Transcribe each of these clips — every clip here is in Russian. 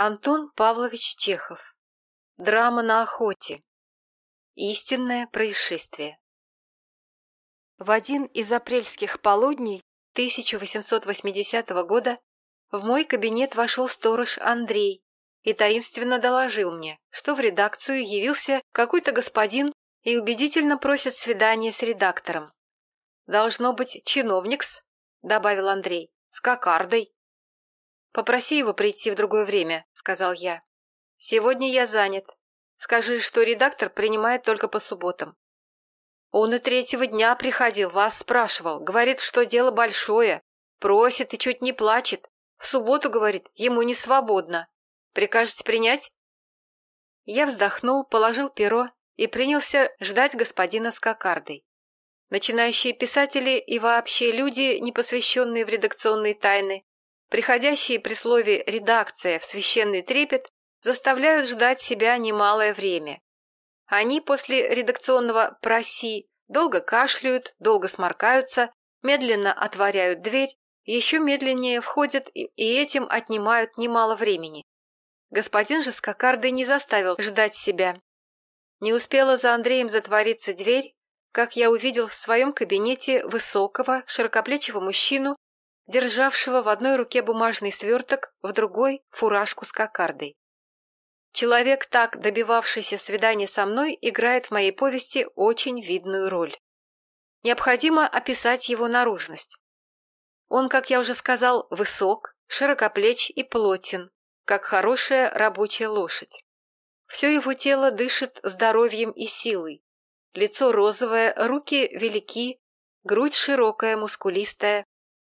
Антон Павлович Чехов. Драма на охоте. Истинное происшествие. В один из апрельских полудней 1880 года в мой кабинет вошел сторож Андрей и таинственно доложил мне, что в редакцию явился какой-то господин и убедительно просит свидания с редактором. «Должно быть чиновникс», — добавил Андрей, — «с кокардой». «Попроси его прийти в другое время», — сказал я. «Сегодня я занят. Скажи, что редактор принимает только по субботам». «Он и третьего дня приходил, вас спрашивал. Говорит, что дело большое. Просит и чуть не плачет. В субботу, говорит, ему не свободно. Прикажете принять?» Я вздохнул, положил перо и принялся ждать господина с кокардой. Начинающие писатели и вообще люди, не посвященные в редакционные тайны, приходящие при слове «редакция» в священный трепет, заставляют ждать себя немалое время. Они после редакционного «проси» долго кашляют, долго сморкаются, медленно отворяют дверь, еще медленнее входят и этим отнимают немало времени. Господин же с кокардой не заставил ждать себя. Не успела за Андреем затвориться дверь, как я увидел в своем кабинете высокого, широкоплечего мужчину державшего в одной руке бумажный сверток, в другой — фуражку с кокардой. Человек, так добивавшийся свидания со мной, играет в моей повести очень видную роль. Необходимо описать его наружность. Он, как я уже сказал, высок, широкоплеч и плотен, как хорошая рабочая лошадь. Все его тело дышит здоровьем и силой. Лицо розовое, руки велики, грудь широкая, мускулистая,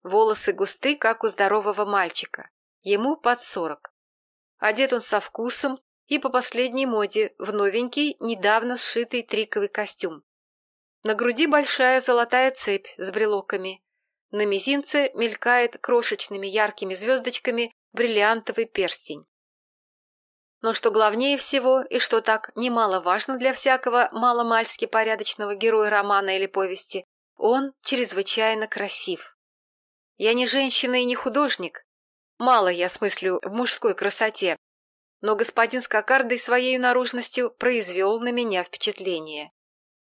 Волосы густы, как у здорового мальчика. Ему под сорок. Одет он со вкусом и по последней моде в новенький, недавно сшитый триковый костюм. На груди большая золотая цепь с брелоками. На мизинце мелькает крошечными яркими звездочками бриллиантовый перстень. Но что главнее всего, и что так немаловажно для всякого маломальски порядочного героя романа или повести, он чрезвычайно красив. Я не женщина и не художник. Мало я смыслю в мужской красоте. Но господин с кокардой своей наружностью произвел на меня впечатление.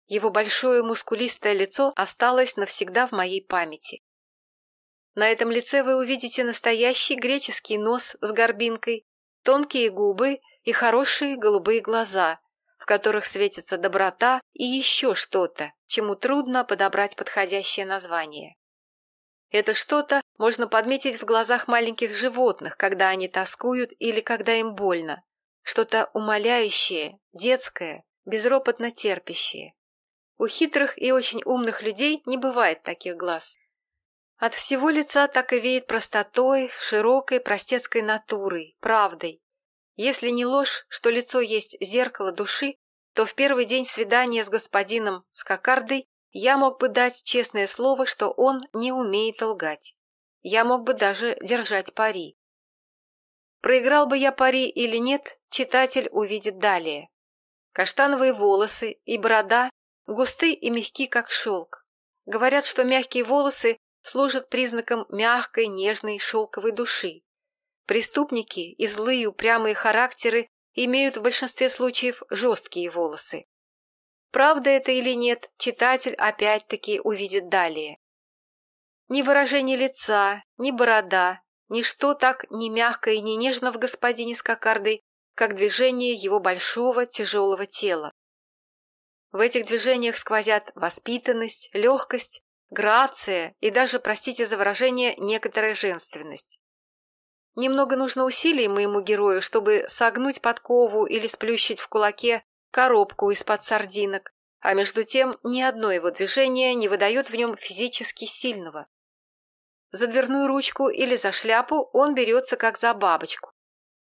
Его большое мускулистое лицо осталось навсегда в моей памяти. На этом лице вы увидите настоящий греческий нос с горбинкой, тонкие губы и хорошие голубые глаза, в которых светится доброта и еще что-то, чему трудно подобрать подходящее название. Это что-то можно подметить в глазах маленьких животных, когда они тоскуют или когда им больно. Что-то умоляющее, детское, безропотно терпящее. У хитрых и очень умных людей не бывает таких глаз. От всего лица так и веет простотой, широкой простецкой натурой, правдой. Если не ложь, что лицо есть зеркало души, то в первый день свидания с господином с кокардой я мог бы дать честное слово, что он не умеет лгать. Я мог бы даже держать пари. Проиграл бы я пари или нет, читатель увидит далее. Каштановые волосы и борода густы и мягки, как шелк. Говорят, что мягкие волосы служат признаком мягкой, нежной, шелковой души. Преступники и злые упрямые характеры имеют в большинстве случаев жесткие волосы. Правда это или нет, читатель опять-таки увидит далее. Ни выражение лица, ни борода, ничто так не мягко и не нежно в господине с кокардой, как движение его большого тяжелого тела. В этих движениях сквозят воспитанность, легкость, грация и даже, простите за выражение, некоторая женственность. Немного нужно усилий моему герою, чтобы согнуть подкову или сплющить в кулаке коробку из-под сардинок, а между тем ни одно его движение не выдает в нем физически сильного. За дверную ручку или за шляпу он берется как за бабочку.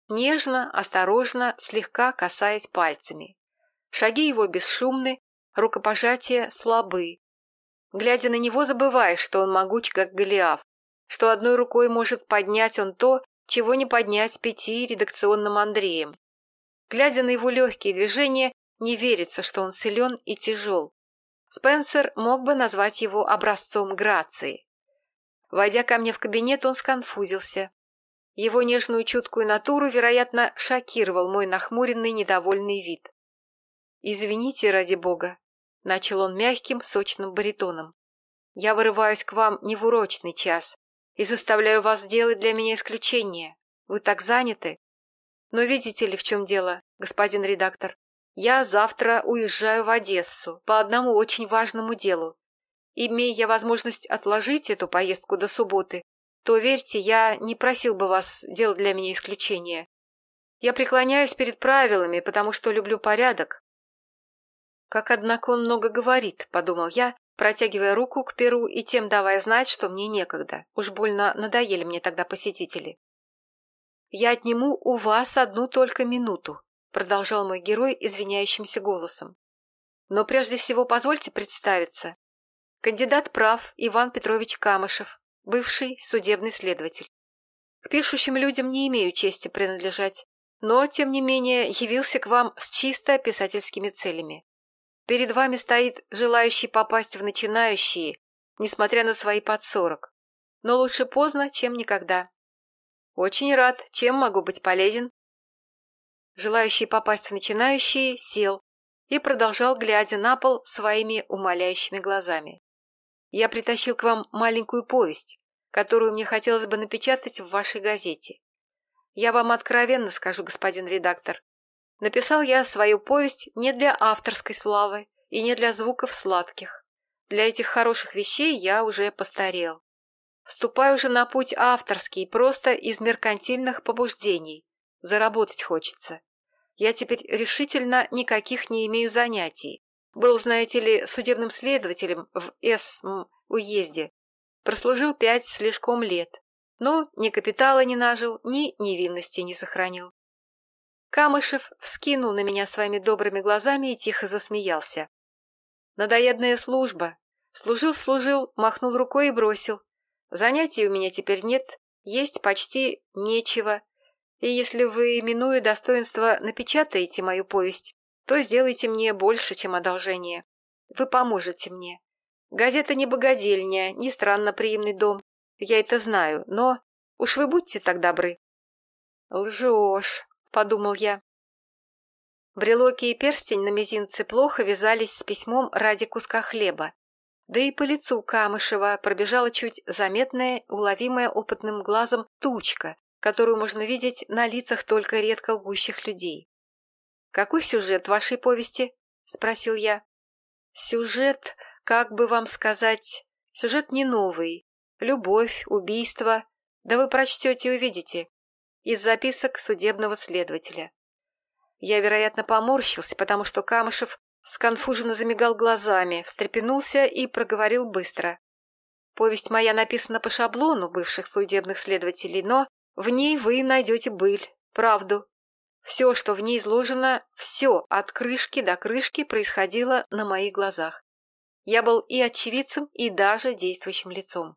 Нежно, осторожно, слегка касаясь пальцами. Шаги его бесшумны, рукопожатия слабы. Глядя на него, забываешь, что он могуч, как Голиаф, что одной рукой может поднять он то, чего не поднять пяти редакционным Андреем. Глядя на его легкие движения, не верится, что он силен и тяжел. Спенсер мог бы назвать его образцом грации. Войдя ко мне в кабинет, он сконфузился. Его нежную чуткую натуру, вероятно, шокировал мой нахмуренный недовольный вид. «Извините, ради бога», — начал он мягким, сочным баритоном. «Я вырываюсь к вам не в урочный час и заставляю вас делать для меня исключение. Вы так заняты. Но видите ли, в чем дело, господин редактор? Я завтра уезжаю в Одессу по одному очень важному делу. Имея я возможность отложить эту поездку до субботы, то, верьте, я не просил бы вас делать для меня исключение. Я преклоняюсь перед правилами, потому что люблю порядок. Как, однако, он много говорит, подумал я, протягивая руку к перу и тем давая знать, что мне некогда. Уж больно надоели мне тогда посетители. «Я отниму у вас одну только минуту», — продолжал мой герой извиняющимся голосом. «Но прежде всего позвольте представиться. Кандидат прав Иван Петрович Камышев, бывший судебный следователь. К пишущим людям не имею чести принадлежать, но, тем не менее, явился к вам с чисто писательскими целями. Перед вами стоит желающий попасть в начинающие, несмотря на свои под сорок. Но лучше поздно, чем никогда. Очень рад. Чем могу быть полезен? Желающий попасть в начинающие сел и продолжал, глядя на пол своими умоляющими глазами. Я притащил к вам маленькую повесть, которую мне хотелось бы напечатать в вашей газете. Я вам откровенно скажу, господин редактор. Написал я свою повесть не для авторской славы и не для звуков сладких. Для этих хороших вещей я уже постарел. Вступаю уже на путь авторский, просто из меркантильных побуждений. Заработать хочется. Я теперь решительно никаких не имею занятий. Был, знаете ли, судебным следователем в С. уезде. Прослужил пять слишком лет. Но ни капитала не нажил, ни невинности не сохранил. Камышев вскинул на меня своими добрыми глазами и тихо засмеялся. Надоедная служба. Служил-служил, махнул рукой и бросил. Занятий у меня теперь нет, есть почти нечего. И если вы, минуя достоинство, напечатаете мою повесть, то сделайте мне больше, чем одолжение. Вы поможете мне. Газета не богадельня, не странно приемный дом. Я это знаю, но уж вы будьте так добры. Лжешь, подумал я. Брелоки и перстень на мизинце плохо вязались с письмом ради куска хлеба. Да и по лицу Камышева пробежала чуть заметная, уловимая опытным глазом тучка, которую можно видеть на лицах только редко лгущих людей. «Какой сюжет вашей повести?» — спросил я. «Сюжет, как бы вам сказать, сюжет не новый. Любовь, убийство. Да вы прочтете и увидите. Из записок судебного следователя». Я, вероятно, поморщился, потому что Камышев Сконфуженно замигал глазами, встрепенулся и проговорил быстро. Повесть моя написана по шаблону бывших судебных следователей, но в ней вы найдете быль, правду. Все, что в ней изложено, все от крышки до крышки происходило на моих глазах. Я был и очевидцем, и даже действующим лицом.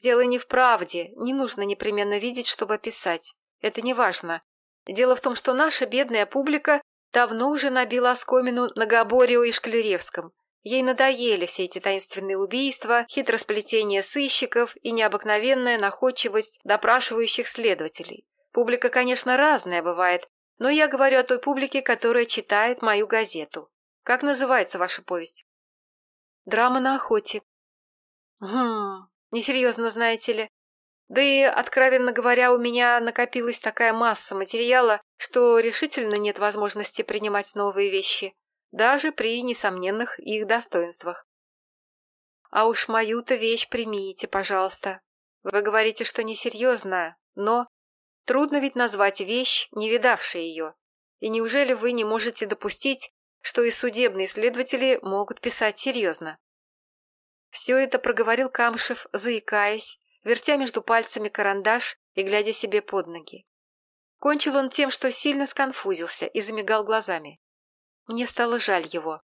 Дело не в правде, не нужно непременно видеть, чтобы писать. Это не важно. Дело в том, что наша бедная публика давно уже набила оскомину на Габорио и Шклеревском. Ей надоели все эти таинственные убийства, хитросплетение сыщиков и необыкновенная находчивость допрашивающих следователей. Публика, конечно, разная бывает, но я говорю о той публике, которая читает мою газету. Как называется ваша повесть? Драма на охоте. Хм, несерьезно, знаете ли. Да и, откровенно говоря, у меня накопилась такая масса материала, что решительно нет возможности принимать новые вещи, даже при несомненных их достоинствах. А уж мою-то вещь примите, пожалуйста. Вы говорите, что несерьезно, но трудно ведь назвать вещь, не видавшей ее. И неужели вы не можете допустить, что и судебные следователи могут писать серьезно? Все это проговорил Камшев, заикаясь, вертя между пальцами карандаш и глядя себе под ноги. Кончил он тем, что сильно сконфузился и замигал глазами. Мне стало жаль его.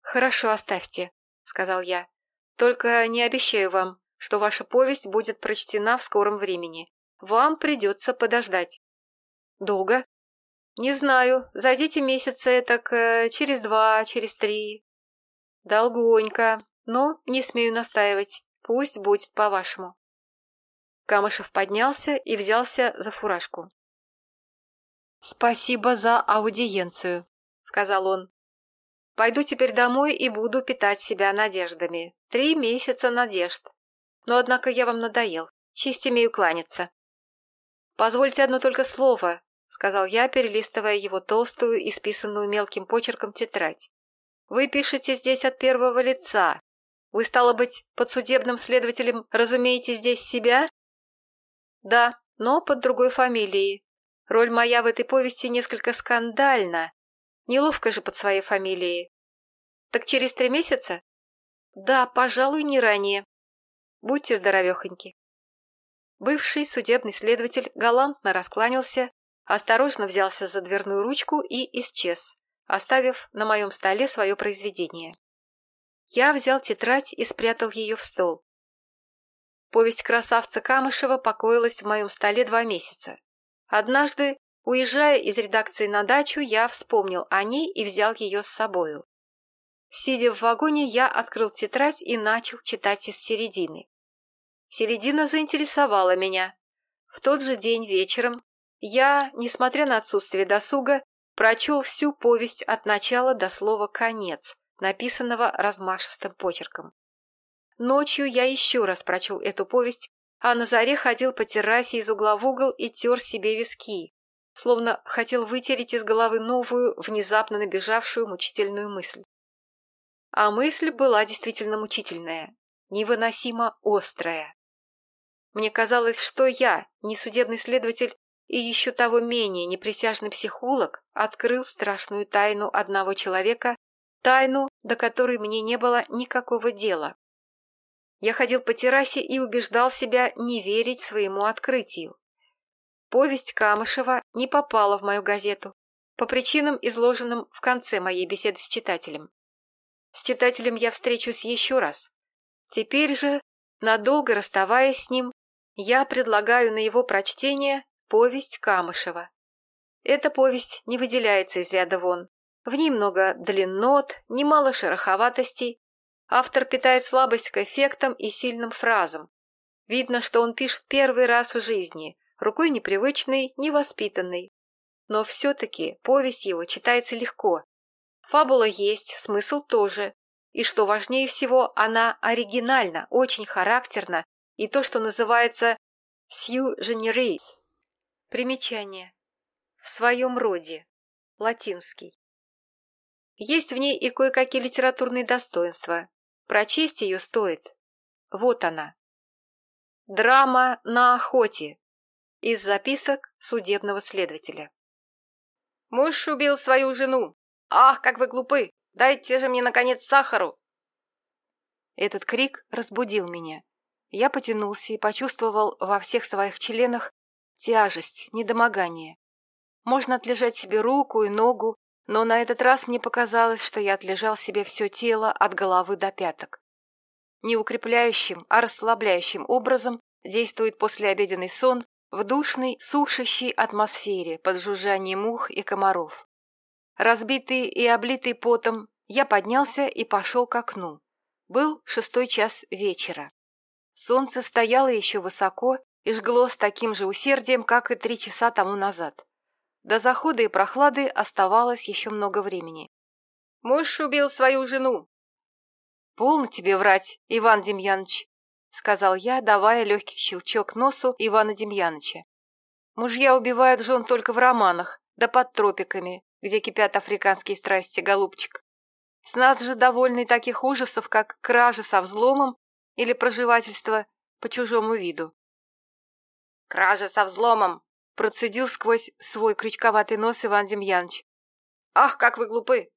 «Хорошо, оставьте», — сказал я. «Только не обещаю вам, что ваша повесть будет прочтена в скором времени. Вам придется подождать». «Долго?» «Не знаю. Зайдите месяца так э, через два, через три». «Долгонько, но не смею настаивать. Пусть будет по-вашему. Камышев поднялся и взялся за фуражку. «Спасибо за аудиенцию», — сказал он. «Пойду теперь домой и буду питать себя надеждами. Три месяца надежд. Но, однако, я вам надоел. Честь имею кланяться». «Позвольте одно только слово», — сказал я, перелистывая его толстую, исписанную мелким почерком тетрадь. «Вы пишете здесь от первого лица. Вы, стало быть, подсудебным следователем разумеете здесь себя?» Да, но под другой фамилией. Роль моя в этой повести несколько скандальна. Неловко же под своей фамилией. Так через три месяца? Да, пожалуй, не ранее. Будьте здоровехоньки. Бывший судебный следователь галантно раскланялся, осторожно взялся за дверную ручку и исчез, оставив на моем столе свое произведение. Я взял тетрадь и спрятал ее в стол. Повесть красавца Камышева покоилась в моем столе два месяца. Однажды, уезжая из редакции на дачу, я вспомнил о ней и взял ее с собою. Сидя в вагоне, я открыл тетрадь и начал читать из середины. Середина заинтересовала меня. В тот же день вечером я, несмотря на отсутствие досуга, прочел всю повесть от начала до слова «конец», написанного размашистым почерком. Ночью я еще раз прочел эту повесть, а на заре ходил по террасе из угла в угол и тер себе виски, словно хотел вытереть из головы новую, внезапно набежавшую мучительную мысль. А мысль была действительно мучительная, невыносимо острая. Мне казалось, что я, не судебный следователь и еще того менее неприсяжный психолог, открыл страшную тайну одного человека, тайну, до которой мне не было никакого дела. Я ходил по террасе и убеждал себя не верить своему открытию. Повесть Камышева не попала в мою газету по причинам, изложенным в конце моей беседы с читателем. С читателем я встречусь еще раз. Теперь же, надолго расставаясь с ним, я предлагаю на его прочтение повесть Камышева. Эта повесть не выделяется из ряда вон. В ней много длиннот, немало шероховатостей, Автор питает слабость к эффектам и сильным фразам. Видно, что он пишет первый раз в жизни, рукой непривычной, невоспитанной. Но все-таки повесть его читается легко. Фабула есть, смысл тоже. И что важнее всего, она оригинальна, очень характерна, и то, что называется «sui generis». Примечание. В своем роде. Латинский. Есть в ней и кое-какие литературные достоинства. Прочесть ее стоит. Вот она. Драма на охоте. Из записок судебного следователя. Муж убил свою жену. Ах, как вы глупы! Дайте же мне, наконец, сахару! Этот крик разбудил меня. Я потянулся и почувствовал во всех своих членах тяжесть, недомогание. Можно отлежать себе руку и ногу, но на этот раз мне показалось, что я отлежал себе все тело от головы до пяток. Не укрепляющим, а расслабляющим образом действует послеобеденный сон в душной, сушащей атмосфере под жужжание мух и комаров. Разбитый и облитый потом, я поднялся и пошел к окну. Был шестой час вечера. Солнце стояло еще высоко и жгло с таким же усердием, как и три часа тому назад. До захода и прохлады оставалось еще много времени. «Муж убил свою жену!» «Полно тебе врать, Иван Демьяныч!» — сказал я, давая легкий щелчок носу Ивана Демьяныча. «Мужья убивают жен только в романах, да под тропиками, где кипят африканские страсти, голубчик. С нас же довольны таких ужасов, как кража со взломом или проживательство по чужому виду». «Кража со взломом!» Процедил сквозь свой крючковатый нос Иван Демьянович. «Ах, как вы глупы!»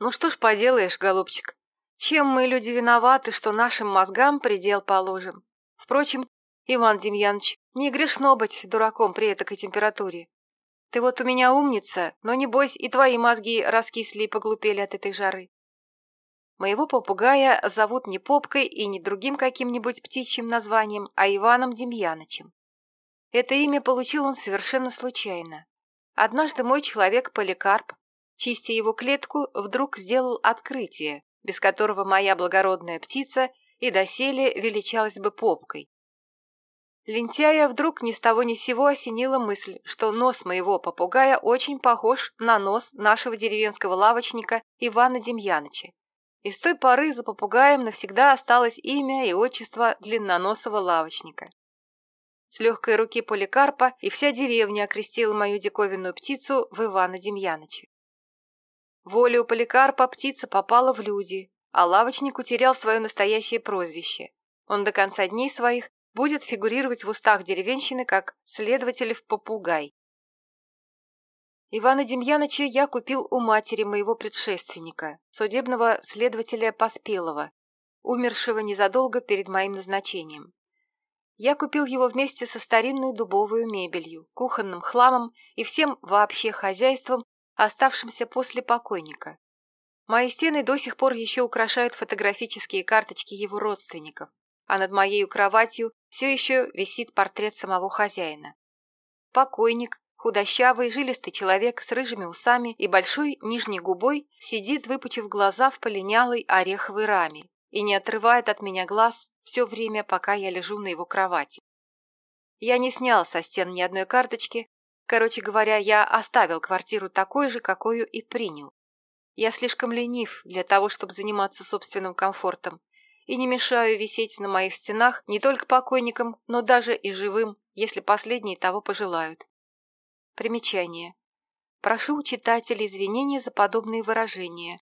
«Ну что ж поделаешь, голубчик, чем мы, люди, виноваты, что нашим мозгам предел положен? Впрочем, Иван Демьянович, не грешно быть дураком при этой температуре. Ты вот у меня умница, но, небось, и твои мозги раскисли и поглупели от этой жары. Моего попугая зовут не Попкой и не другим каким-нибудь птичьим названием, а Иваном Демьянычем. Это имя получил он совершенно случайно. Однажды мой человек Поликарп, чистя его клетку, вдруг сделал открытие, без которого моя благородная птица и доселе величалась бы попкой. Лентяя вдруг ни с того ни сего осенила мысль, что нос моего попугая очень похож на нос нашего деревенского лавочника Ивана Демьяныча. И с той поры за попугаем навсегда осталось имя и отчество длинноносого лавочника. С легкой руки Поликарпа и вся деревня окрестила мою диковинную птицу в Ивана Демьяныча. Волею Поликарпа птица попала в люди, а лавочник утерял свое настоящее прозвище. Он до конца дней своих будет фигурировать в устах деревенщины как следователь в попугай. Ивана Демьяновича я купил у матери моего предшественника, судебного следователя Поспелого, умершего незадолго перед моим назначением. Я купил его вместе со старинной дубовой мебелью, кухонным хламом и всем вообще хозяйством, оставшимся после покойника. Мои стены до сих пор еще украшают фотографические карточки его родственников, а над моей кроватью все еще висит портрет самого хозяина. Покойник, худощавый, жилистый человек с рыжими усами и большой нижней губой сидит, выпучив глаза в полинялой ореховой раме и не отрывает от меня глаз все время, пока я лежу на его кровати. Я не снял со стен ни одной карточки. Короче говоря, я оставил квартиру такой же, какую и принял. Я слишком ленив для того, чтобы заниматься собственным комфортом, и не мешаю висеть на моих стенах не только покойникам, но даже и живым, если последние того пожелают. Примечание. Прошу у читателя извинения за подобные выражения.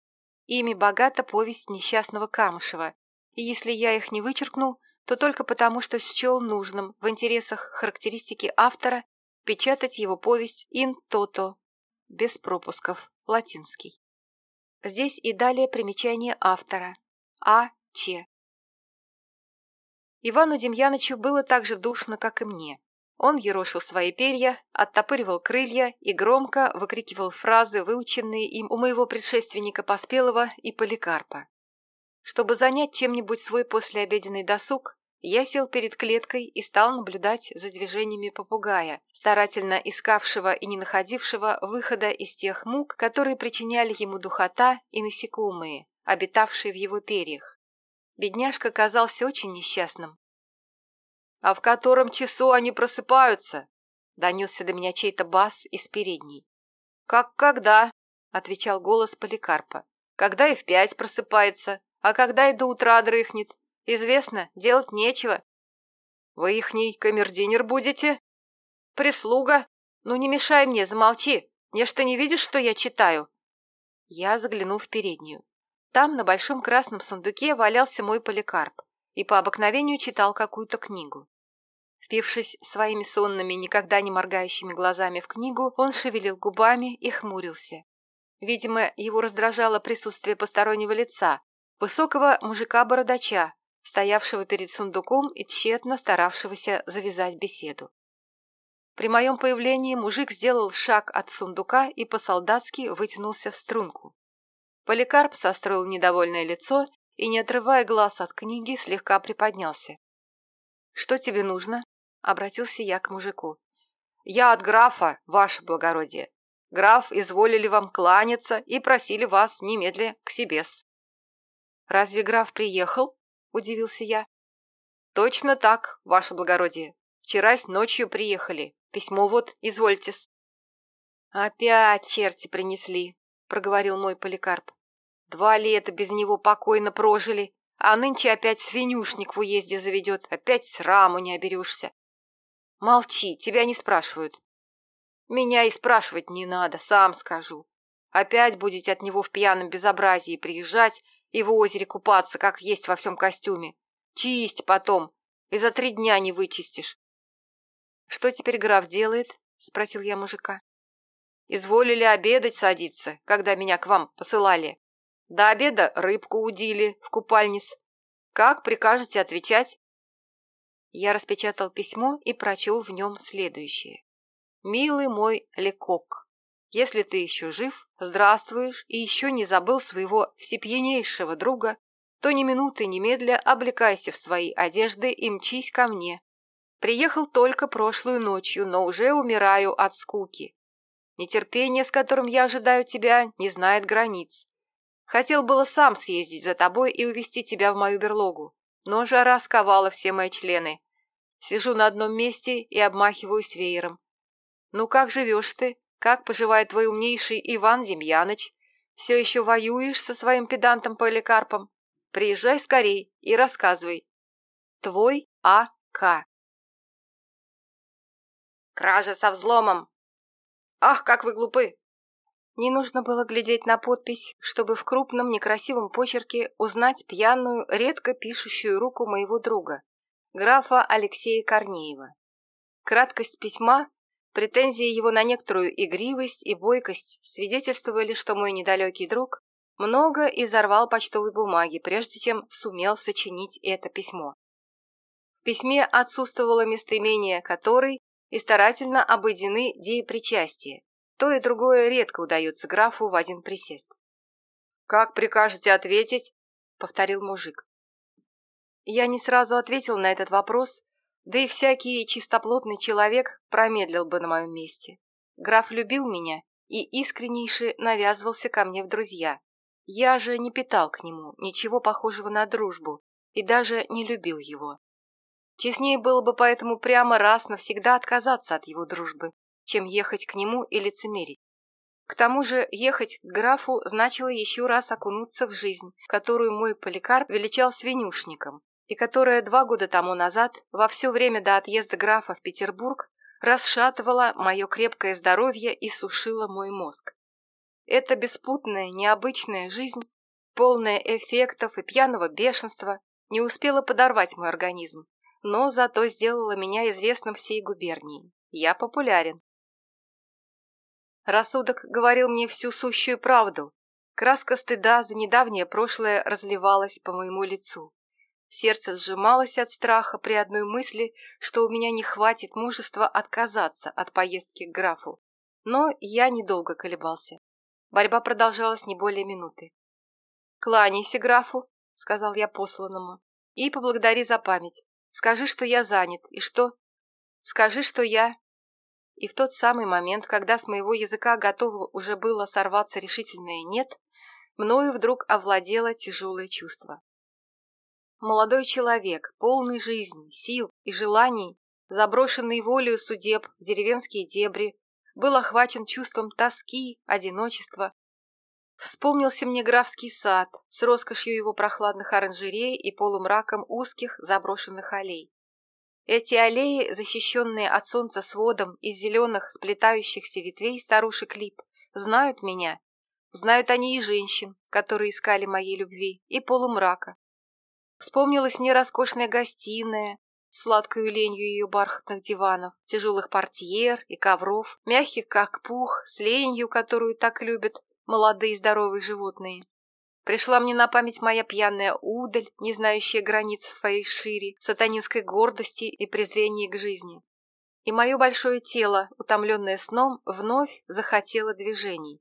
Ими богата повесть несчастного Камышева, и если я их не вычеркнул, то только потому, что счел нужным в интересах характеристики автора печатать его повесть «ин тото» без пропусков, латинский. Здесь и далее примечание автора. А. Че. Ивану Демьянычу было так же душно, как и мне. Он ерошил свои перья, оттопыривал крылья и громко выкрикивал фразы, выученные им у моего предшественника Поспелого и Поликарпа. Чтобы занять чем-нибудь свой послеобеденный досуг, я сел перед клеткой и стал наблюдать за движениями попугая, старательно искавшего и не находившего выхода из тех мук, которые причиняли ему духота и насекомые, обитавшие в его перьях. Бедняжка казался очень несчастным. «А в котором часу они просыпаются?» — донесся до меня чей-то бас из передней. «Как когда?» — отвечал голос Поликарпа. «Когда и в пять просыпается, а когда и до утра дрыхнет. Известно, делать нечего». «Вы ихний камердинер будете?» «Прислуга. Ну не мешай мне, замолчи. Не что не видишь, что я читаю?» Я заглянул в переднюю. Там на большом красном сундуке валялся мой поликарп и по обыкновению читал какую-то книгу. Впившись своими сонными, никогда не моргающими глазами в книгу, он шевелил губами и хмурился. Видимо, его раздражало присутствие постороннего лица, высокого мужика-бородача, стоявшего перед сундуком и тщетно старавшегося завязать беседу. При моем появлении мужик сделал шаг от сундука и по-солдатски вытянулся в струнку. Поликарп состроил недовольное лицо и, не отрывая глаз от книги, слегка приподнялся. «Что тебе нужно?» — обратился я к мужику. «Я от графа, ваше благородие. Граф изволили вам кланяться и просили вас немедля к себе -с. «Разве граф приехал?» — удивился я. «Точно так, ваше благородие. Вчерась ночью приехали. Письмо вот, извольте-с». «Опять черти принесли», — проговорил мой поликарп. Два лета без него покойно прожили, а нынче опять свинюшник в уезде заведет, опять сраму не оберешься. Молчи, тебя не спрашивают. Меня и спрашивать не надо, сам скажу. Опять будете от него в пьяном безобразии приезжать и в озере купаться, как есть во всем костюме. Чисть потом, и за три дня не вычистишь. — Что теперь граф делает? — спросил я мужика. — Изволили обедать садиться, когда меня к вам посылали. До обеда рыбку удили в купальниц. Как прикажете отвечать?» Я распечатал письмо и прочел в нем следующее. «Милый мой Лекок, если ты еще жив, здравствуешь и еще не забыл своего всепьянейшего друга, то ни минуты немедля облекайся в свои одежды и мчись ко мне. Приехал только прошлую ночью, но уже умираю от скуки. Нетерпение, с которым я ожидаю тебя, не знает границ. Хотел было сам съездить за тобой и увести тебя в мою берлогу, но жара сковала все мои члены. Сижу на одном месте и обмахиваюсь веером. Ну как живешь ты? Как поживает твой умнейший Иван Демьяныч? Все еще воюешь со своим педантом Поликарпом? Приезжай скорей и рассказывай. Твой А.К. Кража со взломом. Ах, как вы глупы! Не нужно было глядеть на подпись, чтобы в крупном некрасивом почерке узнать пьяную, редко пишущую руку моего друга, графа Алексея Корнеева. Краткость письма, претензии его на некоторую игривость и бойкость свидетельствовали, что мой недалекий друг много изорвал почтовой бумаги, прежде чем сумел сочинить это письмо. В письме отсутствовало местоимение «который» и старательно обойдены деепричастия, то и другое редко удается графу в один присест. «Как прикажете ответить?» — повторил мужик. Я не сразу ответил на этот вопрос, да и всякий чистоплотный человек промедлил бы на моем месте. Граф любил меня и искреннейше навязывался ко мне в друзья. Я же не питал к нему ничего похожего на дружбу и даже не любил его. Честнее было бы поэтому прямо раз навсегда отказаться от его дружбы, чем ехать к нему и лицемерить. К тому же ехать к графу значило еще раз окунуться в жизнь, которую мой поликарп величал свинюшником, и которая два года тому назад, во все время до отъезда графа в Петербург, расшатывала мое крепкое здоровье и сушила мой мозг. Эта беспутная, необычная жизнь, полная эффектов и пьяного бешенства, не успела подорвать мой организм, но зато сделала меня известным всей губернии. Я популярен. Рассудок говорил мне всю сущую правду. Краска стыда за недавнее прошлое разливалась по моему лицу. Сердце сжималось от страха при одной мысли, что у меня не хватит мужества отказаться от поездки к графу. Но я недолго колебался. Борьба продолжалась не более минуты. «Кланяйся графу», — сказал я посланному, — «и поблагодари за память. Скажи, что я занят, и что...» «Скажи, что я...» И в тот самый момент, когда с моего языка готово уже было сорваться решительное «нет», мною вдруг овладело тяжелое чувство. Молодой человек, полный жизни, сил и желаний, заброшенный волею судеб в деревенские дебри, был охвачен чувством тоски, одиночества. Вспомнился мне графский сад с роскошью его прохладных оранжерей и полумраком узких заброшенных аллей. Эти аллеи, защищенные от солнца сводом из зеленых сплетающихся ветвей старушек лип, знают меня. Знают они и женщин, которые искали моей любви, и полумрака. Вспомнилась мне роскошная гостиная, сладкою ленью ее бархатных диванов, тяжелых портьер и ковров, мягких как пух, с ленью, которую так любят молодые здоровые животные. Пришла мне на память моя пьяная удаль, не знающая границ своей шире, сатанинской гордости и презрения к жизни. И мое большое тело, утомленное сном, вновь захотело движений.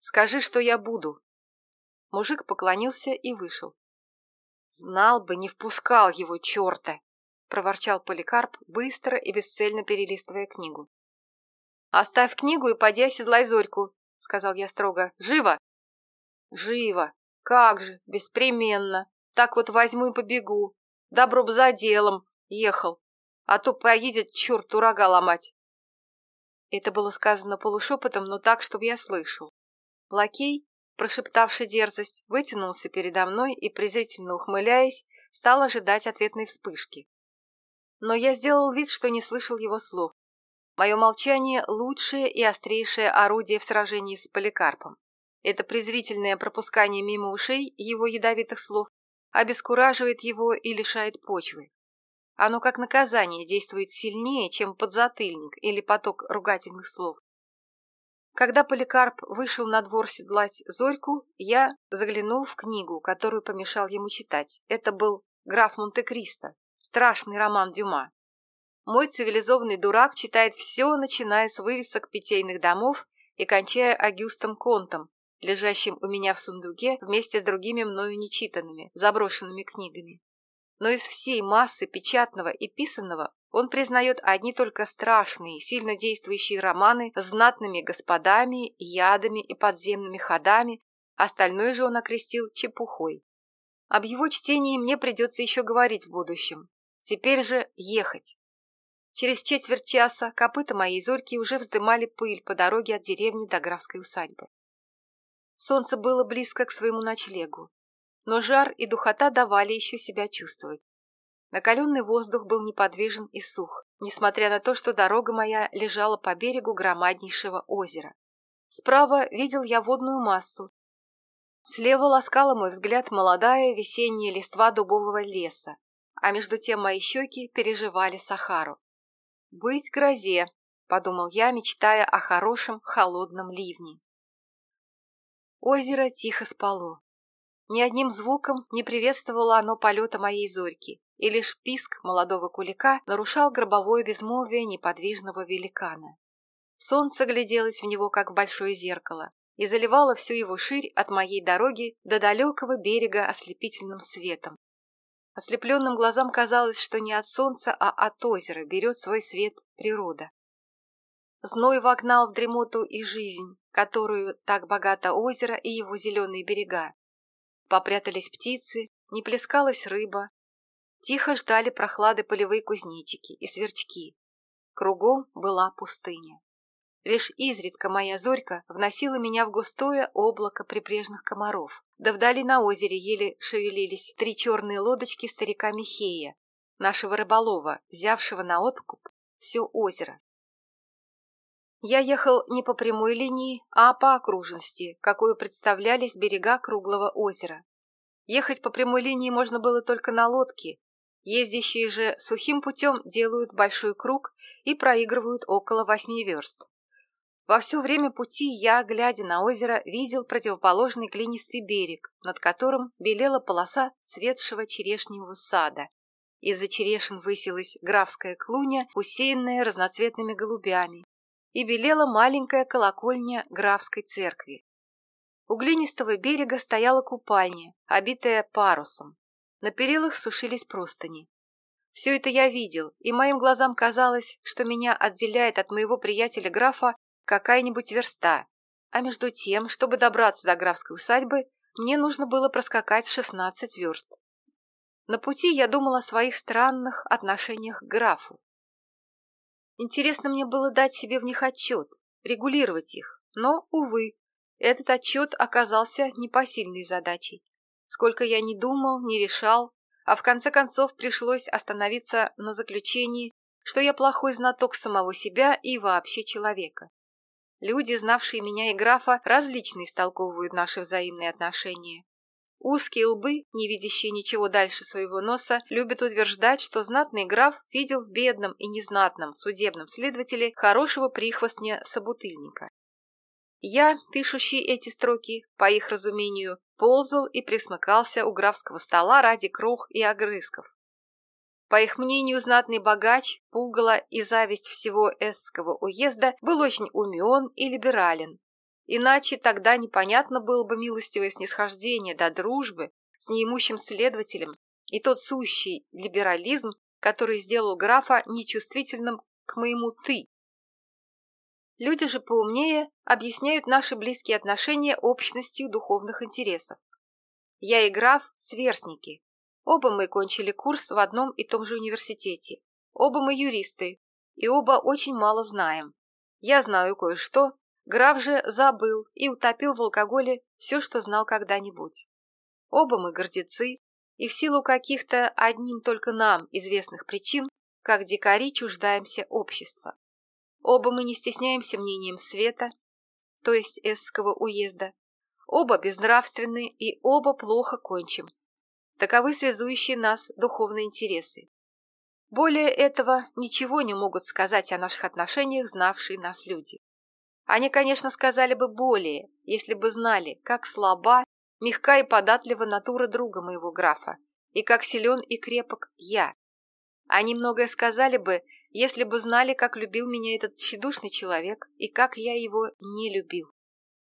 «Скажи, что я буду». Мужик поклонился и вышел. «Знал бы, не впускал его черта!» — проворчал Поликарп, быстро и бесцельно перелистывая книгу. «Оставь книгу и поди оседлай Зорьку», — сказал я строго. «Живо!» Живо. Как же, беспременно. Так вот возьму и побегу. Добро б за делом ехал. А то поедет черт урага ломать. Это было сказано полушепотом, но так, чтобы я слышал. Лакей, прошептавший дерзость, вытянулся передо мной и, презрительно ухмыляясь, стал ожидать ответной вспышки. Но я сделал вид, что не слышал его слов. Мое молчание — лучшее и острейшее орудие в сражении с Поликарпом. Это презрительное пропускание мимо ушей его ядовитых слов обескураживает его и лишает почвы. Оно как наказание действует сильнее, чем подзатыльник или поток ругательных слов. Когда Поликарп вышел на двор седлать Зорьку, я заглянул в книгу, которую помешал ему читать. Это был «Граф Монте-Кристо», страшный роман Дюма. Мой цивилизованный дурак читает все, начиная с вывесок питейных домов и кончая Агюстом Контом, лежащим у меня в сундуке вместе с другими мною нечитанными, заброшенными книгами. Но из всей массы печатного и писанного он признает одни только страшные, сильно действующие романы с знатными господами, ядами и подземными ходами, остальное же он окрестил чепухой. Об его чтении мне придется еще говорить в будущем. Теперь же ехать. Через четверть часа копыта моей зорьки уже вздымали пыль по дороге от деревни до графской усадьбы. Солнце было близко к своему ночлегу, но жар и духота давали еще себя чувствовать. Накаленный воздух был неподвижен и сух, несмотря на то, что дорога моя лежала по берегу громаднейшего озера. Справа видел я водную массу. Слева ласкала мой взгляд молодая весенняя листва дубового леса, а между тем мои щеки переживали Сахару. «Быть грозе», — подумал я, мечтая о хорошем холодном ливне. Озеро тихо спало. Ни одним звуком не приветствовало оно полета моей зорьки, и лишь писк молодого кулика нарушал гробовое безмолвие неподвижного великана. Солнце гляделось в него, как в большое зеркало, и заливало всю его ширь от моей дороги до далекого берега ослепительным светом. Ослепленным глазам казалось, что не от солнца, а от озера берет свой свет природа. Зной вогнал в дремоту и жизнь, которую так богато озеро и его зеленые берега. Попрятались птицы, не плескалась рыба. Тихо ждали прохлады полевые кузнечики и сверчки. Кругом была пустыня. Лишь изредка моя зорька вносила меня в густое облако прибрежных комаров. Да вдали на озере еле шевелились три черные лодочки старика Михея, нашего рыболова, взявшего на откуп все озеро. Я ехал не по прямой линии, а по окружности, какую представлялись берега круглого озера. Ехать по прямой линии можно было только на лодке. Ездящие же сухим путем делают большой круг и проигрывают около восьми верст. Во все время пути я, глядя на озеро, видел противоположный глинистый берег, над которым белела полоса цветшего черешневого сада. Из-за черешин высилась графская клуня, усеянная разноцветными голубями, и белела маленькая колокольня графской церкви. У глинистого берега стояла купальня, обитая парусом. На перилах сушились простыни. Все это я видел, и моим глазам казалось, что меня отделяет от моего приятеля графа какая-нибудь верста. А между тем, чтобы добраться до графской усадьбы, мне нужно было проскакать шестнадцать верст. На пути я думал о своих странных отношениях к графу. Интересно мне было дать себе в них отчет, регулировать их, но, увы, этот отчет оказался непосильной задачей. Сколько я ни думал, не решал, а в конце концов пришлось остановиться на заключении, что я плохой знаток самого себя и вообще человека. Люди, знавшие меня и графа, различно истолковывают наши взаимные отношения. Узкие лбы, не видящие ничего дальше своего носа, любят утверждать, что знатный граф видел в бедном и незнатном судебном следователе хорошего прихвостня-собутыльника. Я, пишущий эти строки, по их разумению, ползал и присмыкался у графского стола ради крох и огрызков. По их мнению, знатный богач, пугало и зависть всего эсского уезда был очень умен и либерален, Иначе тогда непонятно было бы милостивое снисхождение до дружбы с неимущим следователем и тот сущий либерализм, который сделал графа нечувствительным к моему «ты». Люди же поумнее объясняют наши близкие отношения общностью духовных интересов. Я и граф – сверстники. Оба мы кончили курс в одном и том же университете. Оба мы юристы, и оба очень мало знаем. Я знаю кое-что, Граф же забыл и утопил в алкоголе все, что знал когда-нибудь. Оба мы гордецы, и в силу каких-то одним только нам известных причин, как дикари чуждаемся общества. Оба мы не стесняемся мнением света, то есть эсского уезда. Оба безнравственны и оба плохо кончим. Таковы связующие нас духовные интересы. Более этого ничего не могут сказать о наших отношениях знавшие нас люди. Они, конечно, сказали бы более, если бы знали, как слаба, мягка и податлива натура друга моего графа, и как силен и крепок я. Они многое сказали бы, если бы знали, как любил меня этот тщедушный человек и как я его не любил.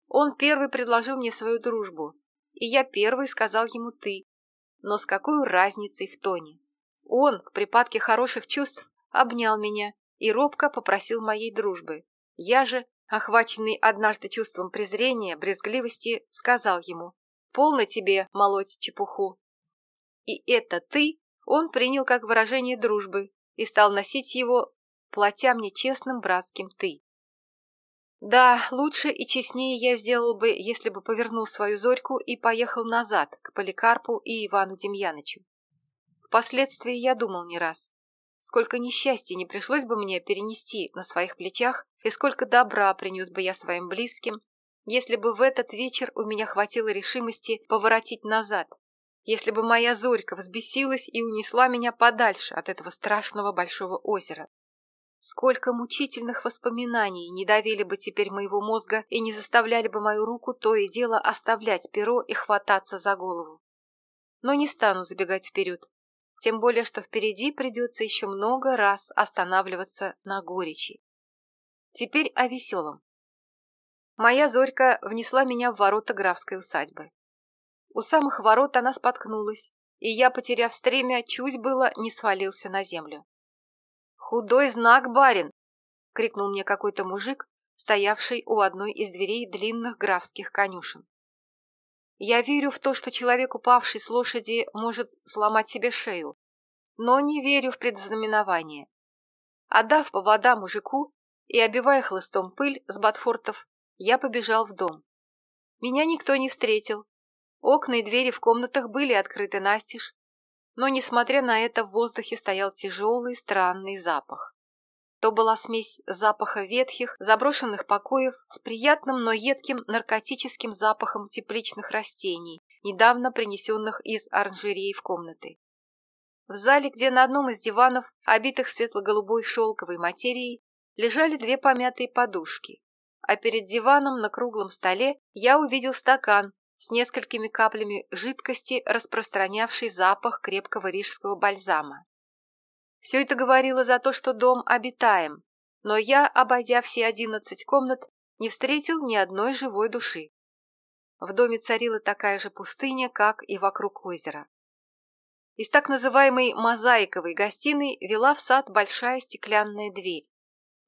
Он первый предложил мне свою дружбу, и я первый сказал ему «ты», но с какой разницей в тоне. Он, в припадке хороших чувств, обнял меня и робко попросил моей дружбы. Я же охваченный однажды чувством презрения, брезгливости, сказал ему «Полно тебе молоть чепуху». И это «ты» он принял как выражение дружбы и стал носить его, платя мне честным братским «ты». Да, лучше и честнее я сделал бы, если бы повернул свою Зорьку и поехал назад, к Поликарпу и Ивану Демьянычу. Впоследствии я думал не раз, сколько несчастья не пришлось бы мне перенести на своих плечах и сколько добра принес бы я своим близким, если бы в этот вечер у меня хватило решимости поворотить назад, если бы моя Зорька взбесилась и унесла меня подальше от этого страшного большого озера. Сколько мучительных воспоминаний не давили бы теперь моего мозга и не заставляли бы мою руку то и дело оставлять перо и хвататься за голову. Но не стану забегать вперед, тем более, что впереди придется еще много раз останавливаться на горечи. Теперь о веселом. Моя Зорька внесла меня в ворота графской усадьбы. У самых ворот она споткнулась, и я, потеряв стремя, чуть было не свалился на землю. «Худой знак, барин!» — крикнул мне какой-то мужик, стоявший у одной из дверей длинных графских конюшен. Я верю в то, что человек, упавший с лошади, может сломать себе шею, но не верю в предзнаменование. Отдав повода мужику и обивая хлыстом пыль с ботфортов, я побежал в дом. Меня никто не встретил. Окна и двери в комнатах были открыты настежь, но, несмотря на это, в воздухе стоял тяжелый странный запах. То была смесь запаха ветхих, заброшенных покоев с приятным, но едким наркотическим запахом тепличных растений, недавно принесенных из оранжереи в комнаты. В зале, где на одном из диванов, обитых светло-голубой шелковой материей, лежали две помятые подушки, а перед диваном на круглом столе я увидел стакан с несколькими каплями жидкости, распространявшей запах крепкого рижского бальзама. Все это говорило за то, что дом обитаем, но я, обойдя все одиннадцать комнат, не встретил ни одной живой души. В доме царила такая же пустыня, как и вокруг озера. Из так называемой мозаиковой гостиной вела в сад большая стеклянная дверь.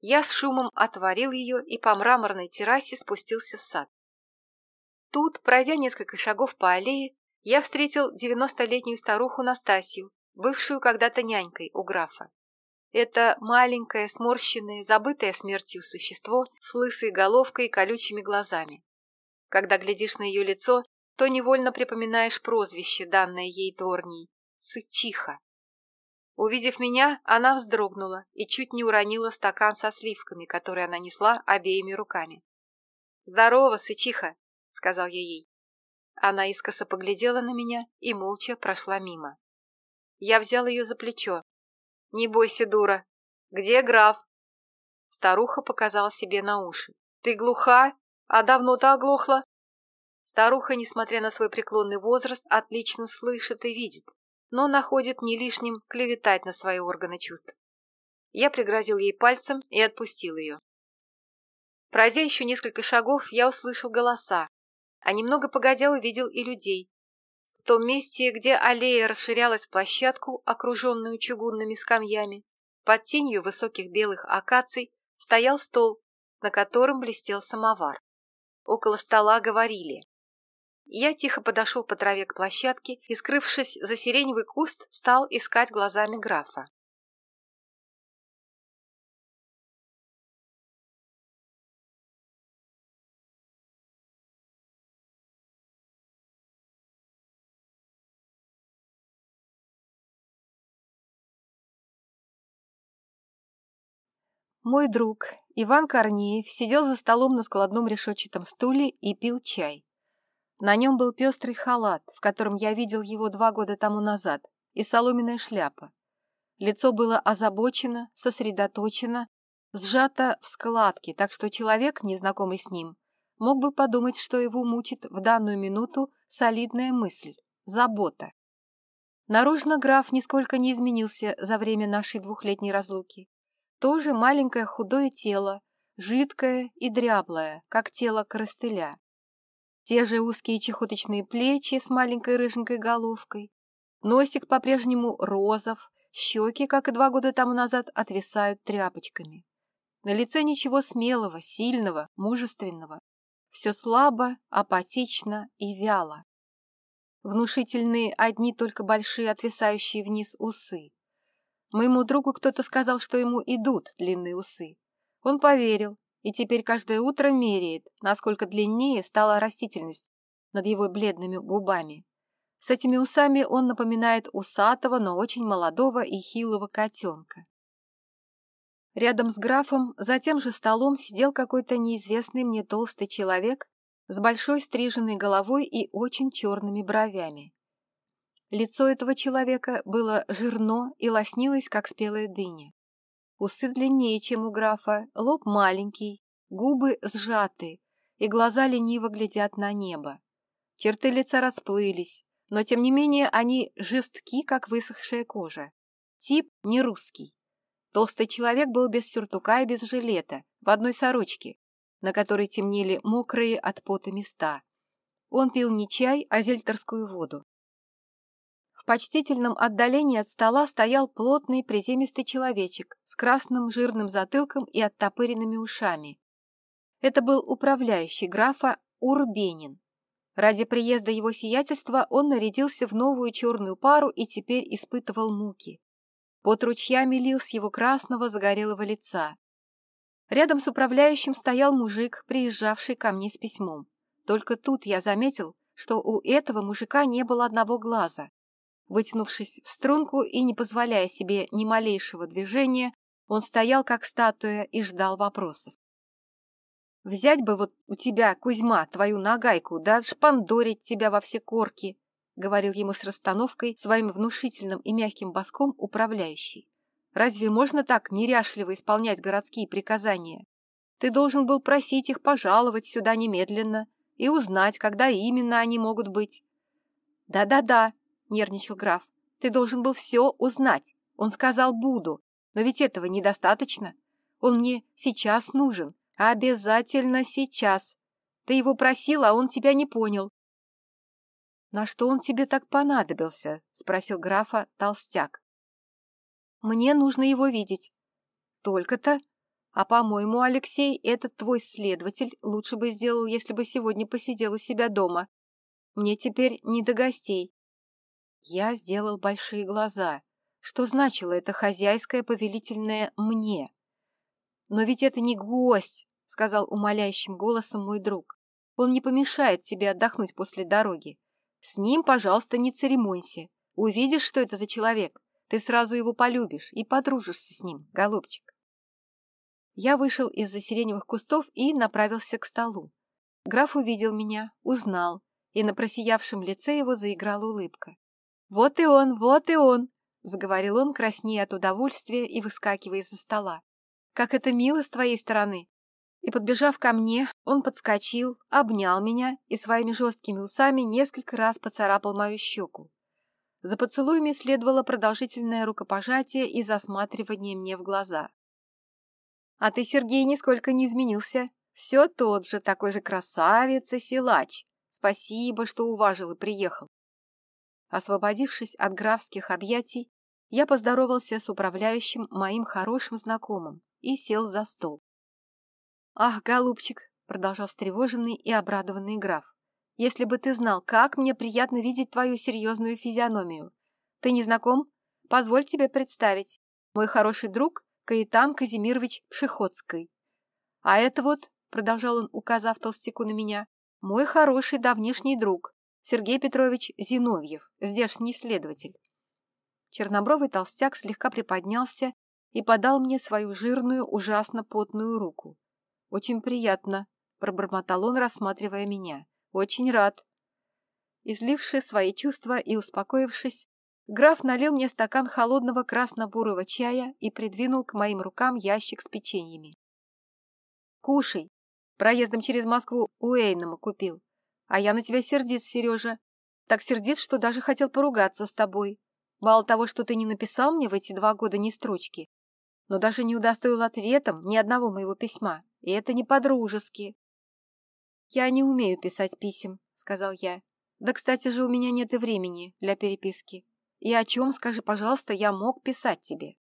Я с шумом отворил ее и по мраморной террасе спустился в сад. Тут, пройдя несколько шагов по аллее, я встретил девяностолетнюю старуху Настасью, бывшую когда-то нянькой у графа. Это маленькое, сморщенное, забытое смертью существо с лысой головкой и колючими глазами. Когда глядишь на ее лицо, то невольно припоминаешь прозвище, данное ей Торней — Сычиха. Увидев меня, она вздрогнула и чуть не уронила стакан со сливками, который она несла обеими руками. «Здорово, Сычиха!» — сказал я ей. Она искоса поглядела на меня и молча прошла мимо. Я взял ее за плечо. «Не бойся, дура. Где граф?» Старуха показала себе на уши. «Ты глуха? А давно-то оглохла?» Старуха, несмотря на свой преклонный возраст, отлично слышит и видит, но находит не лишним клеветать на свои органы чувств. Я пригрозил ей пальцем и отпустил ее. Пройдя еще несколько шагов, я услышал голоса, а немного погодя увидел и людей. В том месте, где аллея расширялась в площадку, окруженную чугунными скамьями, под тенью высоких белых акаций стоял стол, на котором блестел самовар. Около стола говорили. Я тихо подошел по траве к площадке и, скрывшись за сиреневый куст, стал искать глазами графа. Мой друг Иван Корнеев сидел за столом на складном решетчатом стуле и пил чай. На нем был пестрый халат, в котором я видел его два года тому назад, и соломенная шляпа. Лицо было озабочено, сосредоточено, сжато в складки, так что человек, незнакомый с ним, мог бы подумать, что его мучит в данную минуту солидная мысль — забота. Наружно граф нисколько не изменился за время нашей двухлетней разлуки. Тоже маленькое худое тело, жидкое и дряблое, как тело коростыля. Те же узкие чехоточные плечи с маленькой рыженькой головкой. Носик по-прежнему розов, щеки, как и два года тому назад, отвисают тряпочками. На лице ничего смелого, сильного, мужественного. Все слабо, апатично и вяло. внушительные одни только большие отвисающие вниз усы. Моему другу кто-то сказал, что ему идут длинные усы. Он поверил, и теперь каждое утро меряет, насколько длиннее стала растительность над его бледными губами. С этими усами он напоминает усатого, но очень молодого и хилого котенка. Рядом с графом за тем же столом сидел какой-то неизвестный мне толстый человек с большой стриженной головой и очень черными бровями. Лицо этого человека было жирно и лоснилось, как спелая дыня. Усы длиннее, чем у графа, лоб маленький, губы сжаты, и глаза лениво глядят на небо. Черты лица расплылись, но тем не менее они жестки, как высохшая кожа. Тип не русский. Толстый человек был без сюртука и без жилета, в одной сорочке, на которой темнели мокрые от пота места. Он пил не чай, а зельтерскую воду. В почтительном отдалении от стола стоял плотный приземистый человечек с красным жирным затылком и оттопыренными ушами. Это был управляющий графа Урбенин. Ради приезда его сиятельства он нарядился в новую черную пару и теперь испытывал муки. Под ручьями лил с его красного загорелого лица. Рядом с управляющим стоял мужик, приезжавший ко мне с письмом. Только тут я заметил, что у этого мужика не было одного глаза. Вытянувшись в струнку и не позволяя себе ни малейшего движения, он стоял как статуя и ждал вопросов. Взять бы вот у тебя, Кузьма, твою нагайку, да шпандорить тебя во все корки, — говорил ему с расстановкой своим внушительным и мягким боском управляющий. Разве можно так неряшливо исполнять городские приказания? Ты должен был просить их пожаловать сюда немедленно и узнать, когда именно они могут быть. Да-да-да, нервничал граф, ты должен был все узнать. Он сказал «буду», но ведь этого недостаточно. Он мне сейчас нужен, «Обязательно сейчас. Ты его просил, а он тебя не понял». «На что он тебе так понадобился?» — спросил графа толстяк. «Мне нужно его видеть». «Только-то? А, по-моему, Алексей, этот твой следователь лучше бы сделал, если бы сегодня посидел у себя дома. Мне теперь не до гостей». Я сделал большие глаза. Что значило это хозяйское повелительное «мне»? «Но ведь это не гость», — сказал умоляющим голосом мой друг. «Он не помешает тебе отдохнуть после дороги. С ним, пожалуйста, не церемонься. Увидишь, что это за человек, ты сразу его полюбишь и подружишься с ним, голубчик». Я вышел из-за сиреневых кустов и направился к столу. Граф увидел меня, узнал, и на просиявшем лице его заиграла улыбка. «Вот и он, вот и он!» — заговорил он, краснея от удовольствия и выскакивая из-за стола. Как это мило с твоей стороны!» И, подбежав ко мне, он подскочил, обнял меня и своими жесткими усами несколько раз поцарапал мою щеку. За поцелуями следовало продолжительное рукопожатие и засматривание мне в глаза. «А ты, Сергей, нисколько не изменился. Все тот же, такой же красавец и силач. Спасибо, что уважил и приехал». Освободившись от графских объятий, я поздоровался с управляющим моим хорошим знакомым, и сел за стол. «Ах, голубчик!» — продолжал встревоженный и обрадованный граф. «Если бы ты знал, как мне приятно видеть твою серьезную физиономию. Ты не знаком? Позволь тебе представить. Мой хороший друг Каэтан Казимирович Пшеходский. А это вот, — продолжал он, указав толстяку на меня, — мой хороший давнишний друг Сергей Петрович Зиновьев, здешний следователь. Чернобровый толстяк слегка приподнялся и подал мне свою жирную, ужасно потную руку. «Очень приятно», — пробормотал он, рассматривая меня. «Очень рад». Изливши свои чувства и успокоившись, граф налил мне стакан холодного красно-бурого чая и придвинул к моим рукам ящик с печеньями. «Кушай. Проездом через Москву у Эйнема купил. А я на тебя сердит, Сережа. Так сердит, что даже хотел поругаться с тобой. Мало того, что ты не написал мне в эти два года ни строчки, но даже не удостоил ответом ни одного моего письма, и это не по-дружески. «Я не умею писать писем», — сказал я. «Да, кстати же, у меня нет и времени для переписки. И о чем, скажи, пожалуйста, я мог писать тебе?»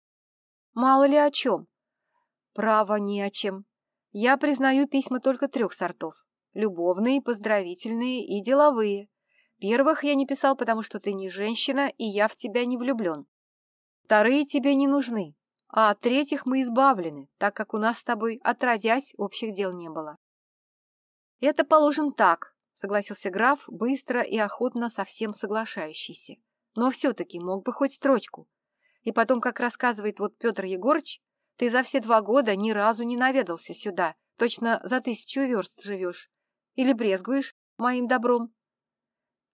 «Мало ли о чем». «Право, не о чем. Я признаю письма только трех сортов. Любовные, поздравительные и деловые. Первых я не писал, потому что ты не женщина, и я в тебя не влюблен. Вторые тебе не нужны, а от третьих мы избавлены, так как у нас с тобой, отродясь, общих дел не было. Это положим так, согласился граф, быстро и охотно совсем соглашающийся. Но все-таки мог бы хоть строчку. И потом, как рассказывает вот Петр Егорыч, ты за все два года ни разу не наведался сюда, точно за тысячу верст живешь. Или брезгуешь моим добром?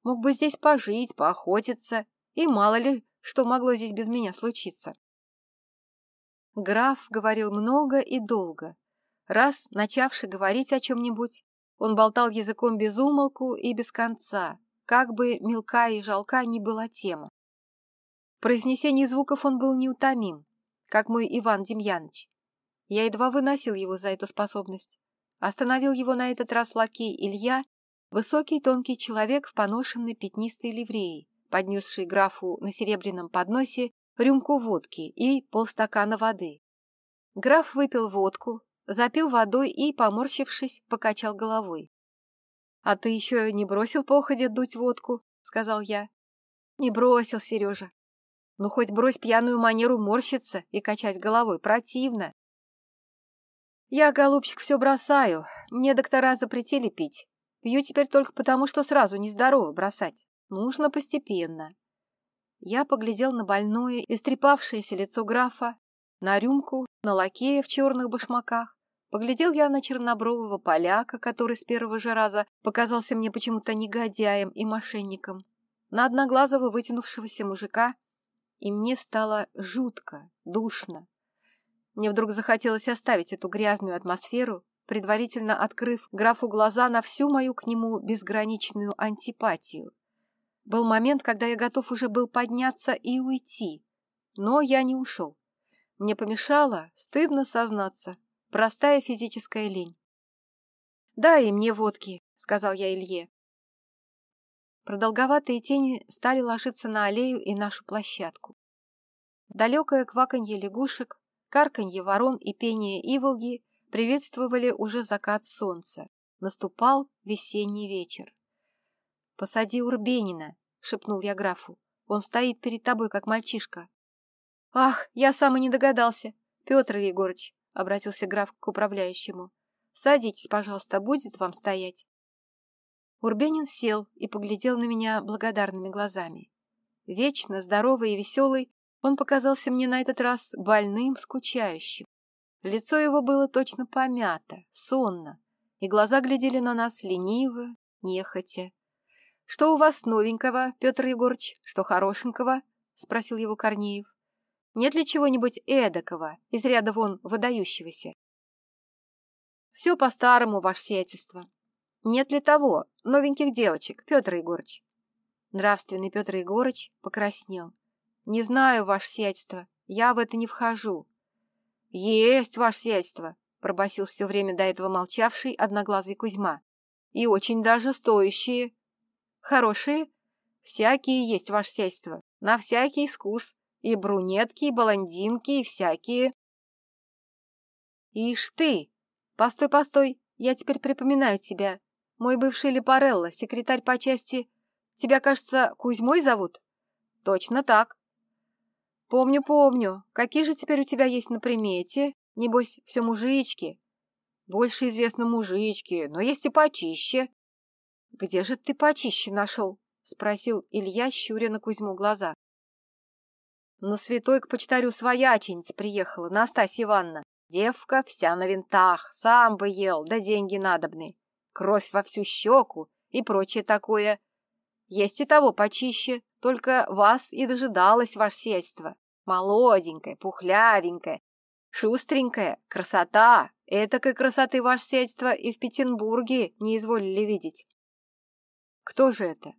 Мог бы здесь пожить, поохотиться, и мало ли, что могло здесь без меня случиться. Граф говорил много и долго. Раз, начавший говорить о чем-нибудь, он болтал языком без умолку и без конца, как бы мелка и жалка ни была тема. В произнесении звуков он был неутомим, как мой Иван Демьяныч. Я едва выносил его за эту способность. Остановил его на этот раз лакей Илья Высокий тонкий человек в поношенной пятнистой ливреи, поднесший графу на серебряном подносе рюмку водки и полстакана воды. Граф выпил водку, запил водой и, поморщившись, покачал головой. — А ты еще не бросил походе дуть водку? — сказал я. — Не бросил, Сережа. Ну, хоть брось пьяную манеру морщиться и качать головой, противно. Я, голубчик, все бросаю. Мне доктора запретили пить. Пью теперь только потому, что сразу нездорово бросать. Нужно постепенно. Я поглядел на больное, истрепавшееся лицо графа, на рюмку, на лакея в черных башмаках. Поглядел я на чернобрового поляка, который с первого же раза показался мне почему-то негодяем и мошенником, на одноглазого вытянувшегося мужика, и мне стало жутко, душно. Мне вдруг захотелось оставить эту грязную атмосферу предварительно открыв графу глаза на всю мою к нему безграничную антипатию. Был момент, когда я готов уже был подняться и уйти, но я не ушел. Мне помешала, стыдно сознаться, простая физическая лень. «Дай мне водки», — сказал я Илье. Продолговатые тени стали ложиться на аллею и нашу площадку. Далекое кваканье лягушек, карканье ворон и пение иволги приветствовали уже закат солнца. Наступал весенний вечер. «Посади Урбенина», — шепнул я графу. «Он стоит перед тобой, как мальчишка». «Ах, я сам и не догадался. Петр Егорыч», — обратился граф к управляющему. «Садитесь, пожалуйста, будет вам стоять». Урбенин сел и поглядел на меня благодарными глазами. Вечно здоровый и веселый, он показался мне на этот раз больным, скучающим. Лицо его было точно помято, сонно, и глаза глядели на нас лениво, нехотя. — Что у вас новенького, Петр Егорыч? Что хорошенького? — спросил его Корнеев. — Нет ли чего-нибудь эдакого, из ряда вон выдающегося? — Все по-старому, ваше сиятельство. Нет ли того, новеньких девочек, Петр Егорыч? Нравственный Петр Егорыч покраснел. — Не знаю, ваше сиятельство, я в это не вхожу. — Есть, ваше сельство, — пробасил все время до этого молчавший одноглазый Кузьма. — И очень даже стоящие. — Хорошие? — Всякие есть, ваше сельство, на всякий вкус. И брунетки, и блондинки, и всякие. — Ишь ты! Постой, постой, я теперь припоминаю тебя. Мой бывший Лепарелло, секретарь по части... Тебя, кажется, Кузьмой зовут? — Точно так. «Помню, помню. Какие же теперь у тебя есть на примете? Небось, все мужички». «Больше известно мужички, но есть и почище». «Где же ты почище нашел?» — спросил Илья, щуря на Кузьму глаза. На святой к почтарю свояченица приехала, Настасья Ивановна. Девка вся на винтах, сам бы ел, да деньги надобны. Кровь во всю щеку и прочее такое. Есть и того почище, только вас и дожидалось ваше сельство. Молоденькая, пухлявенькая, шустренькая, красота. Этакой красоты ваше сельство и в Петербурге не изволили видеть. Кто же это?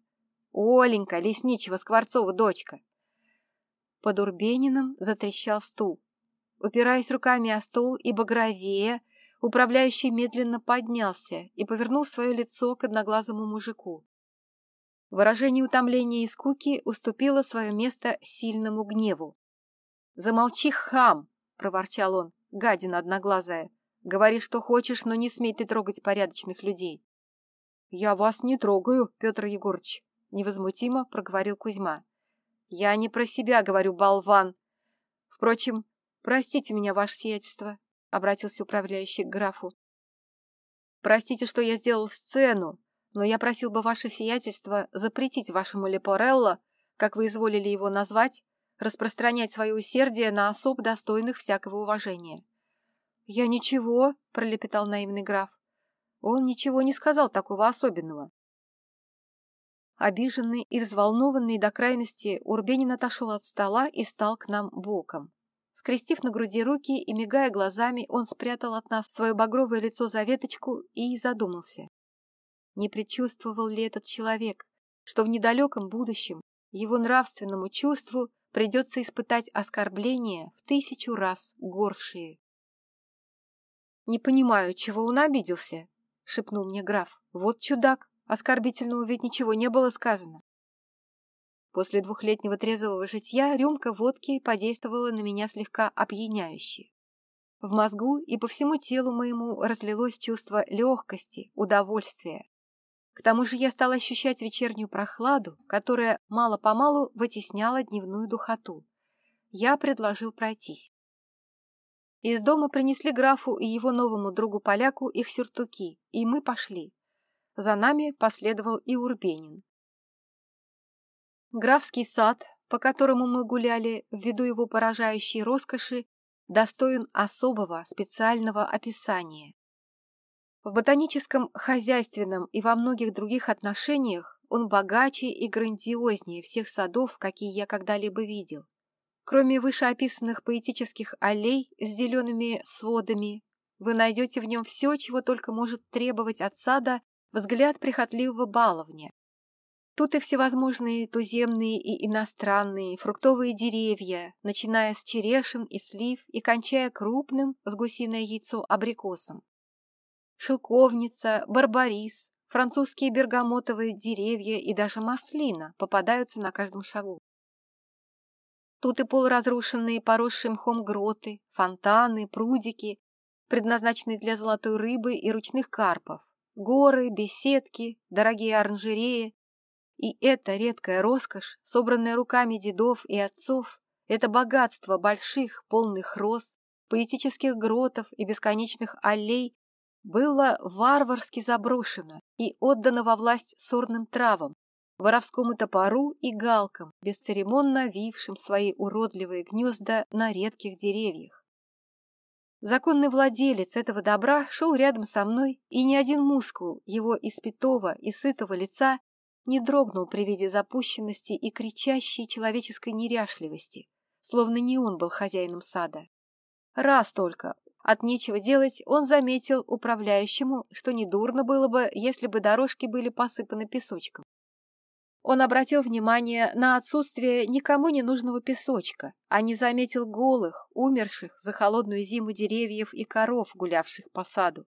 Оленька, лесничего Скворцова дочка. Под Урбениным затрещал стул. Упираясь руками о стол и багровее, управляющий медленно поднялся и повернул свое лицо к одноглазому мужику. Выражение утомления и скуки уступило свое место сильному гневу. «Замолчи, хам!» — проворчал он, гадина одноглазая. «Говори, что хочешь, но не смей ты трогать порядочных людей». «Я вас не трогаю, Петр Егорыч. — невозмутимо проговорил Кузьма. «Я не про себя говорю, болван. Впрочем, простите меня, ваше сиятельство», — обратился управляющий к графу. «Простите, что я сделал сцену, но я просил бы ваше сиятельство запретить вашему Лепорелло, как вы изволили его назвать, распространять свое усердие на особ, достойных всякого уважения». «Я ничего», — пролепетал наивный граф. Он ничего не сказал такого особенного. Обиженный и взволнованный до крайности, Урбенин отошел от стола и стал к нам боком. Скрестив на груди руки и мигая глазами, он спрятал от нас свое багровое лицо за веточку и задумался. Не предчувствовал ли этот человек, что в недалеком будущем его нравственному чувству придется испытать оскорбления в тысячу раз горшие? «Не понимаю, чего он обиделся?» — шепнул мне граф. «Вот чудак!» Оскорбительного ведь ничего не было сказано. После двухлетнего трезвого житья рюмка водки подействовала на меня слегка опьяняюще. В мозгу и по всему телу моему разлилось чувство легкости, удовольствия. К тому же я стал ощущать вечернюю прохладу, которая мало-помалу вытесняла дневную духоту. Я предложил пройтись. Из дома принесли графу и его новому другу-поляку их сюртуки, и мы пошли. За нами последовал и Урбенин. Графский сад, по которому мы гуляли, ввиду его поражающей роскоши, достоин особого специального описания. В ботаническом, хозяйственном и во многих других отношениях он богаче и грандиознее всех садов, какие я когда-либо видел. Кроме вышеописанных поэтических аллей с зелеными сводами, вы найдете в нем все, чего только может требовать от сада взгляд прихотливого баловня. Тут и всевозможные туземные и иностранные фруктовые деревья, начиная с черешин и слив и кончая крупным с гусиное яйцо абрикосом. Шелковница, барбарис, французские бергамотовые деревья и даже маслина попадаются на каждом шагу. Тут и полуразрушенные поросшие мхом гроты, фонтаны, прудики, предназначенные для золотой рыбы и ручных карпов, горы, беседки, дорогие оранжереи. И эта редкая роскошь, собранная руками дедов и отцов, это богатство больших, полных роз, поэтических гротов и бесконечных аллей было варварски заброшено и отдано во власть сорным травам, воровскому топору и галкам, бесцеремонно вившим свои уродливые гнезда на редких деревьях. Законный владелец этого добра шел рядом со мной, и ни один мускул его испитого и сытого лица не дрогнул при виде запущенности и кричащей человеческой неряшливости, словно не он был хозяином сада. Раз только, от нечего делать, он заметил управляющему, что недурно было бы, если бы дорожки были посыпаны песочком. Он обратил внимание на отсутствие никому не нужного песочка, а не заметил голых, умерших за холодную зиму деревьев и коров, гулявших по саду.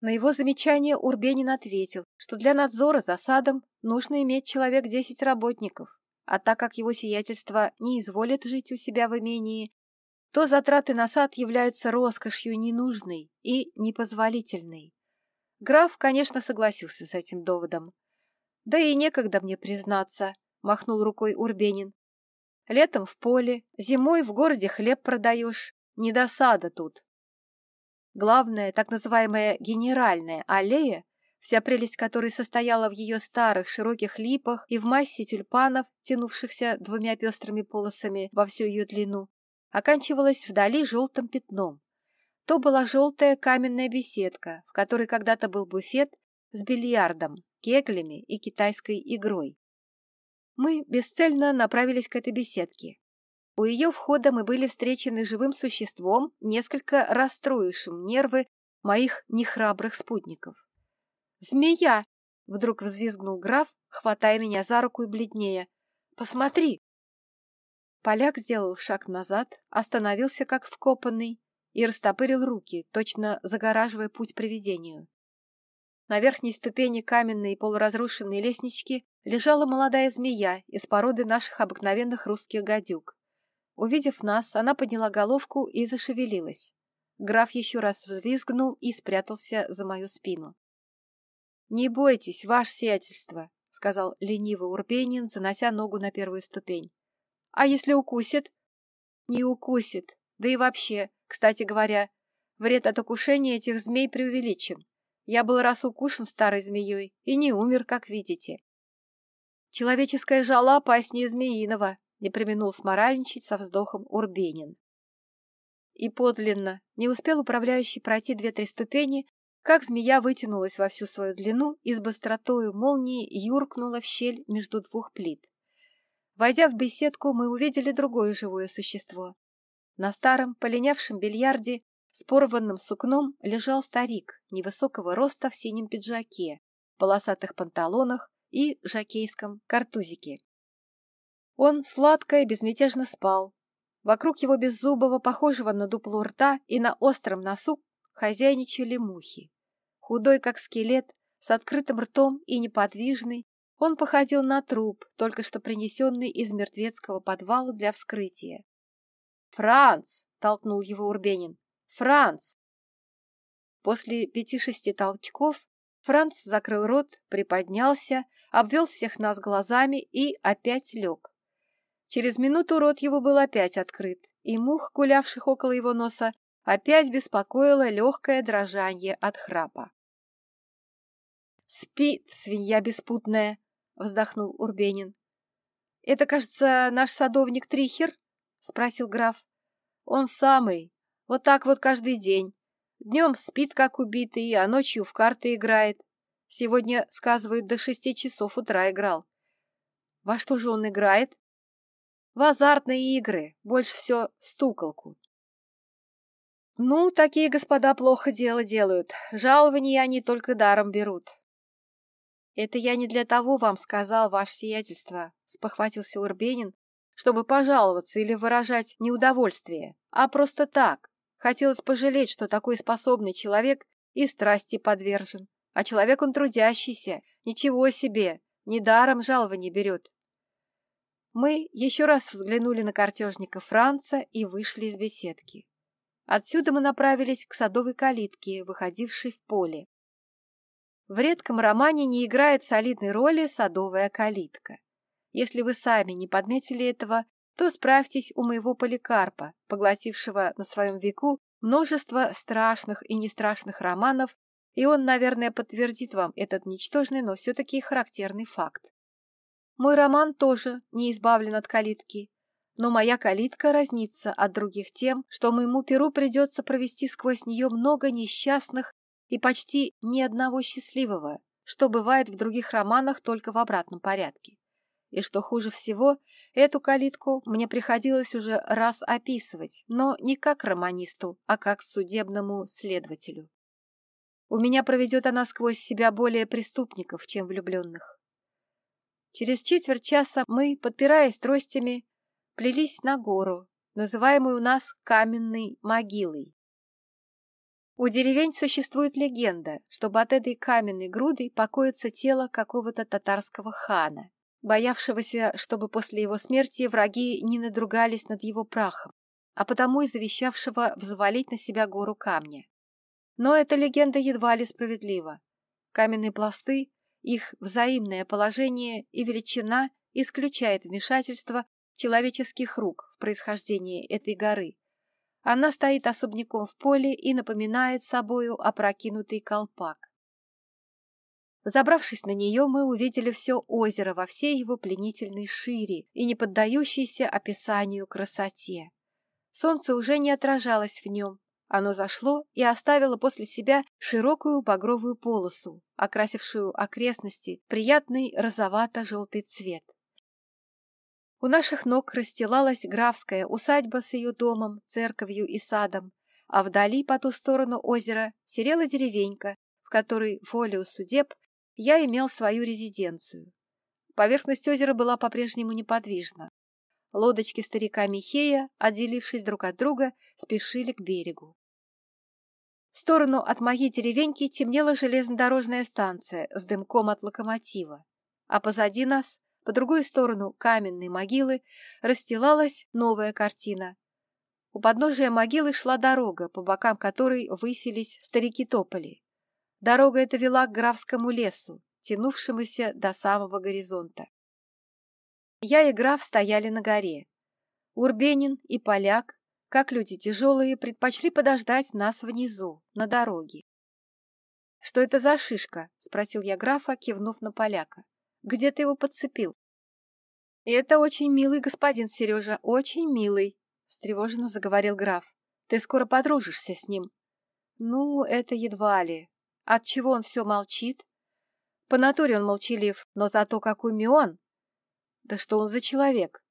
На его замечание Урбенин ответил, что для надзора за садом нужно иметь человек десять работников, а так как его сиятельство не изволит жить у себя в имении, то затраты на сад являются роскошью ненужной и непозволительной. Граф, конечно, согласился с этим доводом, да и некогда мне признаться, махнул рукой Урбенин. Летом в поле, зимой в городе хлеб продаешь. Не досада тут. Главная, так называемая генеральная аллея, вся прелесть которой состояла в ее старых широких липах и в массе тюльпанов, тянувшихся двумя пестрыми полосами во всю ее длину, оканчивалась вдали желтым пятном. То была желтая каменная беседка, в которой когда-то был буфет с бильярдом, кеглями и китайской игрой. Мы бесцельно направились к этой беседке. У ее входа мы были встречены живым существом, несколько расстроившим нервы моих нехрабрых спутников. «Змея!» — вдруг взвизгнул граф, хватая меня за руку и бледнее. «Посмотри!» Поляк сделал шаг назад, остановился как вкопанный и растопырил руки, точно загораживая путь привидению. На верхней ступени каменной полуразрушенной лестнички лежала молодая змея из породы наших обыкновенных русских гадюк. Увидев нас, она подняла головку и зашевелилась. Граф еще раз взвизгнул и спрятался за мою спину. — Не бойтесь, ваше сиятельство, сказал ленивый Урбенин, занося ногу на первую ступень. А если укусит? Не укусит. Да и вообще, кстати говоря, вред от укушения этих змей преувеличен. Я был раз укушен старой змеей и не умер, как видите. Человеческая жала опаснее змеиного, не применул сморальничать со вздохом Урбенин. И подлинно, не успел управляющий пройти две-три ступени, как змея вытянулась во всю свою длину и с быстротою молнии юркнула в щель между двух плит. Войдя в беседку, мы увидели другое живое существо. На старом, полинявшем бильярде с порванным сукном лежал старик невысокого роста в синем пиджаке, полосатых панталонах и жакейском картузике. Он сладко и безмятежно спал. Вокруг его беззубого, похожего на дупло рта и на остром носу хозяйничали мухи. Худой, как скелет, с открытым ртом и неподвижный, он походил на труп, только что принесенный из мертвецкого подвала для вскрытия. «Франц!» — толкнул его Урбенин. Франц!» После пяти-шести толчков Франц закрыл рот, приподнялся, обвел всех нас глазами и опять лег. Через минуту рот его был опять открыт, и мух, гулявших около его носа, опять беспокоило легкое дрожание от храпа. «Спит, свинья беспутная!» — вздохнул Урбенин. «Это, кажется, наш садовник Трихер?» — спросил граф. «Он самый, вот так вот каждый день. Днем спит, как убитый, а ночью в карты играет. Сегодня, сказывают, до шести часов утра играл. Во что же он играет? В азартные игры, больше все в стуколку. Ну, такие господа плохо дело делают. Жалования они только даром берут. Это я не для того вам сказал, ваше сиятельство, спохватился Урбенин, чтобы пожаловаться или выражать неудовольствие, а просто так. Хотелось пожалеть, что такой способный человек и страсти подвержен. А человек он трудящийся, ничего себе, недаром жалование берет. Мы еще раз взглянули на картежника Франца и вышли из беседки. Отсюда мы направились к садовой калитке, выходившей в поле. В редком романе не играет солидной роли садовая калитка. Если вы сами не подметили этого, то справьтесь у моего поликарпа, поглотившего на своем веку множество страшных и нестрашных романов, и он, наверное, подтвердит вам этот ничтожный, но все-таки характерный факт. Мой роман тоже не избавлен от калитки, но моя калитка разнится от других тем, что моему перу придется провести сквозь нее много несчастных и почти ни одного счастливого, что бывает в других романах только в обратном порядке. И что хуже всего, эту калитку мне приходилось уже раз описывать, но не как романисту, а как судебному следователю. У меня проведет она сквозь себя более преступников, чем влюбленных. Через четверть часа мы, подпираясь тростями, плелись на гору, называемую у нас Каменной могилой. У деревень существует легенда, чтобы от этой каменной груды покоится тело какого-то татарского хана боявшегося, чтобы после его смерти враги не надругались над его прахом, а потому и завещавшего взвалить на себя гору камня. Но эта легенда едва ли справедлива. Каменные пласты, их взаимное положение и величина исключает вмешательство человеческих рук в происхождение этой горы. Она стоит особняком в поле и напоминает собою опрокинутый колпак. Забравшись на нее, мы увидели все озеро во всей его пленительной шире и не поддающейся описанию красоте. Солнце уже не отражалось в нем. Оно зашло и оставило после себя широкую багровую полосу, окрасившую окрестности приятный розовато-желтый цвет. У наших ног расстилалась графская усадьба с ее домом, церковью и садом, а вдали по ту сторону озера серела деревенька, в которой волею судеб я имел свою резиденцию. Поверхность озера была по-прежнему неподвижна. Лодочки старика Михея, отделившись друг от друга, спешили к берегу. В сторону от моей деревеньки темнела железнодорожная станция с дымком от локомотива, а позади нас, по другую сторону каменной могилы, расстилалась новая картина. У подножия могилы шла дорога, по бокам которой высились старики тополи. Дорога эта вела к графскому лесу, тянувшемуся до самого горизонта. Я и граф стояли на горе. Урбенин и поляк, как люди тяжелые, предпочли подождать нас внизу, на дороге. «Что это за шишка?» — спросил я графа, кивнув на поляка. «Где ты его подцепил?» «Это очень милый господин Сережа, очень милый», — встревоженно заговорил граф. «Ты скоро подружишься с ним». «Ну, это едва ли. Отчего он все молчит?» «По натуре он молчалив, но зато как умен!» «Да что он за человек?»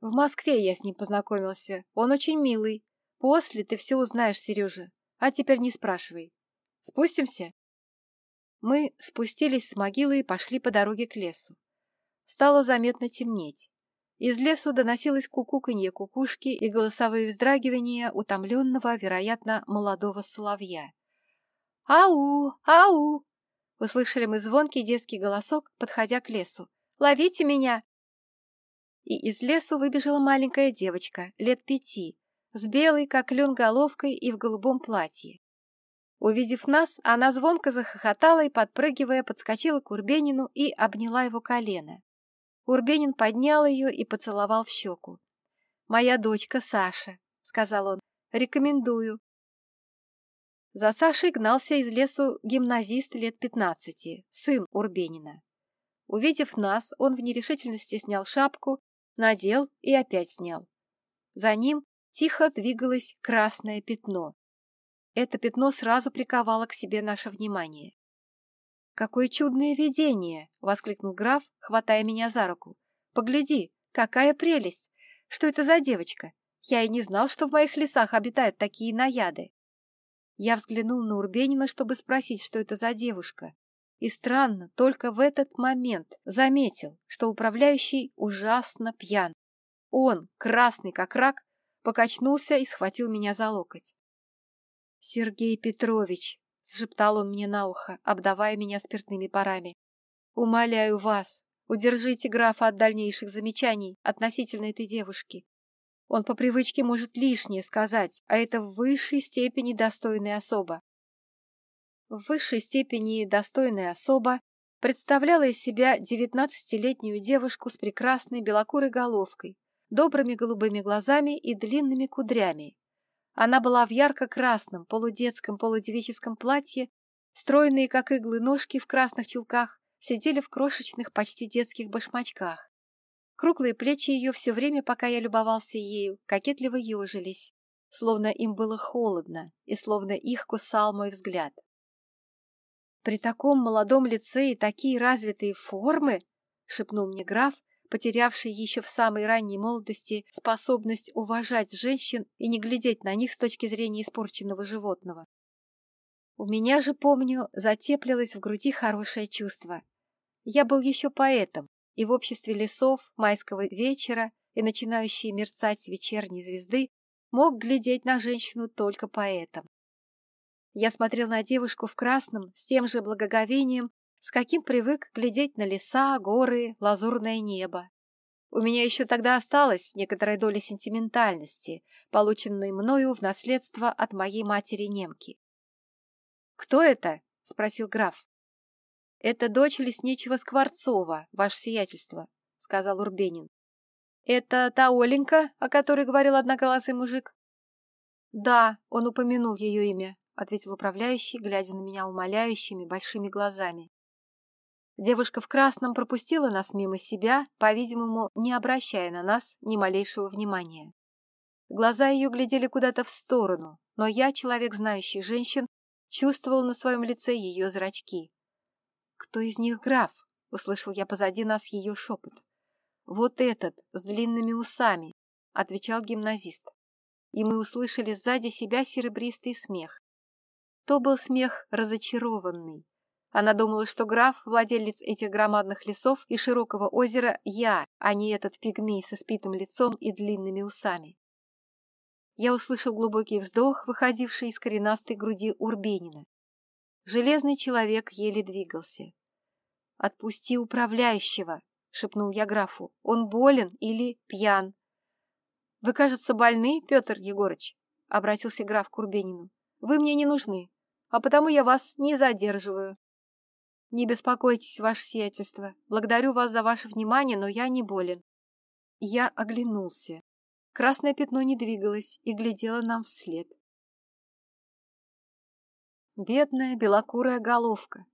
«В Москве я с ним познакомился. Он очень милый. После ты все узнаешь, Сережа. А теперь не спрашивай. Спустимся?» Мы спустились с могилы и пошли по дороге к лесу. Стало заметно темнеть. Из лесу доносилось кукуканье кукушки и голосовые вздрагивания утомленного, вероятно, молодого соловья. «Ау! Ау!» Услышали мы звонкий детский голосок, подходя к лесу. «Ловите меня!» И из лесу выбежала маленькая девочка, лет пяти, с белой, как лен, головкой и в голубом платье. Увидев нас, она звонко захохотала и, подпрыгивая, подскочила к Урбенину и обняла его колено. Урбенин поднял ее и поцеловал в щеку. «Моя дочка Саша», — сказал он, — «рекомендую». За Сашей гнался из лесу гимназист лет пятнадцати, сын Урбенина. Увидев нас, он в нерешительности снял шапку, надел и опять снял. За ним тихо двигалось красное пятно. Это пятно сразу приковало к себе наше внимание. «Какое чудное видение!» — воскликнул граф, хватая меня за руку. «Погляди, какая прелесть! Что это за девочка? Я и не знал, что в моих лесах обитают такие наяды». Я взглянул на Урбенина, чтобы спросить, что это за девушка. И странно, только в этот момент заметил, что управляющий ужасно пьян. Он, красный как рак, покачнулся и схватил меня за локоть. «Сергей Петрович», — шептал он мне на ухо, обдавая меня спиртными парами, — «умоляю вас, удержите графа от дальнейших замечаний относительно этой девушки. Он по привычке может лишнее сказать, а это в высшей степени достойная особа. В высшей степени достойная особа представляла из себя девятнадцатилетнюю девушку с прекрасной белокурой головкой, добрыми голубыми глазами и длинными кудрями. Она была в ярко-красном, полудетском, полудевическом платье, стройные, как иглы, ножки в красных чулках сидели в крошечных, почти детских башмачках. Круглые плечи ее все время, пока я любовался ею, кокетливо ежились, словно им было холодно и словно их кусал мой взгляд. «При таком молодом лице и такие развитые формы!» — шепнул мне граф, потерявший еще в самой ранней молодости способность уважать женщин и не глядеть на них с точки зрения испорченного животного. У меня же, помню, затеплилось в груди хорошее чувство. Я был еще поэтом, и в обществе лесов, майского вечера и начинающей мерцать вечерней звезды мог глядеть на женщину только поэтом. Я смотрел на девушку в красном с тем же благоговением, с каким привык глядеть на леса, горы, лазурное небо. У меня еще тогда осталась некоторая доля сентиментальности, полученной мною в наследство от моей матери-немки. «Кто это?» — спросил граф. «Это дочь лесничего Скворцова, ваше сиятельство», — сказал Урбенин. «Это та Оленька, о которой говорил одноголосый мужик?» «Да, он упомянул ее имя», — ответил управляющий, глядя на меня умоляющими большими глазами. Девушка в красном пропустила нас мимо себя, по-видимому, не обращая на нас ни малейшего внимания. Глаза ее глядели куда-то в сторону, но я, человек, знающий женщин, чувствовал на своем лице ее зрачки. «Кто из них граф?» — услышал я позади нас ее шепот. «Вот этот, с длинными усами», — отвечал гимназист. И мы услышали сзади себя серебристый смех. То был смех разочарованный. Она думала, что граф, владелец этих громадных лесов и широкого озера, я, а не этот пигмей со спитым лицом и длинными усами. Я услышал глубокий вздох, выходивший из коренастой груди Урбенина. Железный человек еле двигался. «Отпусти управляющего!» — шепнул я графу. «Он болен или пьян?» «Вы, кажется, больны, Петр Егорыч?» — обратился граф к Урбенину. «Вы мне не нужны, а потому я вас не задерживаю». «Не беспокойтесь, ваше сиятельство. Благодарю вас за ваше внимание, но я не болен». Я оглянулся. Красное пятно не двигалось и глядело нам вслед. Бедная белокурая головка.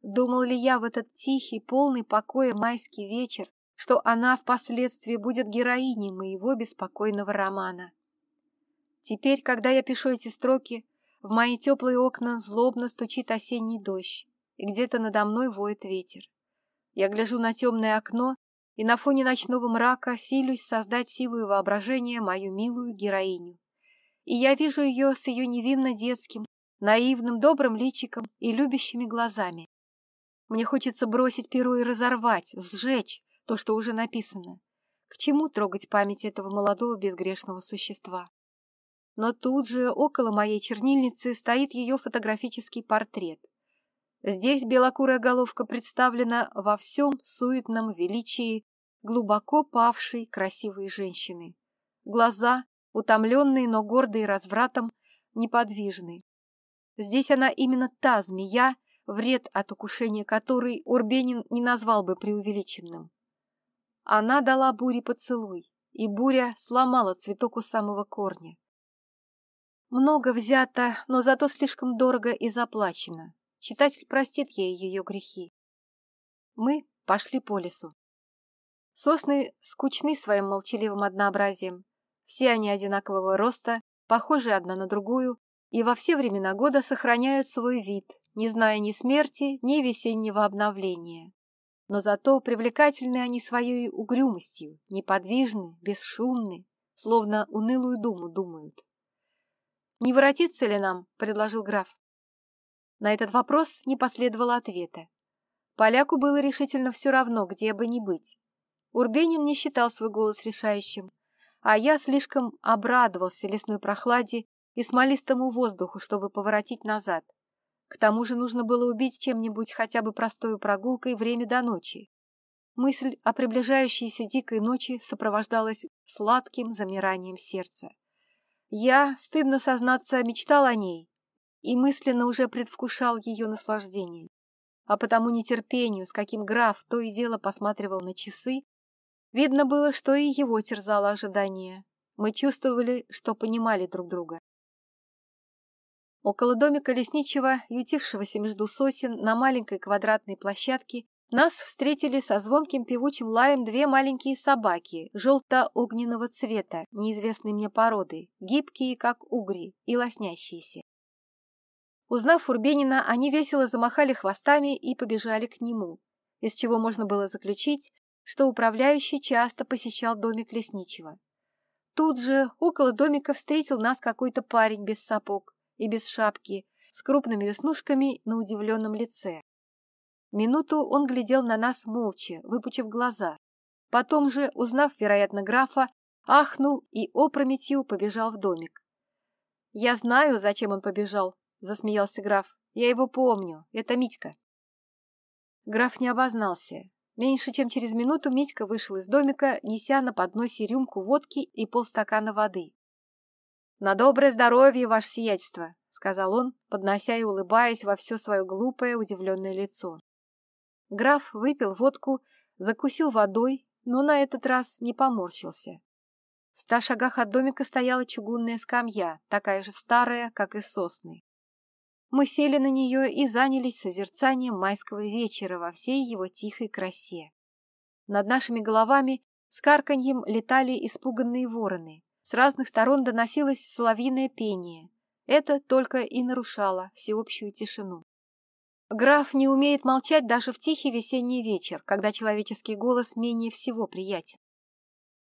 Думал ли я в этот тихий, полный покоя майский вечер, что она впоследствии будет героиней моего беспокойного романа? Теперь, когда я пишу эти строки, в мои теплые окна злобно стучит осенний дождь, и где-то надо мной воет ветер. Я гляжу на темное окно и на фоне ночного мрака силюсь создать силу и воображение мою милую героиню. И я вижу ее с ее невинно детским, наивным, добрым личиком и любящими глазами. Мне хочется бросить перо и разорвать, сжечь то, что уже написано. К чему трогать память этого молодого безгрешного существа? Но тут же около моей чернильницы стоит ее фотографический портрет — Здесь белокурая головка представлена во всем суетном величии глубоко павшей красивой женщины. Глаза, утомленные, но гордые развратом, неподвижны. Здесь она именно та змея, вред от укушения которой Урбенин не назвал бы преувеличенным. Она дала буре поцелуй, и буря сломала цветок у самого корня. Много взято, но зато слишком дорого и заплачено. Читатель простит ей ее грехи. Мы пошли по лесу. Сосны скучны своим молчаливым однообразием. Все они одинакового роста, похожи одна на другую, и во все времена года сохраняют свой вид, не зная ни смерти, ни весеннего обновления. Но зато привлекательны они своей угрюмостью, неподвижны, бесшумны, словно унылую думу думают. «Не воротиться ли нам?» — предложил граф. На этот вопрос не последовало ответа. Поляку было решительно все равно, где бы ни быть. Урбенин не считал свой голос решающим, а я слишком обрадовался лесной прохладе и смолистому воздуху, чтобы поворотить назад. К тому же нужно было убить чем-нибудь хотя бы простой прогулкой время до ночи. Мысль о приближающейся дикой ночи сопровождалась сладким замиранием сердца. Я, стыдно сознаться, мечтал о ней, и мысленно уже предвкушал ее наслаждение. А потому нетерпению, с каким граф то и дело посматривал на часы, видно было, что и его терзало ожидание. Мы чувствовали, что понимали друг друга. Около домика лесничего, ютившегося между сосен на маленькой квадратной площадке, нас встретили со звонким певучим лаем две маленькие собаки желто-огненного цвета, неизвестной мне породы, гибкие, как угри, и лоснящиеся. Узнав Урбенина, они весело замахали хвостами и побежали к нему, из чего можно было заключить, что управляющий часто посещал домик лесничего. Тут же около домика встретил нас какой-то парень без сапог и без шапки, с крупными веснушками на удивленном лице. Минуту он глядел на нас молча, выпучив глаза. Потом же, узнав, вероятно, графа, ахнул и опрометью побежал в домик. Я знаю, зачем он побежал, — засмеялся граф. «Я его помню. Это Митька». Граф не обознался. Меньше чем через минуту Митька вышел из домика, неся на подносе рюмку водки и полстакана воды. «На доброе здоровье, ваше сиятельство!» — сказал он, поднося и улыбаясь во все свое глупое, удивленное лицо. Граф выпил водку, закусил водой, но на этот раз не поморщился. В ста шагах от домика стояла чугунная скамья, такая же старая, как и сосны. Мы сели на нее и занялись созерцанием майского вечера во всей его тихой красе. Над нашими головами с карканьем летали испуганные вороны. С разных сторон доносилось соловьиное пение. Это только и нарушало всеобщую тишину. Граф не умеет молчать даже в тихий весенний вечер, когда человеческий голос менее всего приятен.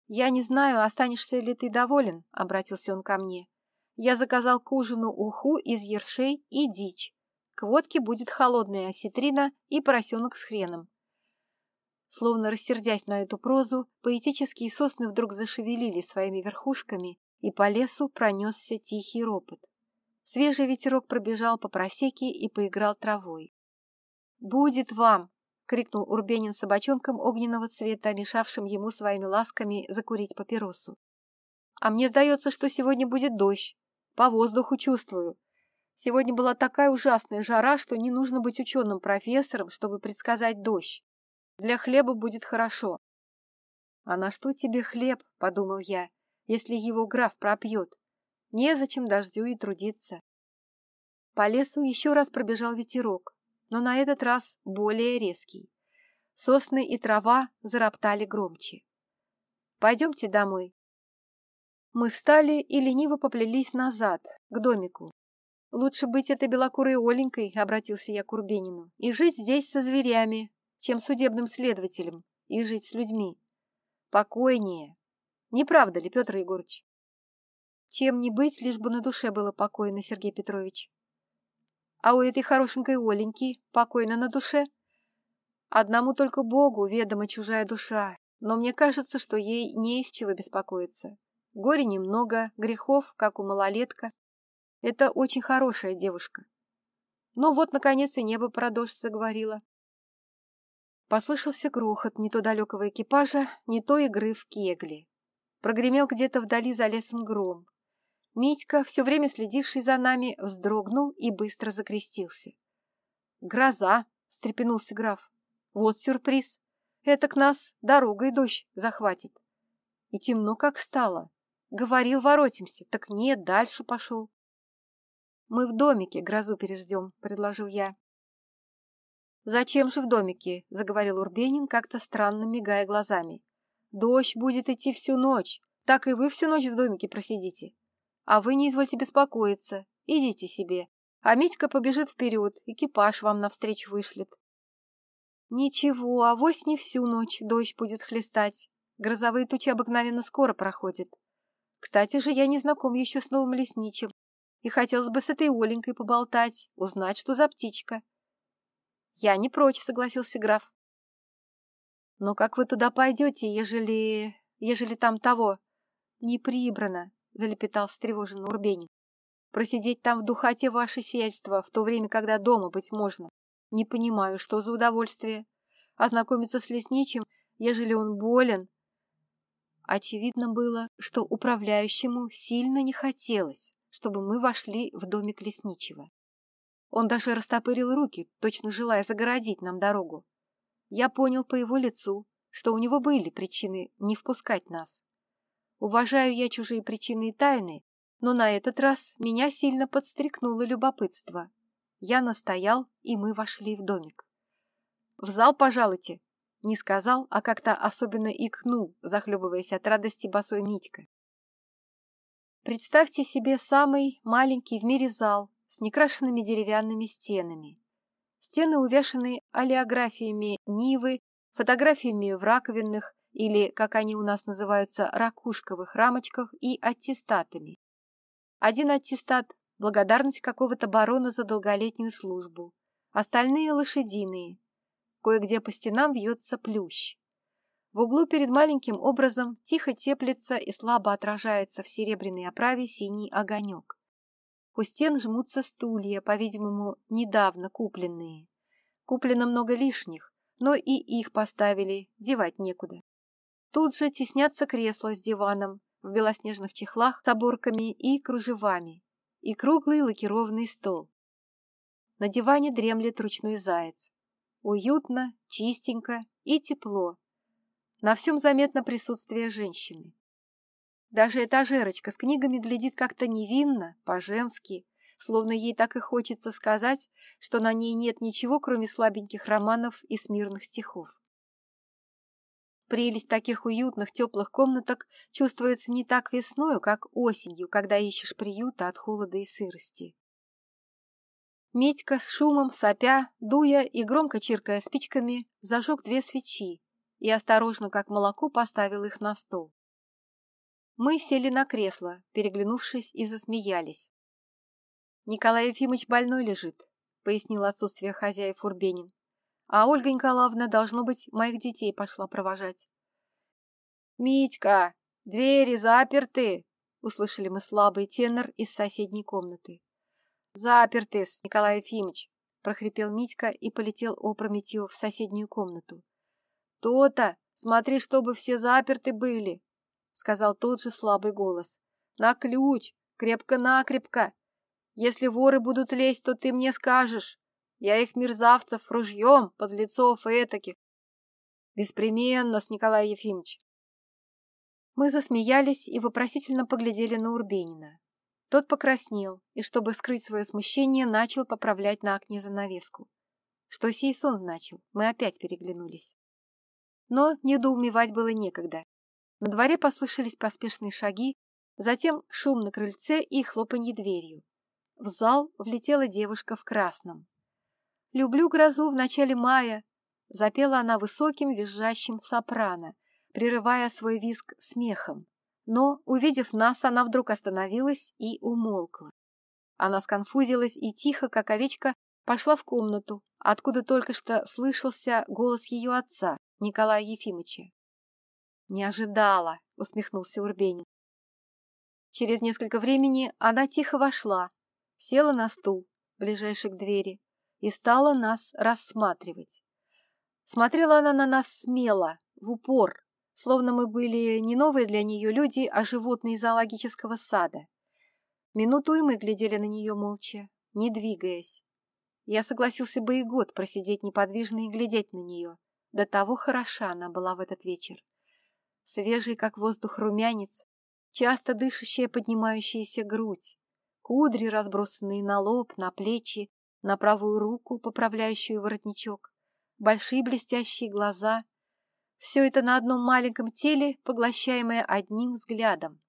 «Я не знаю, останешься ли ты доволен», — обратился он ко мне. Я заказал к ужину уху из ершей и дичь. К водке будет холодная осетрина и поросенок с хреном. Словно рассердясь на эту прозу, поэтические сосны вдруг зашевелили своими верхушками, и по лесу пронесся тихий ропот. Свежий ветерок пробежал по просеке и поиграл травой. «Будет вам!» — крикнул Урбенин собачонком огненного цвета, мешавшим ему своими ласками закурить папиросу. «А мне сдается, что сегодня будет дождь. По воздуху чувствую. Сегодня была такая ужасная жара, что не нужно быть ученым-профессором, чтобы предсказать дождь. Для хлеба будет хорошо. «А на что тебе хлеб?» — подумал я, если его граф пропьет. Незачем дождю и трудиться. По лесу еще раз пробежал ветерок, но на этот раз более резкий. Сосны и трава зароптали громче. «Пойдемте домой». Мы встали и лениво поплелись назад, к домику. «Лучше быть этой белокурой Оленькой», — обратился я к Урбенину, «и жить здесь со зверями, чем судебным следователем, и жить с людьми. Покойнее. Не правда ли, Петр Егорович?» «Чем не быть, лишь бы на душе было покойно, Сергей Петрович». «А у этой хорошенькой Оленьки покойно на душе?» «Одному только Богу ведома чужая душа, но мне кажется, что ей не из чего беспокоиться. Горе немного, грехов, как у малолетка, это очень хорошая девушка. Ну вот, наконец, и небо про дождь заговорило. Послышался грохот не то далекого экипажа, не то игры в кегли. Прогремел где-то вдали за лесом гром. Митька, все время следивший за нами, вздрогнул и быстро закрестился. «Гроза!» — встрепенулся граф. «Вот сюрприз! Это к нас дорогой дождь захватит!» И темно как стало. Говорил, воротимся, так нет, дальше пошел. «Мы в домике грозу переждем», — предложил я. «Зачем же в домике?» — заговорил Урбенин, как-то странно мигая глазами. «Дождь будет идти всю ночь, так и вы всю ночь в домике просидите. А вы не извольте беспокоиться, идите себе. А Митька побежит вперед, экипаж вам навстречу вышлет». «Ничего, авось не всю ночь дождь будет хлестать. Грозовые тучи обыкновенно скоро проходят. Кстати же, я не знаком еще с новым лесничим, и хотелось бы с этой Оленькой поболтать, узнать, что за птичка. Я не прочь, согласился граф. Но как вы туда пойдете, ежели... ежели там того? Не прибрано, залепетал встревоженный Урбенин. Просидеть там в духоте ваше сиятельство, в то время, когда дома быть можно. Не понимаю, что за удовольствие. Ознакомиться с лесничим, ежели он болен. Очевидно было, что управляющему сильно не хотелось, чтобы мы вошли в домик лесничего. Он даже растопырил руки, точно желая загородить нам дорогу. Я понял по его лицу, что у него были причины не впускать нас. Уважаю я чужие причины и тайны, но на этот раз меня сильно подстрекнуло любопытство. Я настоял, и мы вошли в домик. «В зал пожалуйте!» Не сказал, а как-то особенно икнул, захлебываясь от радости босой Митька. Представьте себе самый маленький в мире зал с некрашенными деревянными стенами. Стены увешаны олеографиями Нивы, фотографиями в раковинных или, как они у нас называются, ракушковых рамочках и аттестатами. Один аттестат – благодарность какого-то барона за долголетнюю службу, остальные – лошадиные. Кое-где по стенам вьется плющ. В углу перед маленьким образом тихо теплится и слабо отражается в серебряной оправе синий огонек. У стен жмутся стулья, по-видимому, недавно купленные. Куплено много лишних, но и их поставили, девать некуда. Тут же теснятся кресла с диваном в белоснежных чехлах с оборками и кружевами, и круглый лакированный стол. На диване дремлет ручной заяц. Уютно, чистенько и тепло, на всем заметно присутствие женщины. Даже этажерочка с книгами глядит как-то невинно, по-женски, словно ей так и хочется сказать, что на ней нет ничего, кроме слабеньких романов и смирных стихов. Прелесть таких уютных, теплых комнаток чувствуется не так весною, как осенью, когда ищешь приюта от холода и сырости. Медька с шумом, сопя, дуя и громко чиркая спичками, зажег две свечи, и осторожно, как молоко, поставил их на стол. Мы сели на кресло, переглянувшись и засмеялись. «Николай Ефимович больной лежит», — пояснил отсутствие хозяев Урбенин. «А Ольга Николаевна, должно быть, моих детей пошла провожать». «Митька, двери заперты!» — услышали мы слабый тенор из соседней комнаты. «Заперты, Николай Ефимович!» — прохрипел Митька и полетел опрометью в соседнюю комнату. «То-то! Смотри, чтобы все заперты были!» — сказал тот же слабый голос. «На ключ! Крепко-накрепко! Если воры будут лезть, то ты мне скажешь. Я их мерзавцев ружьем, подлецов и этаких. Беспременно, с Николай Ефимович. Мы засмеялись и вопросительно поглядели на Урбенина. Тот покраснел и, чтобы скрыть свое смущение, начал поправлять на окне занавеску. Что сей сон значил, мы опять переглянулись. Но недоумевать было некогда. На дворе послышались поспешные шаги, затем шум на крыльце и хлопанье дверью. В зал влетела девушка в красном. «Люблю грозу в начале мая», — запела она высоким визжащим сопрано, прерывая свой визг смехом. Но, увидев нас, она вдруг остановилась и умолкла. Она сконфузилась и тихо, как овечка, пошла в комнату, откуда только что слышался голос ее отца, Николая Ефимовича. «Не ожидала», — усмехнулся Урбенин. Через несколько времени она тихо вошла, села на стул, ближайший к двери, и стала нас рассматривать. Смотрела она на нас смело, в упор, словно мы были не новые для нее люди, а животные из зоологического сада. Минуту и мы глядели на нее молча, не двигаясь. Я согласился бы и год просидеть неподвижно и глядеть на нее. До того хороша она была в этот вечер. Свежий, как воздух, румянец, часто дышащая поднимающаяся грудь, кудри, разбросанные на лоб, на плечи, на правую руку, поправляющую воротничок, большие блестящие глаза — все это на одном маленьком теле, поглощаемое одним взглядом.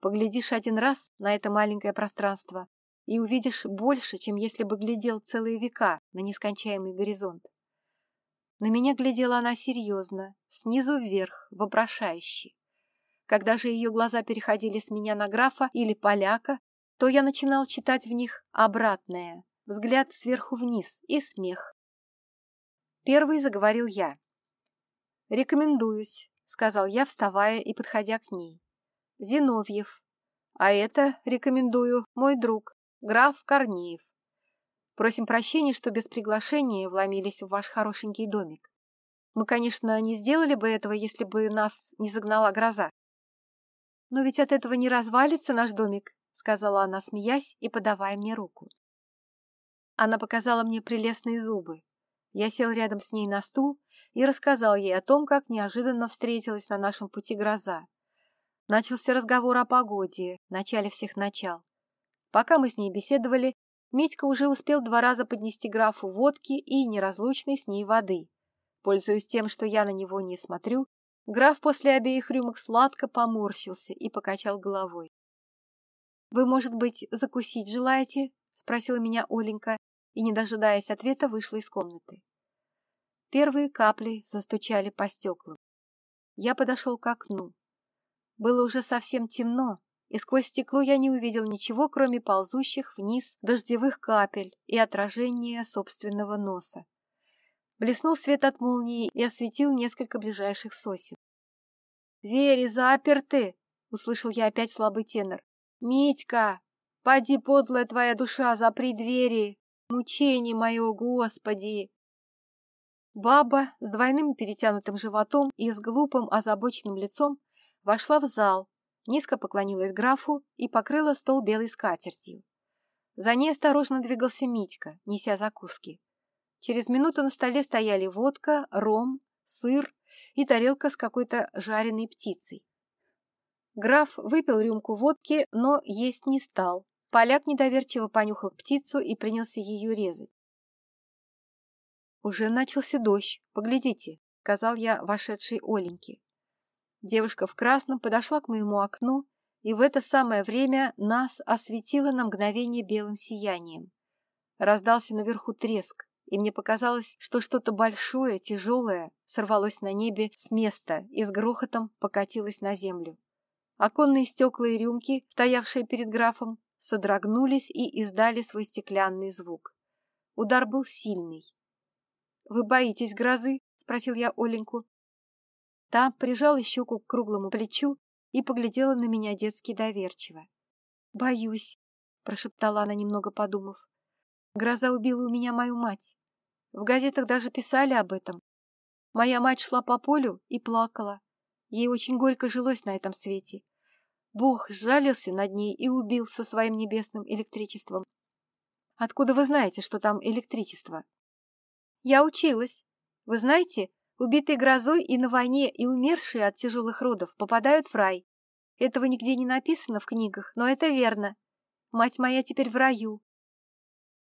Поглядишь один раз на это маленькое пространство и увидишь больше, чем если бы глядел целые века на нескончаемый горизонт. На меня глядела она серьезно, снизу вверх, вопрошающе. Когда же ее глаза переходили с меня на графа или поляка, то я начинал читать в них обратное, взгляд сверху вниз и смех. Первый заговорил я. «Рекомендуюсь», — сказал я, вставая и подходя к ней. «Зиновьев. А это, рекомендую, мой друг, граф Корнеев. Просим прощения, что без приглашения вломились в ваш хорошенький домик. Мы, конечно, не сделали бы этого, если бы нас не загнала гроза. Но ведь от этого не развалится наш домик, сказала она, смеясь и подавая мне руку. Она показала мне прелестные зубы. Я сел рядом с ней на стул и рассказал ей о том, как неожиданно встретилась на нашем пути гроза. Начался разговор о погоде, начале всех начал. Пока мы с ней беседовали, Митька уже успел два раза поднести графу водки и неразлучной с ней воды. Пользуясь тем, что я на него не смотрю, граф после обеих рюмок сладко поморщился и покачал головой. «Вы, может быть, закусить желаете?» — спросила меня Оленька, и, не дожидаясь ответа, вышла из комнаты. Первые капли застучали по стеклам. Я подошел к окну. Было уже совсем темно, и сквозь стекло я не увидел ничего, кроме ползущих вниз дождевых капель и отражения собственного носа. Блеснул свет от молнии и осветил несколько ближайших сосен. «Двери заперты!» — услышал я опять слабый тенор. «Митька, поди, подлая твоя душа, запри двери! Мучение мое, Господи!» Баба с двойным перетянутым животом и с глупым озабоченным лицом вошла в зал, низко поклонилась графу и покрыла стол белой скатертью. За ней осторожно двигался Митька, неся закуски. Через минуту на столе стояли водка, ром, сыр и тарелка с какой-то жареной птицей. Граф выпил рюмку водки, но есть не стал. Поляк недоверчиво понюхал птицу и принялся ее резать. «Уже начался дождь, поглядите», — сказал я вошедшей Оленьке. Девушка в красном подошла к моему окну, и в это самое время нас осветило на мгновение белым сиянием. Раздался наверху треск, и мне показалось, что что-то большое, тяжелое сорвалось на небе с места и с грохотом покатилось на землю. Оконные стекла и рюмки, стоявшие перед графом, содрогнулись и издали свой стеклянный звук. Удар был сильный, «Вы боитесь грозы?» — спросил я Оленьку. Та прижала щеку к круглому плечу и поглядела на меня детски доверчиво. «Боюсь», — прошептала она, немного подумав. «Гроза убила у меня мою мать. В газетах даже писали об этом. Моя мать шла по полю и плакала. Ей очень горько жилось на этом свете. Бог сжалился над ней и убил со своим небесным электричеством. Откуда вы знаете, что там электричество? Я училась. Вы знаете, убитые грозой и на войне, и умершие от тяжелых родов попадают в рай. Этого нигде не написано в книгах, но это верно. Мать моя теперь в раю.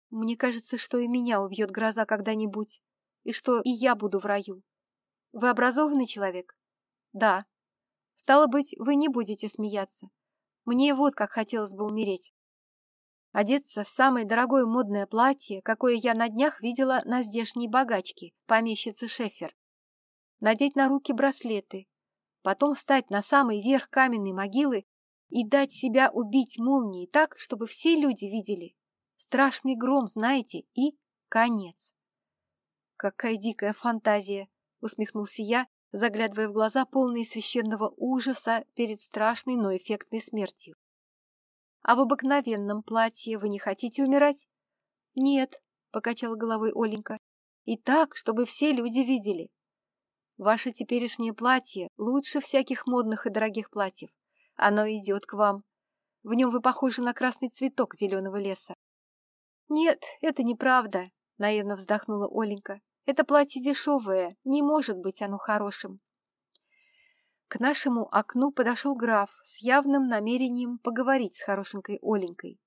Мне кажется, что и меня убьет гроза когда-нибудь, и что и я буду в раю. Вы образованный человек? Да. Стало быть, вы не будете смеяться. Мне вот как хотелось бы умереть. Одеться в самое дорогое модное платье, какое я на днях видела на здешней богачке, помещице Шефер. Надеть на руки браслеты. Потом встать на самый верх каменной могилы и дать себя убить молнией так, чтобы все люди видели. Страшный гром, знаете, и конец. Какая дикая фантазия, усмехнулся я, заглядывая в глаза, полные священного ужаса перед страшной, но эффектной смертью. «А в обыкновенном платье вы не хотите умирать?» «Нет», — покачала головой Оленька, — «и так, чтобы все люди видели. Ваше теперешнее платье лучше всяких модных и дорогих платьев. Оно идет к вам. В нем вы похожи на красный цветок зеленого леса». «Нет, это неправда», — наивно вздохнула Оленька. Это платье дешевое, не может быть оно хорошим. К нашему окну подошел граф с явным намерением поговорить с хорошенькой Оленькой.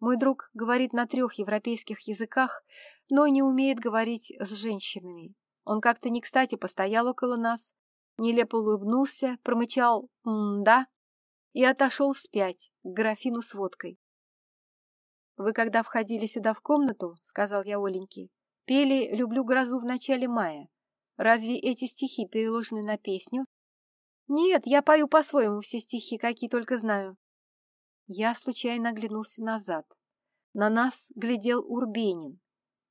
Мой друг говорит на трех европейских языках, но не умеет говорить с женщинами. Он как-то не кстати постоял около нас, нелепо улыбнулся, промычал «м-да» и отошел вспять к графину с водкой. «Вы когда входили сюда в комнату, — сказал я Оленьке, Пели «Люблю грозу» в начале мая. Разве эти стихи переложены на песню? Нет, я пою по-своему все стихи, какие только знаю. Я случайно оглянулся назад. На нас глядел Урбенин.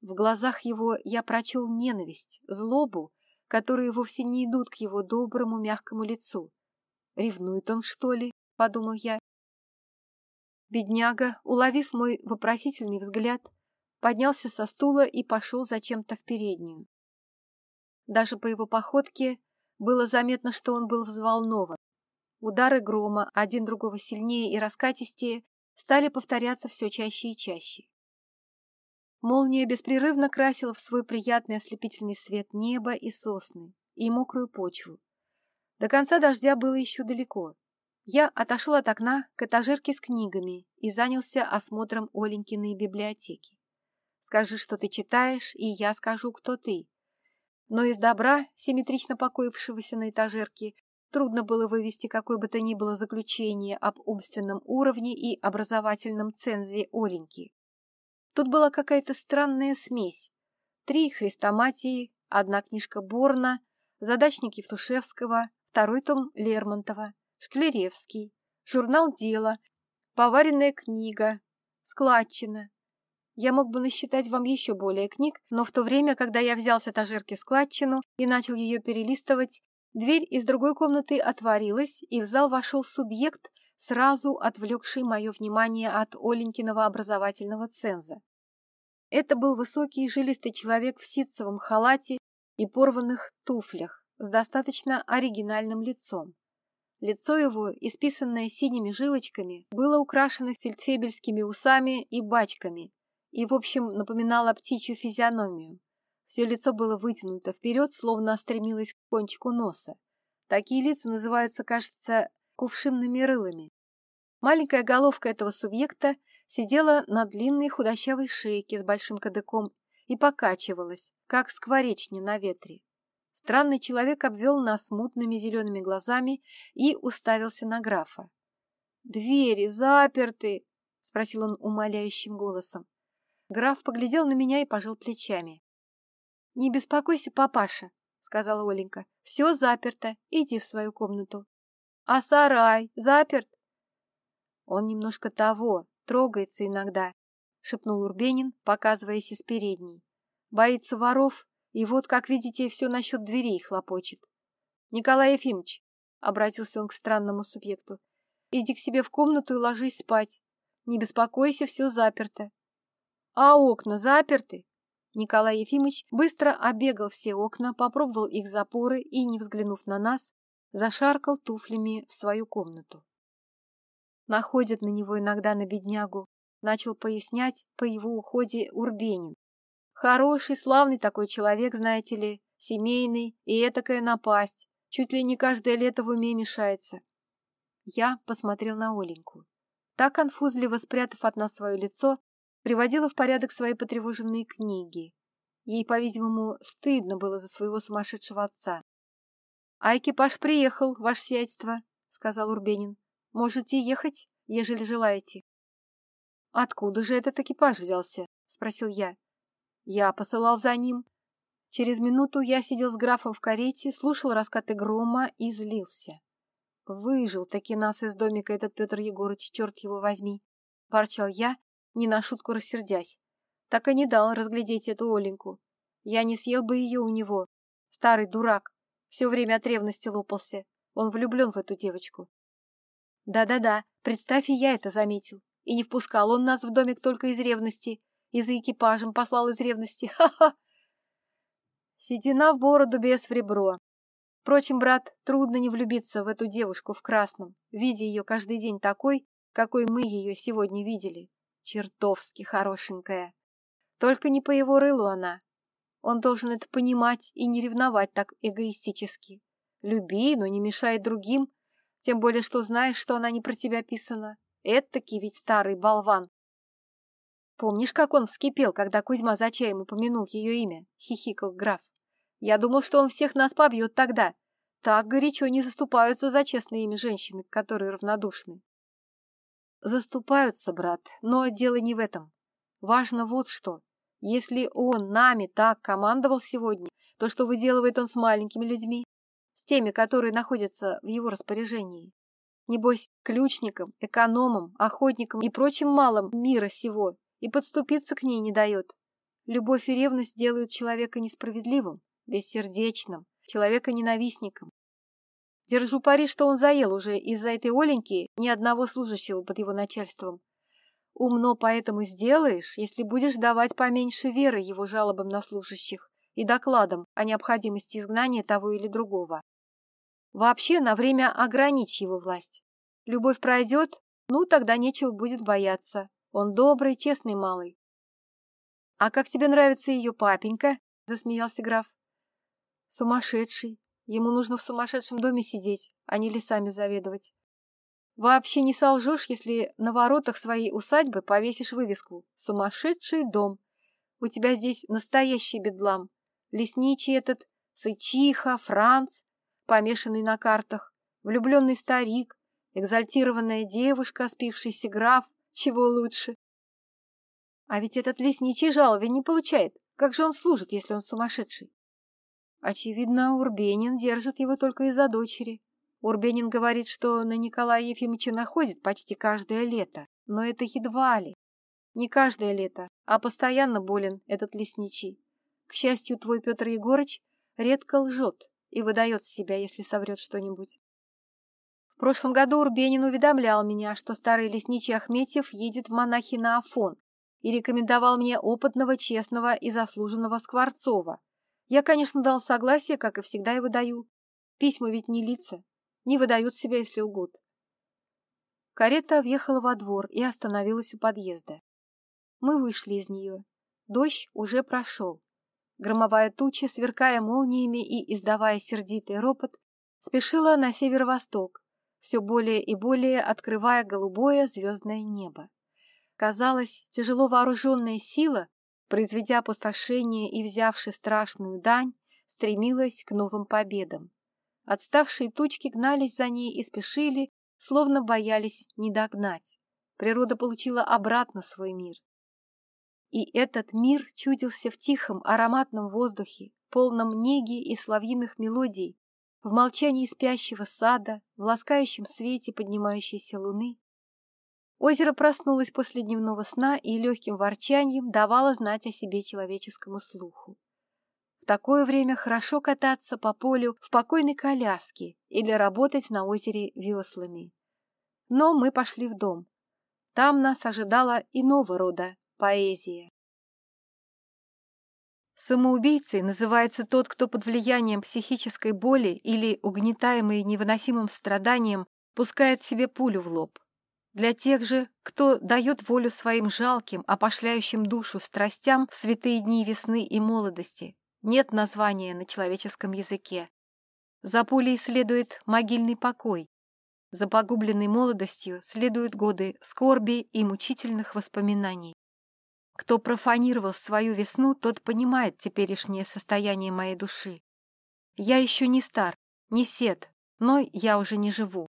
В глазах его я прочел ненависть, злобу, которые вовсе не идут к его доброму мягкому лицу. Ревнует он, что ли? — подумал я. Бедняга, уловив мой вопросительный взгляд, поднялся со стула и пошел зачем-то в переднюю. Даже по его походке было заметно, что он был взволнован. Удары грома, один другого сильнее и раскатистее, стали повторяться все чаще и чаще. Молния беспрерывно красила в свой приятный ослепительный свет небо и сосны, и мокрую почву. До конца дождя было еще далеко. Я отошел от окна к этажерке с книгами и занялся осмотром Оленькиной библиотеки. Скажи, что ты читаешь, и я скажу, кто ты. Но из добра, симметрично покоившегося на этажерке, трудно было вывести какое бы то ни было заключение об умственном уровне и образовательном цензе Оленьки. Тут была какая-то странная смесь. Три хрестоматии, одна книжка Борна, задачник Евтушевского, второй том Лермонтова, Шклеревский, журнал «Дело», поваренная книга, складчина, я мог бы насчитать вам еще более книг, но в то время, когда я взял с этажерки складчину и начал ее перелистывать, дверь из другой комнаты отворилась, и в зал вошел субъект, сразу отвлекший мое внимание от Оленькиного образовательного ценза. Это был высокий жилистый человек в ситцевом халате и порванных туфлях с достаточно оригинальным лицом. Лицо его, исписанное синими жилочками, было украшено фельдфебельскими усами и бачками, и, в общем, напоминала птичью физиономию. Все лицо было вытянуто вперед, словно стремилось к кончику носа. Такие лица называются, кажется, кувшинными рылами. Маленькая головка этого субъекта сидела на длинной худощавой шейке с большим кадыком и покачивалась, как скворечня на ветре. Странный человек обвел нас мутными зелеными глазами и уставился на графа. «Двери заперты!» — спросил он умоляющим голосом. Граф поглядел на меня и пожал плечами. — Не беспокойся, папаша, — сказала Оленька. — Все заперто. Иди в свою комнату. — А сарай заперт? — Он немножко того, трогается иногда, — шепнул Урбенин, показываясь из передней. — Боится воров, и вот, как видите, все насчет дверей хлопочет. — Николай Ефимович, — обратился он к странному субъекту, — иди к себе в комнату и ложись спать. Не беспокойся, все заперто. А окна заперты? Николай Ефимович быстро обегал все окна, попробовал их запоры и, не взглянув на нас, зашаркал туфлями в свою комнату. Находят на него иногда на беднягу. Начал пояснять по его уходе Урбенин. Хороший, славный такой человек, знаете ли, семейный, и этакая напасть. Чуть ли не каждое лето в уме мешается. Я посмотрел на Оленьку. Так конфузливо спрятав от нас свое лицо, приводила в порядок свои потревоженные книги. Ей, по-видимому, стыдно было за своего сумасшедшего отца. — А экипаж приехал, ваше сиятельство, — сказал Урбенин. — Можете ехать, ежели желаете. — Откуда же этот экипаж взялся? — спросил я. Я посылал за ним. Через минуту я сидел с графом в карете, слушал раскаты грома и злился. Выжил таки нас из домика этот Петр Егорыч, черт его возьми. Ворчал я, не на шутку рассердясь. Так и не дал разглядеть эту Оленьку. Я не съел бы ее у него. Старый дурак. Все время от ревности лопался. Он влюблен в эту девочку. Да-да-да, представь, и я это заметил. И не впускал он нас в домик только из ревности. И за экипажем послал из ревности. Ха-ха! Седина в бороду, без в ребро. Впрочем, брат, трудно не влюбиться в эту девушку в красном, видя ее каждый день такой, какой мы ее сегодня видели. Чертовски хорошенькая. Только не по его рылу она. Он должен это понимать и не ревновать так эгоистически. Люби, но не мешай другим, тем более, что знаешь, что она не про тебя писана. Это-таки ведь старый болван. Помнишь, как он вскипел, когда Кузьма за чаем упомянул ее имя? Хихикал граф. Я думал, что он всех нас побьет тогда. Так горячо не заступаются за честное имя женщины, которые равнодушны. Заступаются, брат, но дело не в этом. Важно вот что. Если он нами так командовал сегодня, то что выделывает он с маленькими людьми, с теми, которые находятся в его распоряжении? Небось, ключникам, экономам, охотникам и прочим малым мира сего, и подступиться к ней не дает. Любовь и ревность делают человека несправедливым, бессердечным, человека-ненавистником. Держу пари, что он заел уже из-за этой Оленьки ни одного служащего под его начальством. Умно поэтому сделаешь, если будешь давать поменьше веры его жалобам на служащих и докладам о необходимости изгнания того или другого. Вообще на время ограничь его власть. Любовь пройдет, ну тогда нечего будет бояться. Он добрый, честный малый. — А как тебе нравится ее папенька? — засмеялся граф. Сумасшедший. Ему нужно в сумасшедшем доме сидеть, а не лесами заведовать. Вообще не солжешь, если на воротах своей усадьбы повесишь вывеску «Сумасшедший дом». У тебя здесь настоящий бедлам. Лесничий этот, Сычиха, Франц, помешанный на картах, влюбленный старик, экзальтированная девушка, спившийся граф, чего лучше. А ведь этот лесничий жаловень не получает. Как же он служит, если он сумасшедший? Очевидно, Урбенин держит его только из-за дочери. Урбенин говорит, что на Николая Ефимовича находит почти каждое лето, но это едва ли. Не каждое лето, а постоянно болен этот лесничий. К счастью, твой Петр Егорыч редко лжет и выдает себя, если соврет что-нибудь. В прошлом году Урбенин уведомлял меня, что старый лесничий Ахметьев едет в монахи на Афон и рекомендовал мне опытного, честного и заслуженного Скворцова, я, конечно, дал согласие, как и всегда и выдаю. Письма ведь не лица, не выдают себя, если лгут. Карета въехала во двор и остановилась у подъезда. Мы вышли из нее. Дождь уже прошел. Громовая туча, сверкая молниями и издавая сердитый ропот, спешила на северо-восток, все более и более открывая голубое звездное небо. Казалось, тяжело вооруженная сила произведя опустошение и взявши страшную дань, стремилась к новым победам. Отставшие тучки гнались за ней и спешили, словно боялись не догнать. Природа получила обратно свой мир. И этот мир чудился в тихом ароматном воздухе, полном неги и славьиных мелодий, в молчании спящего сада, в ласкающем свете поднимающейся луны, Озеро проснулось после дневного сна и легким ворчанием давало знать о себе человеческому слуху. В такое время хорошо кататься по полю в покойной коляске или работать на озере веслами. Но мы пошли в дом. Там нас ожидала иного рода поэзия. Самоубийцей называется тот, кто под влиянием психической боли или угнетаемый невыносимым страданием пускает себе пулю в лоб. Для тех же, кто дает волю своим жалким, опошляющим душу страстям в святые дни весны и молодости, нет названия на человеческом языке. За пулей следует могильный покой. За погубленной молодостью следуют годы скорби и мучительных воспоминаний. Кто профанировал свою весну, тот понимает теперешнее состояние моей души. Я еще не стар, не сед, но я уже не живу.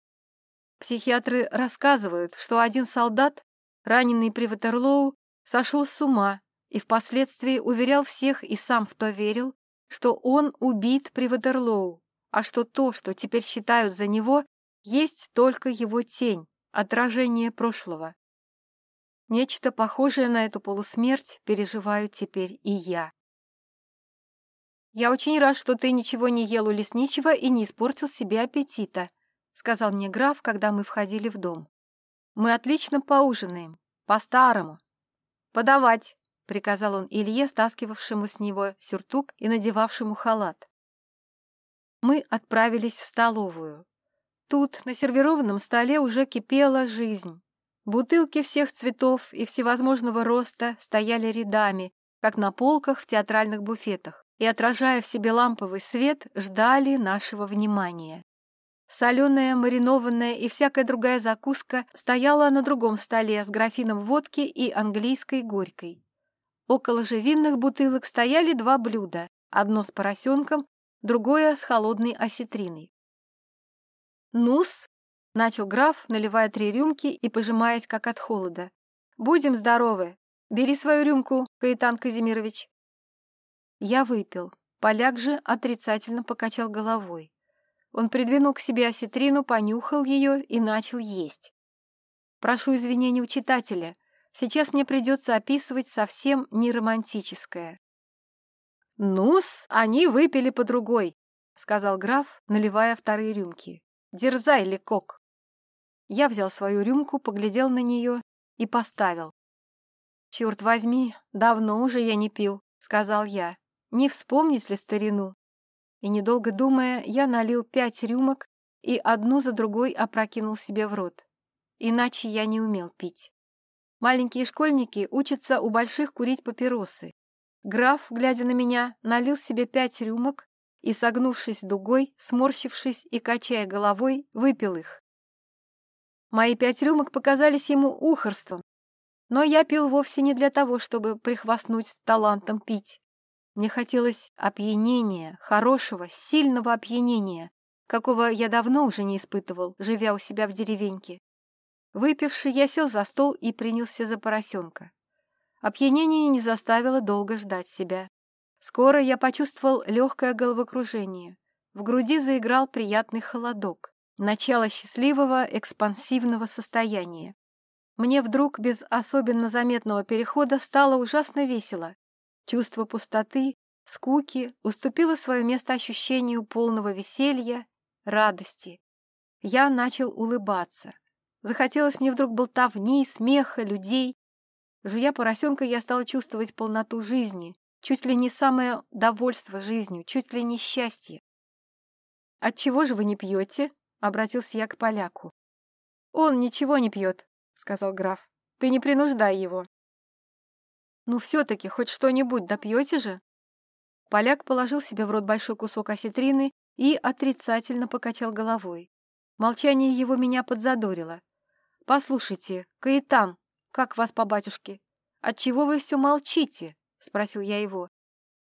Психиатры рассказывают, что один солдат, раненый при Ватерлоу, сошел с ума и впоследствии уверял всех и сам в то верил, что он убит при Ватерлоу, а что то, что теперь считают за него, есть только его тень, отражение прошлого. Нечто похожее на эту полусмерть переживаю теперь и я. «Я очень рад, что ты ничего не ел у лесничего и не испортил себе аппетита», сказал мне граф, когда мы входили в дом. «Мы отлично поужинаем, по-старому». «Подавать», — приказал он Илье, стаскивавшему с него сюртук и надевавшему халат. Мы отправились в столовую. Тут на сервированном столе уже кипела жизнь. Бутылки всех цветов и всевозможного роста стояли рядами, как на полках в театральных буфетах, и, отражая в себе ламповый свет, ждали нашего внимания. Соленая, маринованная и всякая другая закуска стояла на другом столе с графином водки и английской горькой. Около же винных бутылок стояли два блюда, одно с поросенком, другое с холодной осетриной. «Ну-с», Начал граф, наливая три рюмки и пожимаясь, как от холода. «Будем здоровы. Бери свою рюмку, Каэтан Казимирович». Я выпил. Поляк же отрицательно покачал головой. Он придвинул к себе осетрину, понюхал ее и начал есть. «Прошу извинения у читателя. Сейчас мне придется описывать совсем не романтическое». «Ну-с, они выпили по другой», — сказал граф, наливая вторые рюмки. «Дерзай, Лекок!» Я взял свою рюмку, поглядел на нее и поставил. «Черт возьми, давно уже я не пил», — сказал я. «Не вспомнить ли старину?» И, недолго думая, я налил пять рюмок и одну за другой опрокинул себе в рот. Иначе я не умел пить. Маленькие школьники учатся у больших курить папиросы. Граф, глядя на меня, налил себе пять рюмок и, согнувшись дугой, сморщившись и качая головой, выпил их. Мои пять рюмок показались ему ухорством, но я пил вовсе не для того, чтобы прихвастнуть талантом пить. Мне хотелось опьянения, хорошего, сильного опьянения, какого я давно уже не испытывал, живя у себя в деревеньке. Выпивший, я сел за стол и принялся за поросенка. Опьянение не заставило долго ждать себя. Скоро я почувствовал легкое головокружение. В груди заиграл приятный холодок. Начало счастливого экспансивного состояния. Мне вдруг без особенно заметного перехода стало ужасно весело. Чувство пустоты, скуки уступило свое место ощущению полного веселья, радости. Я начал улыбаться. Захотелось мне вдруг болтовни, смеха, людей. Жуя поросенка, я стал чувствовать полноту жизни, чуть ли не самое довольство жизнью, чуть ли не счастье. «Отчего же вы не пьете?» — обратился я к поляку. «Он ничего не пьет», — сказал граф. «Ты не принуждай его». «Ну, все-таки хоть что-нибудь допьете же?» Поляк положил себе в рот большой кусок осетрины и отрицательно покачал головой. Молчание его меня подзадорило. «Послушайте, Каэтан, как вас по батюшке? Отчего вы все молчите?» — спросил я его.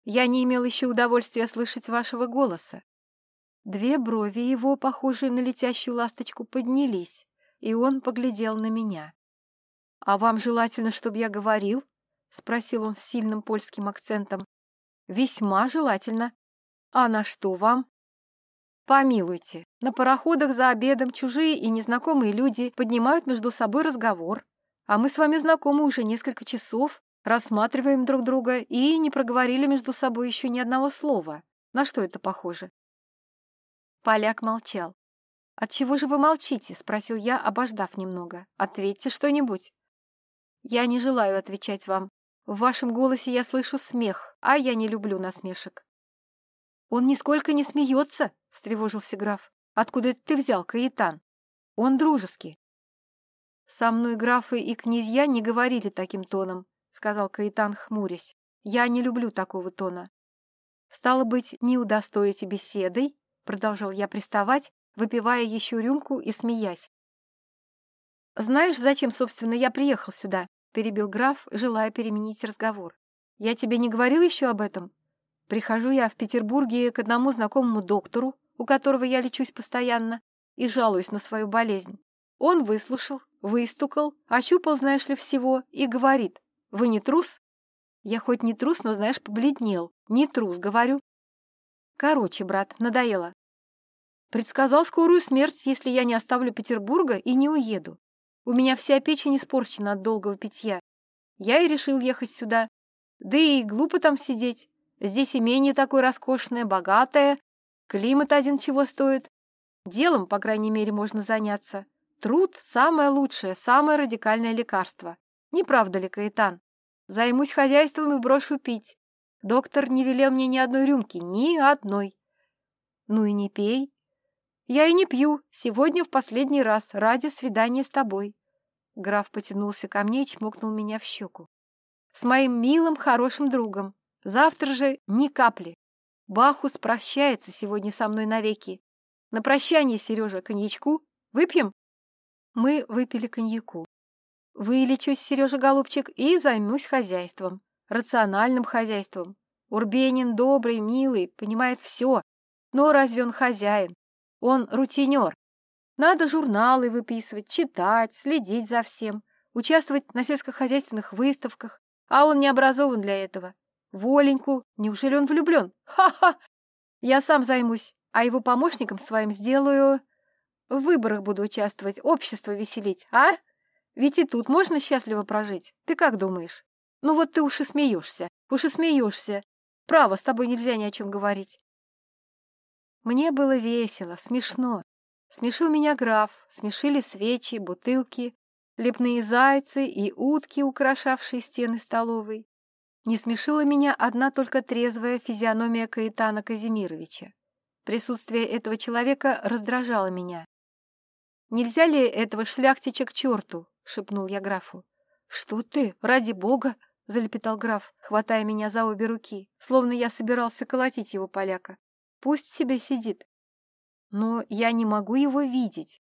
«Я не имел еще удовольствия слышать вашего голоса». Две брови его, похожие на летящую ласточку, поднялись, и он поглядел на меня. — А вам желательно, чтобы я говорил? — спросил он с сильным польским акцентом. — Весьма желательно. А на что вам? Помилуйте, на пароходах за обедом чужие и незнакомые люди поднимают между собой разговор, а мы с вами знакомы уже несколько часов, рассматриваем друг друга и не проговорили между собой еще ни одного слова. На что это похоже? Поляк молчал. «Отчего же вы молчите?» — спросил я, обождав немного. «Ответьте что-нибудь». «Я не желаю отвечать вам. В вашем голосе я слышу смех, а я не люблю насмешек». «Он нисколько не смеется», — встревожился граф. «Откуда ты взял, Каэтан? Он дружеский». «Со мной графы и князья не говорили таким тоном», — сказал Каэтан, хмурясь. «Я не люблю такого тона». «Стало быть, не удостоите беседой?» — продолжал я приставать, выпивая еще рюмку и смеясь. «Знаешь, зачем, собственно, я приехал сюда?» — перебил граф, желая переменить разговор. «Я тебе не говорил еще об этом? Прихожу я в Петербурге к одному знакомому доктору, у которого я лечусь постоянно, и жалуюсь на свою болезнь. Он выслушал, выстукал, ощупал, знаешь ли, всего, и говорит, «Вы не трус?» Я хоть не трус, но, знаешь, побледнел. Не трус, говорю. Короче, брат, надоело. Предсказал скорую смерть, если я не оставлю Петербурга и не уеду. У меня вся печень испорчена от долгого питья. Я и решил ехать сюда. Да и глупо там сидеть. Здесь имение такое роскошное, богатое. Климат один чего стоит. Делом, по крайней мере, можно заняться. Труд – самое лучшее, самое радикальное лекарство. Не правда ли, Каэтан? Займусь хозяйством и брошу пить. Доктор не велел мне ни одной рюмки, ни одной. Ну и не пей. Я и не пью. Сегодня в последний раз, ради свидания с тобой. Граф потянулся ко мне и чмокнул меня в щеку. С моим милым, хорошим другом. Завтра же ни капли. Бахус прощается сегодня со мной навеки. На прощание, Сережа, коньячку. Выпьем? Мы выпили коньяку. Вылечусь, Сережа Голубчик, и займусь хозяйством. Рациональным хозяйством. Урбенин добрый, милый, понимает все. Но разве он хозяин? Он рутинер. Надо журналы выписывать, читать, следить за всем, участвовать на сельскохозяйственных выставках, а он не образован для этого. Воленьку, неужели он влюблен? Ха-ха! Я сам займусь, а его помощником своим сделаю... В выборах буду участвовать, общество веселить, а? Ведь и тут можно счастливо прожить. Ты как думаешь? Ну вот ты уж и смеешься, уж и смеешься. Право, с тобой нельзя ни о чем говорить. Мне было весело, смешно. Смешил меня граф, смешили свечи, бутылки, лепные зайцы и утки, украшавшие стены столовой. Не смешила меня одна только трезвая физиономия Каэтана Казимировича. Присутствие этого человека раздражало меня. «Нельзя ли этого шляхтича к черту?» — шепнул я графу. «Что ты? Ради бога!» — залепетал граф, хватая меня за обе руки, словно я собирался колотить его поляка. «Пусть себе сидит. Но я не могу его видеть.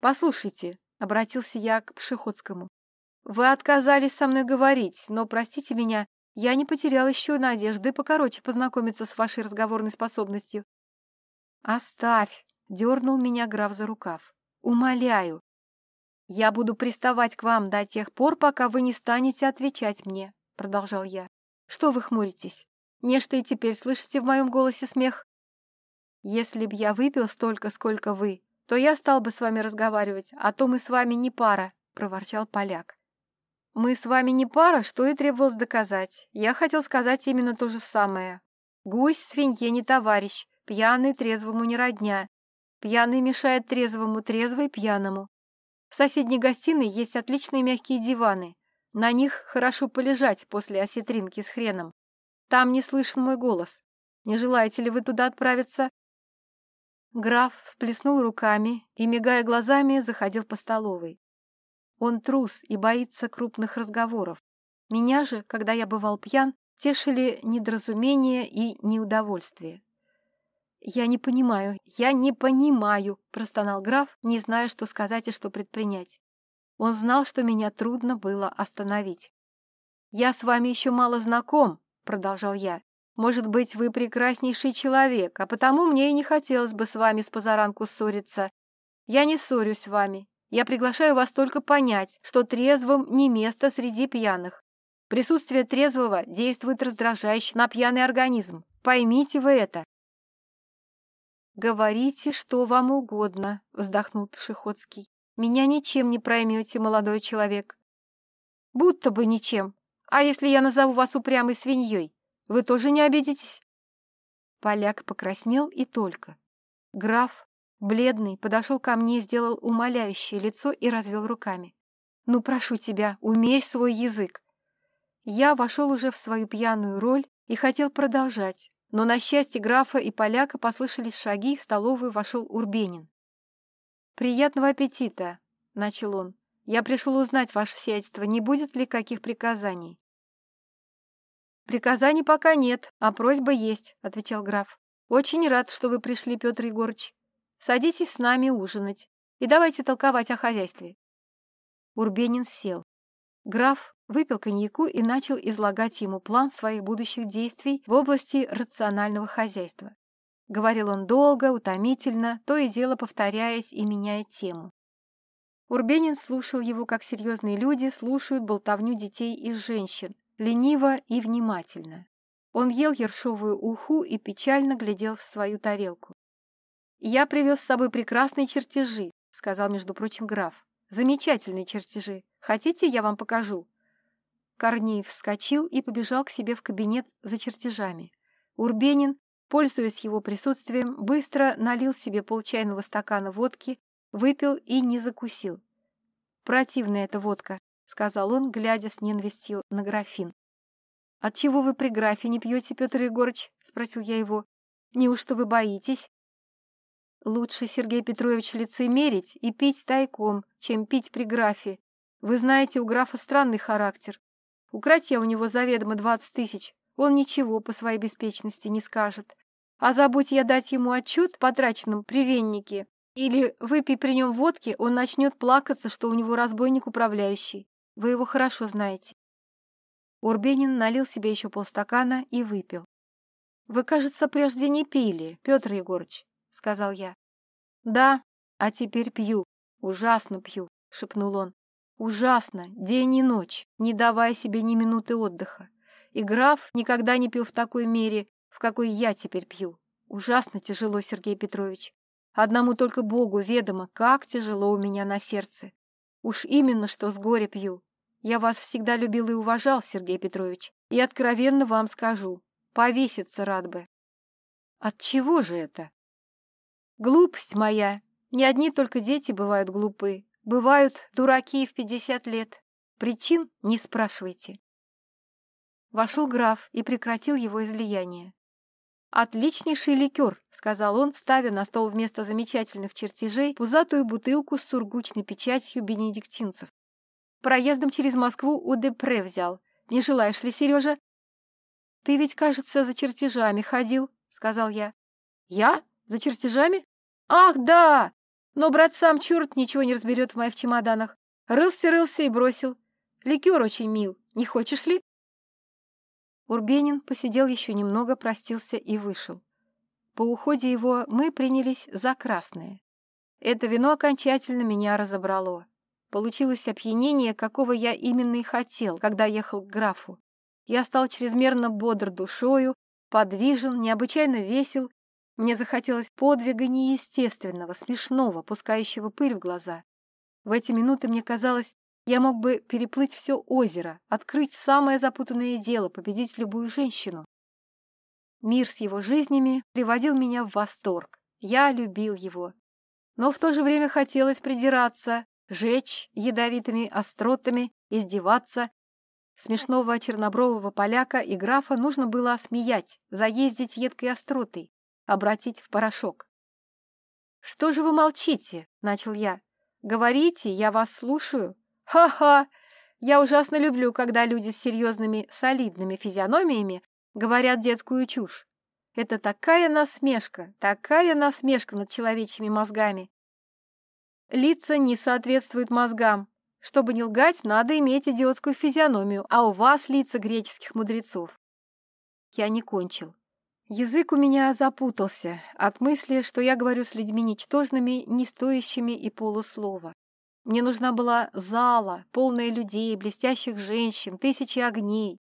Послушайте, — обратился я к Пшеходскому, — вы отказались со мной говорить, но, простите меня, я не потерял еще надежды покороче познакомиться с вашей разговорной способностью. «Оставь!» — дернул меня граф за рукав. «Умоляю! Я буду приставать к вам до тех пор, пока вы не станете отвечать мне», — продолжал я. «Что вы хмуритесь? Нечто и теперь слышите в моем голосе смех?» «Если б я выпил столько, сколько вы, то я стал бы с вами разговаривать, а то мы с вами не пара», — проворчал поляк. «Мы с вами не пара, что и требовалось доказать. Я хотел сказать именно то же самое. Гусь свинье не товарищ, пьяный трезвому не родня. Пьяный мешает трезвому, трезвый пьяному. В соседней гостиной есть отличные мягкие диваны. На них хорошо полежать после осетринки с хреном. Там не слышен мой голос. Не желаете ли вы туда отправиться?» Граф всплеснул руками и, мигая глазами, заходил по столовой. Он трус и боится крупных разговоров. Меня же, когда я бывал пьян, тешили недоразумение и неудовольствие. «Я не понимаю, я не понимаю», — простонал граф, не зная, что сказать и что предпринять. Он знал, что меня трудно было остановить. «Я с вами еще мало знаком», — продолжал я. «Может быть, вы прекраснейший человек, а потому мне и не хотелось бы с вами с позаранку ссориться. Я не ссорюсь с вами. Я приглашаю вас только понять, что трезвым не место среди пьяных. Присутствие трезвого действует раздражающе на пьяный организм. Поймите вы это. «Говорите, что вам угодно», — вздохнул Пешеходский. «Меня ничем не проймете, молодой человек». «Будто бы ничем. А если я назову вас упрямой свиньей, вы тоже не обидитесь?» Поляк покраснел и только. Граф, бледный, подошел ко мне, сделал умоляющее лицо и развел руками. «Ну, прошу тебя, умей свой язык». Я вошел уже в свою пьяную роль и хотел продолжать, но на счастье графа и поляка послышались шаги, в столовую вошел Урбенин. «Приятного аппетита!» — начал он. Я пришел узнать, ваше сиятельство, не будет ли каких приказаний. «Приказаний пока нет, а просьба есть», — отвечал граф. «Очень рад, что вы пришли, Петр Егорыч. Садитесь с нами ужинать и давайте толковать о хозяйстве». Урбенин сел. Граф выпил коньяку и начал излагать ему план своих будущих действий в области рационального хозяйства. Говорил он долго, утомительно, то и дело повторяясь и меняя тему. Урбенин слушал его, как серьезные люди слушают болтовню детей и женщин, лениво и внимательно. Он ел ершовую уху и печально глядел в свою тарелку. «Я привез с собой прекрасные чертежи», — сказал, между прочим, граф. «Замечательные чертежи. Хотите, я вам покажу?» Корней вскочил и побежал к себе в кабинет за чертежами. Урбенин, пользуясь его присутствием, быстро налил себе полчайного стакана водки, выпил и не закусил. «Противная эта водка», — сказал он, глядя с ненавистью на графин. «Отчего вы при графе не пьете, Петр Егорыч?» — спросил я его. «Неужто вы боитесь?» «Лучше, Сергей Петрович, лицемерить и пить тайком, чем пить при графе. Вы знаете, у графа странный характер. Украть я у него заведомо двадцать тысяч, он ничего по своей беспечности не скажет. А забудь я дать ему отчет потраченном при веннике, или выпей при нем водки, он начнет плакаться, что у него разбойник управляющий. Вы его хорошо знаете. Урбенин налил себе еще полстакана и выпил. «Вы, кажется, прежде не пили, Петр Егорыч», — сказал я. «Да, а теперь пью, ужасно пью», — шепнул он. «Ужасно, день и ночь, не давая себе ни минуты отдыха. И граф никогда не пил в такой мере, в какой я теперь пью. Ужасно тяжело, Сергей Петрович. Одному только Богу ведомо, как тяжело у меня на сердце. Уж именно что с горя пью. Я вас всегда любил и уважал, Сергей Петрович, и откровенно вам скажу, повеситься рад бы. От чего же это? Глупость моя. Не одни только дети бывают глупы. Бывают дураки в пятьдесят лет. Причин не спрашивайте. Вошел граф и прекратил его излияние. «Отличнейший ликер», — сказал он, ставя на стол вместо замечательных чертежей пузатую бутылку с сургучной печатью бенедиктинцев. «Проездом через Москву у Депре взял. Не желаешь ли, Сережа?» «Ты ведь, кажется, за чертежами ходил», — сказал я. «Я? За чертежами? Ах, да! Но, брат, сам черт ничего не разберет в моих чемоданах. Рылся-рылся и бросил. Ликер очень мил. Не хочешь ли?» Урбенин посидел еще немного, простился и вышел. По уходе его мы принялись за красное. Это вино окончательно меня разобрало. Получилось опьянение, какого я именно и хотел, когда ехал к графу. Я стал чрезмерно бодр душою, подвижен, необычайно весел. Мне захотелось подвига неестественного, смешного, пускающего пыль в глаза. В эти минуты мне казалось, я мог бы переплыть все озеро, открыть самое запутанное дело, победить любую женщину. Мир с его жизнями приводил меня в восторг. Я любил его. Но в то же время хотелось придираться, жечь ядовитыми остротами, издеваться. Смешного чернобрового поляка и графа нужно было осмеять, заездить едкой остротой, обратить в порошок. «Что же вы молчите?» — начал я. «Говорите, я вас слушаю». Ха-ха! Я ужасно люблю, когда люди с серьезными, солидными физиономиями говорят детскую чушь. Это такая насмешка, такая насмешка над человечьими мозгами. Лица не соответствуют мозгам. Чтобы не лгать, надо иметь идиотскую физиономию, а у вас лица греческих мудрецов. Я не кончил. Язык у меня запутался от мысли, что я говорю с людьми ничтожными, не стоящими и полуслова. Мне нужна была зала, полная людей, блестящих женщин, тысячи огней.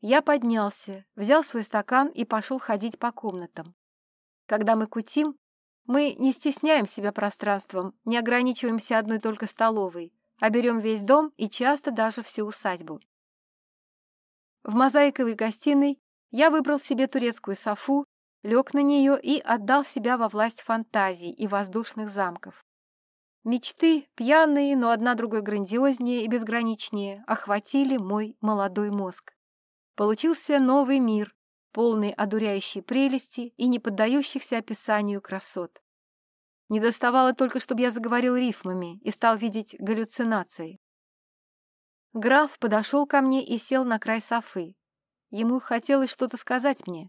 Я поднялся, взял свой стакан и пошел ходить по комнатам. Когда мы кутим, мы не стесняем себя пространством, не ограничиваемся одной только столовой, а берем весь дом и часто даже всю усадьбу. В мозаиковой гостиной я выбрал себе турецкую софу, лег на нее и отдал себя во власть фантазий и воздушных замков. Мечты, пьяные, но одна другой грандиознее и безграничнее, охватили мой молодой мозг. Получился новый мир, полный одуряющей прелести и не поддающихся описанию красот. Не доставало только, чтобы я заговорил рифмами и стал видеть галлюцинации. Граф подошел ко мне и сел на край софы. Ему хотелось что-то сказать мне.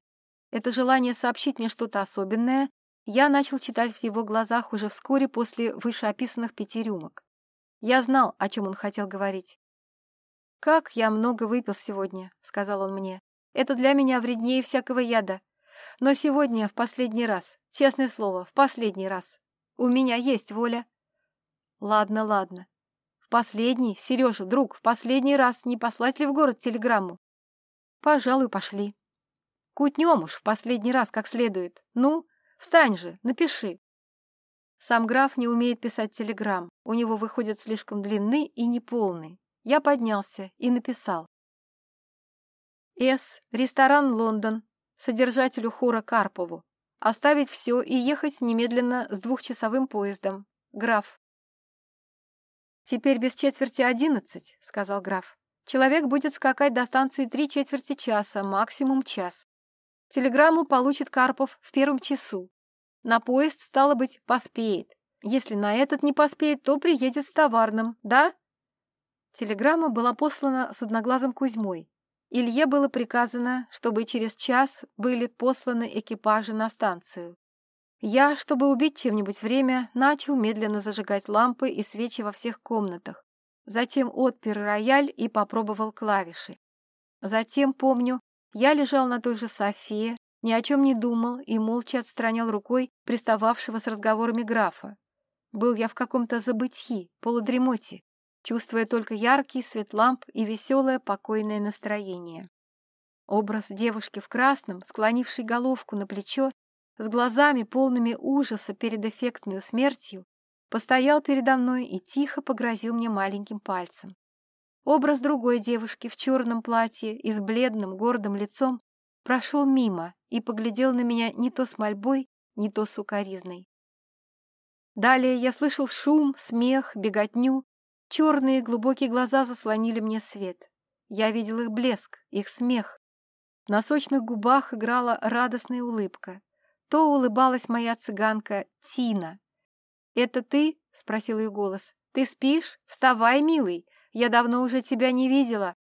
Это желание сообщить мне что-то особенное я начал читать в его глазах уже вскоре после вышеописанных пяти рюмок. Я знал, о чем он хотел говорить. «Как я много выпил сегодня», — сказал он мне. «Это для меня вреднее всякого яда. Но сегодня в последний раз, честное слово, в последний раз. У меня есть воля». «Ладно, ладно. В последний, Сережа, друг, в последний раз не послать ли в город телеграмму?» «Пожалуй, пошли». «Кутнем уж в последний раз как следует. Ну, встань же, напиши». Сам граф не умеет писать телеграмм, у него выходят слишком длинны и неполные. Я поднялся и написал. С. Ресторан «Лондон», содержателю хора Карпову. Оставить все и ехать немедленно с двухчасовым поездом. Граф. «Теперь без четверти одиннадцать», — сказал граф. «Человек будет скакать до станции три четверти часа, максимум час. Телеграмму получит Карпов в первом часу. На поезд, стало быть, поспеет. Если на этот не поспеет, то приедет с товарным, да? Телеграмма была послана с одноглазым Кузьмой. Илье было приказано, чтобы через час были посланы экипажи на станцию. Я, чтобы убить чем-нибудь время, начал медленно зажигать лампы и свечи во всех комнатах. Затем отпер рояль и попробовал клавиши. Затем, помню, я лежал на той же софе, ни о чем не думал и молча отстранял рукой пристававшего с разговорами графа. Был я в каком-то забытьи, полудремоте, чувствуя только яркий свет ламп и веселое покойное настроение. Образ девушки в красном, склонившей головку на плечо, с глазами полными ужаса перед эффектной смертью, постоял передо мной и тихо погрозил мне маленьким пальцем. Образ другой девушки в черном платье и с бледным, гордым лицом прошел мимо и поглядел на меня не то с мольбой, не то с укоризной. Далее я слышал шум, смех, беготню. Черные глубокие глаза заслонили мне свет. Я видел их блеск, их смех. На сочных губах играла радостная улыбка. То улыбалась моя цыганка Тина. «Это ты?» — спросил ее голос. «Ты спишь? Вставай, милый! Я давно уже тебя не видела!»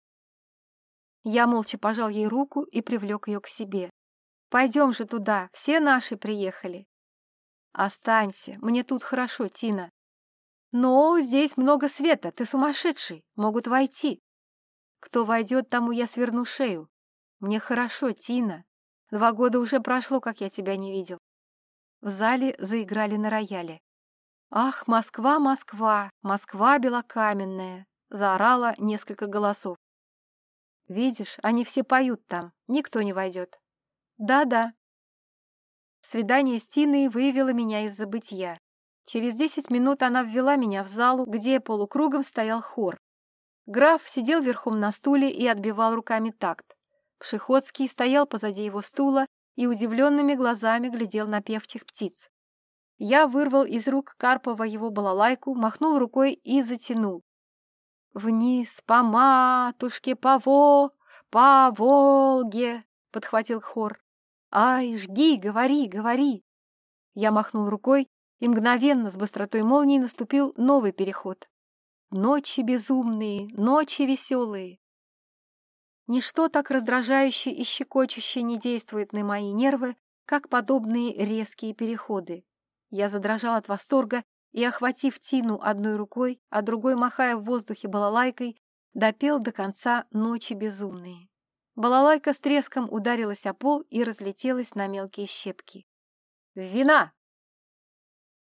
Я молча пожал ей руку и привлек ее к себе. «Пойдем же туда, все наши приехали». «Останься, мне тут хорошо, Тина». «Но здесь много света, ты сумасшедший, могут войти». «Кто войдет, тому я сверну шею. Мне хорошо, Тина. Два года уже прошло, как я тебя не видел». В зале заиграли на рояле. «Ах, Москва, Москва, Москва белокаменная!» — заорало несколько голосов. Видишь, они все поют там, никто не войдет. Да-да. Свидание с Тиной вывело меня из забытья. Через десять минут она ввела меня в залу, где полукругом стоял хор. Граф сидел верхом на стуле и отбивал руками такт. Пшеходский стоял позади его стула и удивленными глазами глядел на певчих птиц. Я вырвал из рук Карпова его балалайку, махнул рукой и затянул. «Вниз по матушке, по во, по Волге!» — подхватил хор. «Ай, жги, говори, говори!» Я махнул рукой, и мгновенно с быстротой молнии наступил новый переход. Ночи безумные, ночи веселые. Ничто так раздражающее и щекочущее не действует на мои нервы, как подобные резкие переходы. Я задрожал от восторга и, охватив Тину одной рукой, а другой, махая в воздухе балалайкой, допел до конца «Ночи безумные». Балалайка с треском ударилась о пол и разлетелась на мелкие щепки. «Вина!»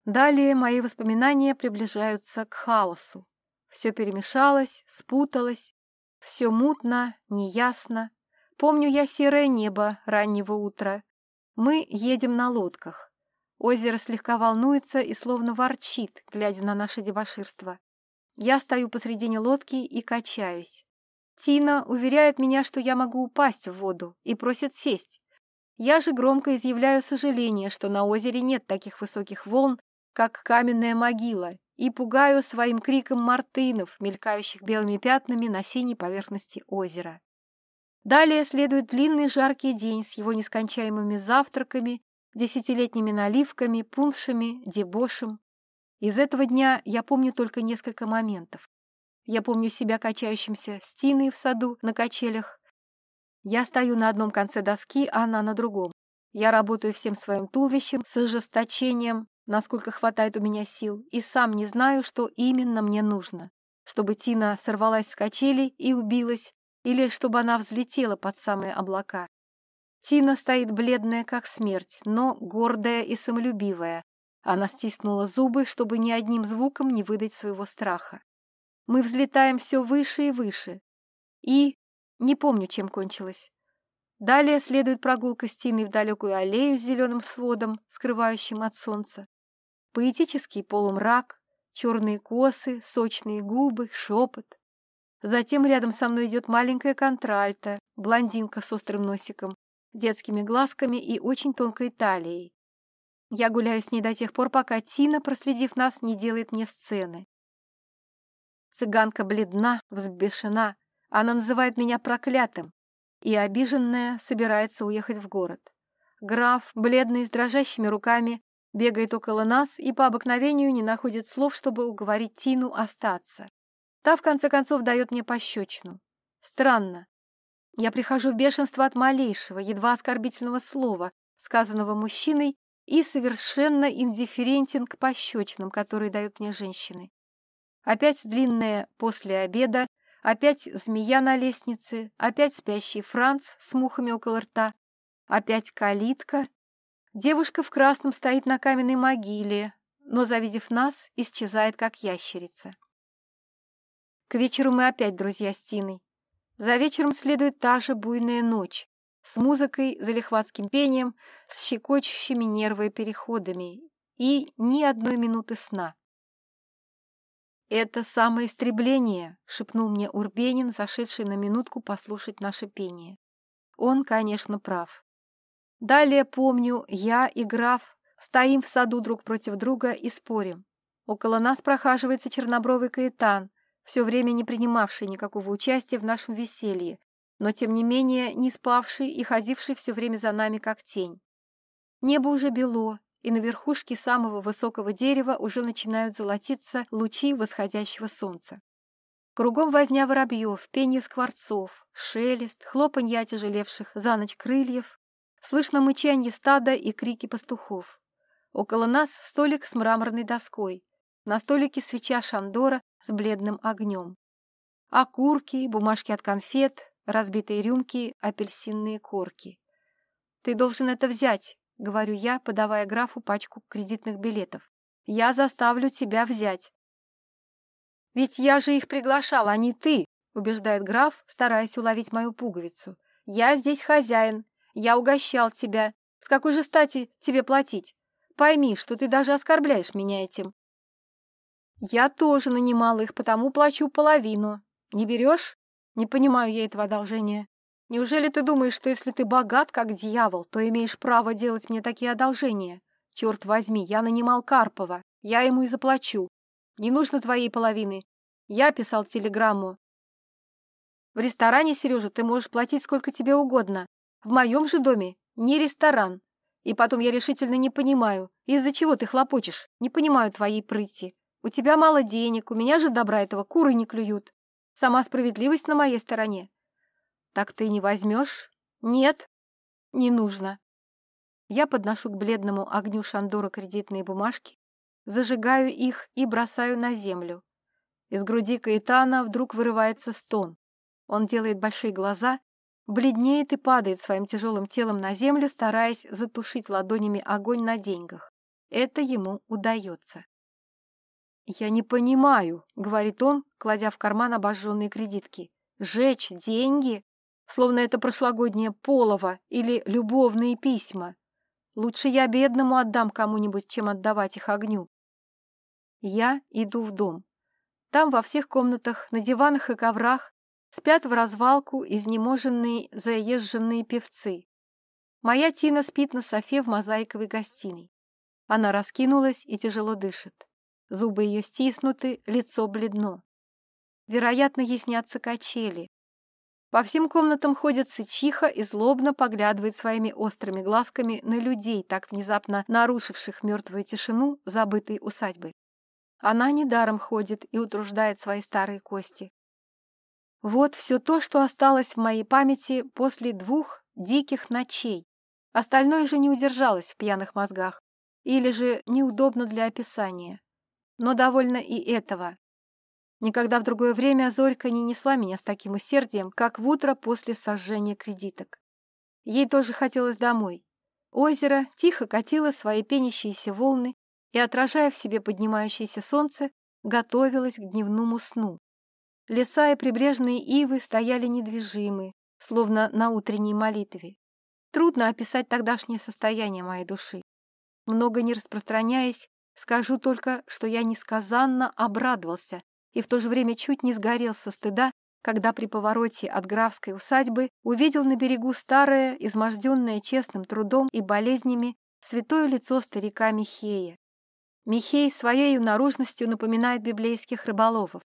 Далее мои воспоминания приближаются к хаосу. Все перемешалось, спуталось, все мутно, неясно. Помню я серое небо раннего утра. Мы едем на лодках. Озеро слегка волнуется и словно ворчит, глядя на наше дебоширство. Я стою посредине лодки и качаюсь. Тина уверяет меня, что я могу упасть в воду, и просит сесть. Я же громко изъявляю сожаление, что на озере нет таких высоких волн, как каменная могила, и пугаю своим криком мартынов, мелькающих белыми пятнами на синей поверхности озера. Далее следует длинный жаркий день с его нескончаемыми завтраками десятилетними наливками, пуншами, дебошем. Из этого дня я помню только несколько моментов. Я помню себя качающимся с Тиной в саду на качелях. Я стою на одном конце доски, а она на другом. Я работаю всем своим туловищем с ожесточением, насколько хватает у меня сил, и сам не знаю, что именно мне нужно. Чтобы Тина сорвалась с качелей и убилась, или чтобы она взлетела под самые облака. Тина стоит бледная, как смерть, но гордая и самолюбивая. Она стиснула зубы, чтобы ни одним звуком не выдать своего страха. Мы взлетаем все выше и выше. И... не помню, чем кончилось. Далее следует прогулка с Тиной в далекую аллею с зеленым сводом, скрывающим от солнца. Поэтический полумрак, черные косы, сочные губы, шепот. Затем рядом со мной идет маленькая контральта, блондинка с острым носиком, детскими глазками и очень тонкой талией. Я гуляю с ней до тех пор, пока Тина, проследив нас, не делает мне сцены. Цыганка бледна, взбешена. Она называет меня проклятым. И обиженная собирается уехать в город. Граф, бледный, с дрожащими руками, бегает около нас и по обыкновению не находит слов, чтобы уговорить Тину остаться. Та, в конце концов, дает мне пощечину. Странно. Я прихожу в бешенство от малейшего, едва оскорбительного слова, сказанного мужчиной, и совершенно индифферентен к пощечинам, которые дают мне женщины. Опять длинная после обеда, опять змея на лестнице, опять спящий Франц с мухами около рта, опять калитка. Девушка в красном стоит на каменной могиле, но, завидев нас, исчезает, как ящерица. К вечеру мы опять друзья с Тиной. За вечером следует та же буйная ночь, с музыкой, залихватским пением, с щекочущими нервы переходами и ни одной минуты сна. «Это самоистребление», — шепнул мне Урбенин, зашедший на минутку послушать наше пение. Он, конечно, прав. Далее помню, я и граф стоим в саду друг против друга и спорим. Около нас прохаживается чернобровый каэтан, все время не принимавший никакого участия в нашем веселье, но, тем не менее, не спавший и ходивший все время за нами как тень. Небо уже бело, и на верхушке самого высокого дерева уже начинают золотиться лучи восходящего солнца. Кругом возня воробьев, пение скворцов, шелест, хлопанье отяжелевших за ночь крыльев, слышно мычанье стада и крики пастухов. Около нас столик с мраморной доской, на столике свеча шандора с бледным огнем. Окурки, бумажки от конфет, разбитые рюмки, апельсинные корки. «Ты должен это взять», — говорю я, подавая графу пачку кредитных билетов. «Я заставлю тебя взять». «Ведь я же их приглашал, а не ты», — убеждает граф, стараясь уловить мою пуговицу. «Я здесь хозяин. Я угощал тебя. С какой же стати тебе платить? Пойми, что ты даже оскорбляешь меня этим». «Я тоже нанимал их, потому плачу половину. Не берешь?» «Не понимаю я этого одолжения». Неужели ты думаешь, что если ты богат, как дьявол, то имеешь право делать мне такие одолжения? Черт возьми, я нанимал Карпова, я ему и заплачу. Не нужно твоей половины. Я писал телеграмму. В ресторане, Сережа, ты можешь платить сколько тебе угодно. В моем же доме не ресторан. И потом я решительно не понимаю, из-за чего ты хлопочешь. Не понимаю твоей прыти. У тебя мало денег, у меня же добра этого куры не клюют. Сама справедливость на моей стороне. Так ты не возьмешь? Нет, не нужно. Я подношу к бледному огню Шандора кредитные бумажки, зажигаю их и бросаю на землю. Из груди Каэтана вдруг вырывается стон. Он делает большие глаза, бледнеет и падает своим тяжелым телом на землю, стараясь затушить ладонями огонь на деньгах. Это ему удается. «Я не понимаю», — говорит он, кладя в карман обожженные кредитки. «Жечь деньги? словно это прошлогоднее полово или любовные письма. Лучше я бедному отдам кому-нибудь, чем отдавать их огню. Я иду в дом. Там во всех комнатах, на диванах и коврах спят в развалку изнеможенные заезженные певцы. Моя Тина спит на софе в мозаиковой гостиной. Она раскинулась и тяжело дышит. Зубы ее стиснуты, лицо бледно. Вероятно, ей снятся качели. По всем комнатам ходит сычиха и злобно поглядывает своими острыми глазками на людей, так внезапно нарушивших мертвую тишину забытой усадьбы. Она недаром ходит и утруждает свои старые кости. Вот все то, что осталось в моей памяти после двух диких ночей. Остальное же не удержалось в пьяных мозгах, или же неудобно для описания. Но довольно и этого. Никогда в другое время Зорька не несла меня с таким усердием, как в утро после сожжения кредиток. Ей тоже хотелось домой. Озеро тихо катило свои пенящиеся волны и, отражая в себе поднимающееся солнце, готовилось к дневному сну. Леса и прибрежные ивы стояли недвижимы, словно на утренней молитве. Трудно описать тогдашнее состояние моей души. Много не распространяясь, скажу только, что я несказанно обрадовался и в то же время чуть не сгорел со стыда, когда при повороте от графской усадьбы увидел на берегу старое, изможденное честным трудом и болезнями, святое лицо старика Михея. Михей своей наружностью напоминает библейских рыболовов.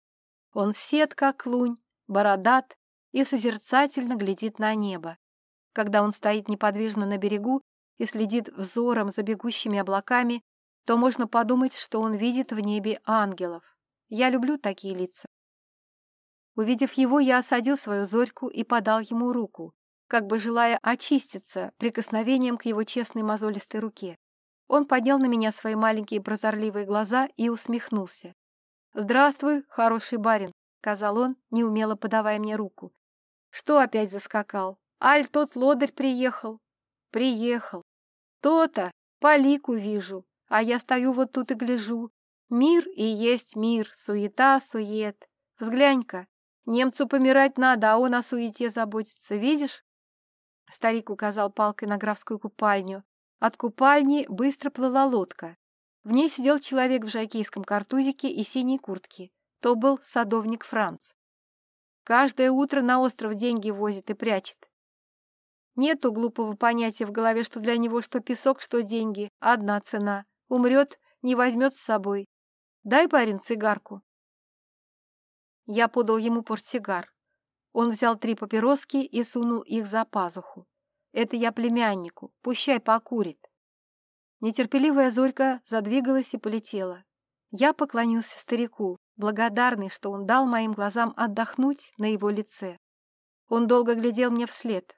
Он сед, как лунь, бородат и созерцательно глядит на небо. Когда он стоит неподвижно на берегу и следит взором за бегущими облаками, то можно подумать, что он видит в небе ангелов. Я люблю такие лица. Увидев его, я осадил свою зорьку и подал ему руку, как бы желая очиститься прикосновением к его честной мозолистой руке. Он поднял на меня свои маленькие прозорливые глаза и усмехнулся. «Здравствуй, хороший барин», — сказал он, неумело подавая мне руку. «Что опять заскакал? Аль, тот лодырь приехал». «Приехал. То-то, по лику вижу, а я стою вот тут и гляжу. Мир и есть мир, суета-сует. Взглянь-ка, немцу помирать надо, а он о суете заботится, видишь?» Старик указал палкой на графскую купальню. От купальни быстро плыла лодка. В ней сидел человек в жакейском картузике и синей куртке. То был садовник Франц. Каждое утро на остров деньги возит и прячет. Нету глупого понятия в голове, что для него что песок, что деньги. Одна цена. Умрет, не возьмет с собой. Дай, парень, цигарку. Я подал ему портсигар. Он взял три папироски и сунул их за пазуху. Это я племяннику, пущай покурит. Нетерпеливая Зорька задвигалась и полетела. Я поклонился старику, благодарный, что он дал моим глазам отдохнуть на его лице. Он долго глядел мне вслед.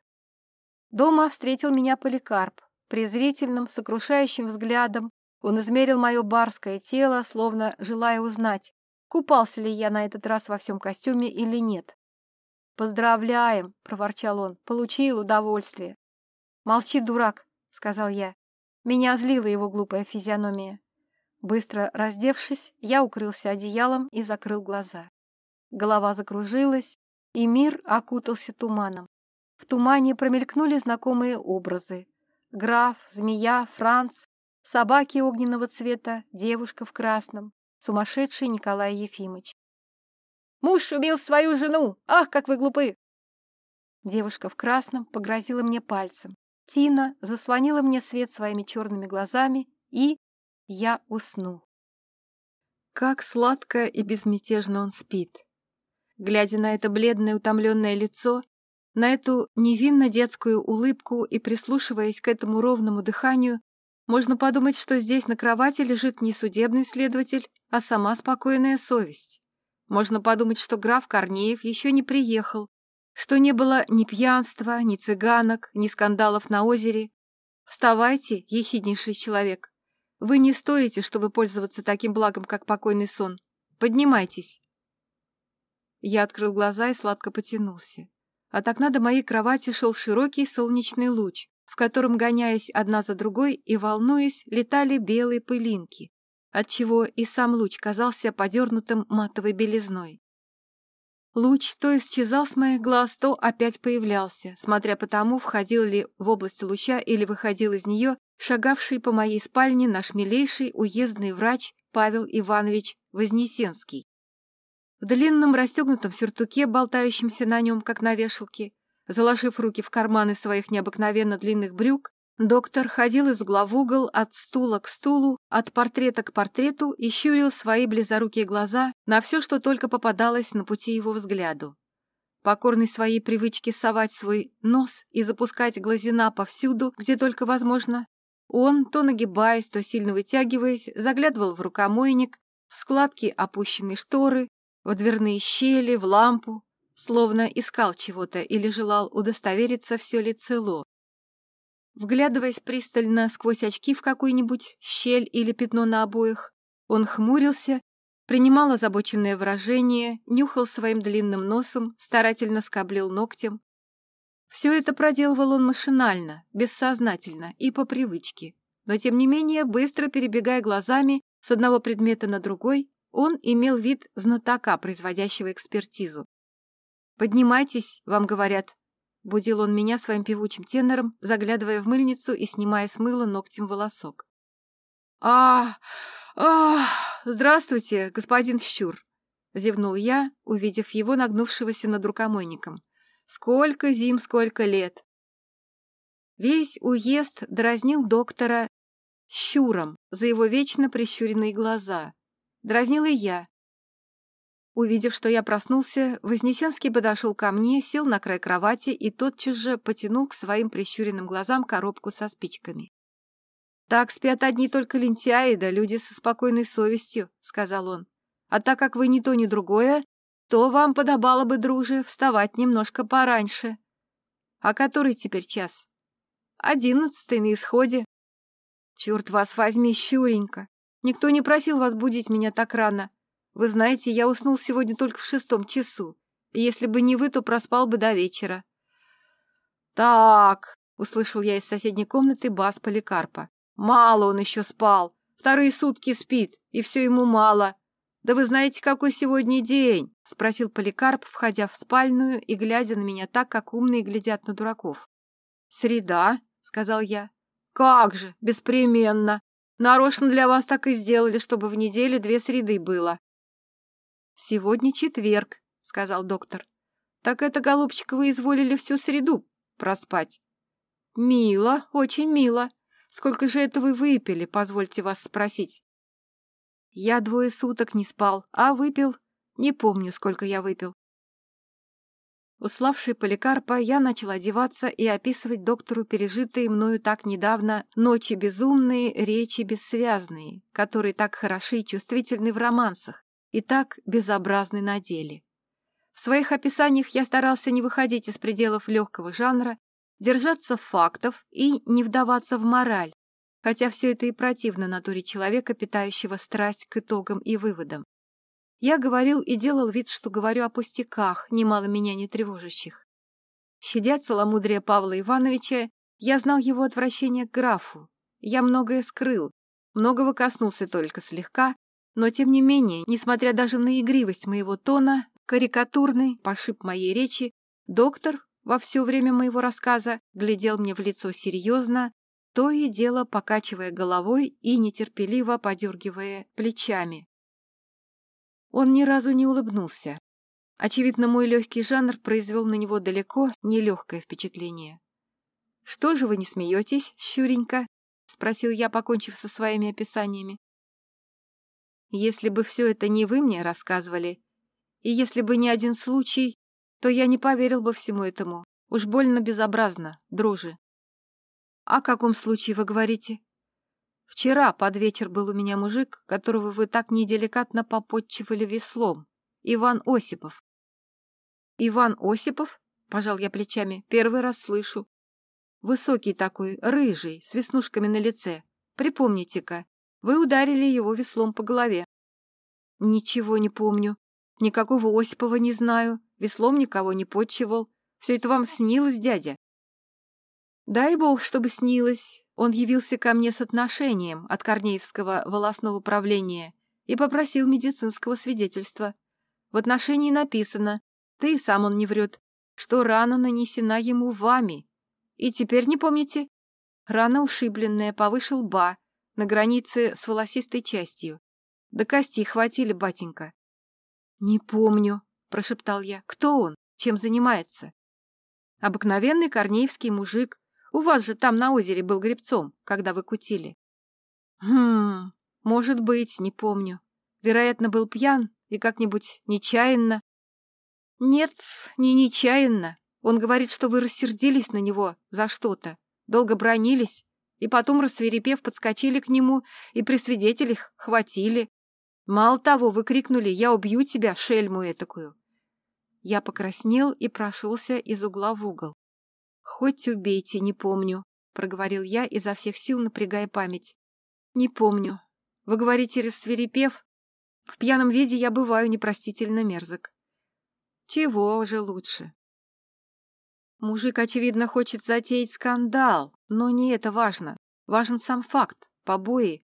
Дома встретил меня Поликарп. Презрительным, сокрушающим взглядом он измерил мое барское тело, словно желая узнать, купался ли я на этот раз во всем костюме или нет. «Поздравляем!» — проворчал он. «Получил удовольствие!» «Молчи, дурак!» — сказал я. Меня злила его глупая физиономия. Быстро раздевшись, я укрылся одеялом и закрыл глаза. Голова закружилась, и мир окутался туманом. В тумане промелькнули знакомые образы. Граф, змея, Франц, собаки огненного цвета, девушка в красном, сумасшедший Николай Ефимыч. «Муж убил свою жену! Ах, как вы глупы!» Девушка в красном погрозила мне пальцем. Тина заслонила мне свет своими черными глазами, и я уснул. Как сладко и безмятежно он спит. Глядя на это бледное утомленное лицо, на эту невинно детскую улыбку и прислушиваясь к этому ровному дыханию, можно подумать, что здесь на кровати лежит не судебный следователь, а сама спокойная совесть. Можно подумать, что граф Корнеев еще не приехал, что не было ни пьянства, ни цыганок, ни скандалов на озере. Вставайте, ехиднейший человек. Вы не стоите, чтобы пользоваться таким благом, как покойный сон. Поднимайтесь. Я открыл глаза и сладко потянулся. От окна до моей кровати шел широкий солнечный луч, в котором, гоняясь одна за другой и волнуясь, летали белые пылинки, отчего и сам луч казался подернутым матовой белизной. Луч то исчезал с моих глаз, то опять появлялся, смотря по тому, входил ли в область луча или выходил из нее шагавший по моей спальне наш милейший уездный врач Павел Иванович Вознесенский. В длинном расстегнутом сюртуке, болтающемся на нем, как на вешалке, заложив руки в карманы своих необыкновенно длинных брюк, Доктор ходил из угла в угол, от стула к стулу, от портрета к портрету и щурил свои близорукие глаза на все, что только попадалось на пути его взгляду. покорный своей привычке совать свой нос и запускать глазина повсюду, где только возможно, он, то нагибаясь, то сильно вытягиваясь, заглядывал в рукомойник, в складки опущенной шторы, в дверные щели, в лампу, словно искал чего-то или желал удостовериться, все ли цело. Вглядываясь пристально сквозь очки в какую-нибудь щель или пятно на обоях, он хмурился, принимал озабоченное выражение, нюхал своим длинным носом, старательно скоблил ногтем. Все это проделывал он машинально, бессознательно и по привычке, но тем не менее, быстро перебегая глазами с одного предмета на другой, он имел вид знатока, производящего экспертизу. «Поднимайтесь», — вам говорят. Будил он меня своим певучим тенором, заглядывая в мыльницу и снимая с мыла ногтем волосок. а а Здравствуйте, господин Щур!» — зевнул я, увидев его, нагнувшегося над рукомойником. «Сколько зим, сколько лет!» Весь уезд дразнил доктора Щуром за его вечно прищуренные глаза. Дразнил и я, Увидев, что я проснулся, Вознесенский подошел ко мне, сел на край кровати и тотчас же потянул к своим прищуренным глазам коробку со спичками. «Так спят одни только лентяи, да люди со спокойной совестью», — сказал он. «А так как вы ни то, ни другое, то вам подобало бы, друже, вставать немножко пораньше». «А который теперь час?» «Одиннадцатый на исходе». «Черт вас возьми, Щуренька! Никто не просил вас будить меня так рано. Вы знаете, я уснул сегодня только в шестом часу. И если бы не вы, то проспал бы до вечера. Так, услышал я из соседней комнаты бас Поликарпа. Мало он еще спал. Вторые сутки спит, и все ему мало. Да вы знаете, какой сегодня день? Спросил Поликарп, входя в спальную и глядя на меня так, как умные глядят на дураков. Среда, сказал я. Как же, беспременно. Нарочно для вас так и сделали, чтобы в неделе две среды было. «Сегодня четверг», — сказал доктор. «Так это, голубчик, вы изволили всю среду проспать». «Мило, очень мило. Сколько же это вы выпили, позвольте вас спросить?» «Я двое суток не спал, а выпил... Не помню, сколько я выпил». Уславший Поликарпа, я начал одеваться и описывать доктору пережитые мною так недавно ночи безумные, речи бессвязные, которые так хороши и чувствительны в романсах, и так безобразны на деле. В своих описаниях я старался не выходить из пределов легкого жанра, держаться фактов и не вдаваться в мораль, хотя все это и противно натуре человека, питающего страсть к итогам и выводам. Я говорил и делал вид, что говорю о пустяках, немало меня не тревожащих. Щадя целомудрие Павла Ивановича, я знал его отвращение к графу. Я многое скрыл, многого коснулся только слегка, но, тем не менее, несмотря даже на игривость моего тона, карикатурный пошиб моей речи, доктор во все время моего рассказа глядел мне в лицо серьезно, то и дело покачивая головой и нетерпеливо подергивая плечами. Он ни разу не улыбнулся. Очевидно, мой легкий жанр произвел на него далеко нелегкое впечатление. — Что же вы не смеетесь, щуренько? — спросил я, покончив со своими описаниями. Если бы все это не вы мне рассказывали, и если бы не один случай, то я не поверил бы всему этому. Уж больно безобразно, дружи. О каком случае вы говорите? Вчера под вечер был у меня мужик, которого вы так неделикатно попотчевали веслом. Иван Осипов. Иван Осипов? Пожал я плечами. Первый раз слышу. Высокий такой, рыжий, с веснушками на лице. Припомните-ка, вы ударили его веслом по голове. Ничего не помню. Никакого Осипова не знаю. Веслом никого не подчевал. Все это вам снилось, дядя? Дай бог, чтобы снилось. Он явился ко мне с отношением от Корнеевского волосного управления и попросил медицинского свидетельства. В отношении написано, ты сам он не врет, что рана нанесена ему вами. И теперь не помните? Рана ушибленная повыше лба, на границе с волосистой частью. До кости хватили, батенька. — Не помню, — прошептал я. — Кто он? Чем занимается? — Обыкновенный корнеевский мужик. У вас же там на озере был гребцом, когда вы кутили. — Хм, может быть, не помню. Вероятно, был пьян и как-нибудь нечаянно. Нет, не нечаянно. Он говорит, что вы рассердились на него за что-то, долго бронились, и потом, рассверепев, подскочили к нему и при свидетелях хватили. Мало того, вы крикнули «Я убью тебя, шельму этакую!» Я покраснел и прошелся из угла в угол. «Хоть убейте, не помню», — проговорил я, изо всех сил напрягая память. «Не помню. Вы говорите, рассверепев? В пьяном виде я бываю непростительно мерзок». «Чего же лучше?» Мужик, очевидно, хочет затеять скандал, но не это важно. Важен сам факт, побои.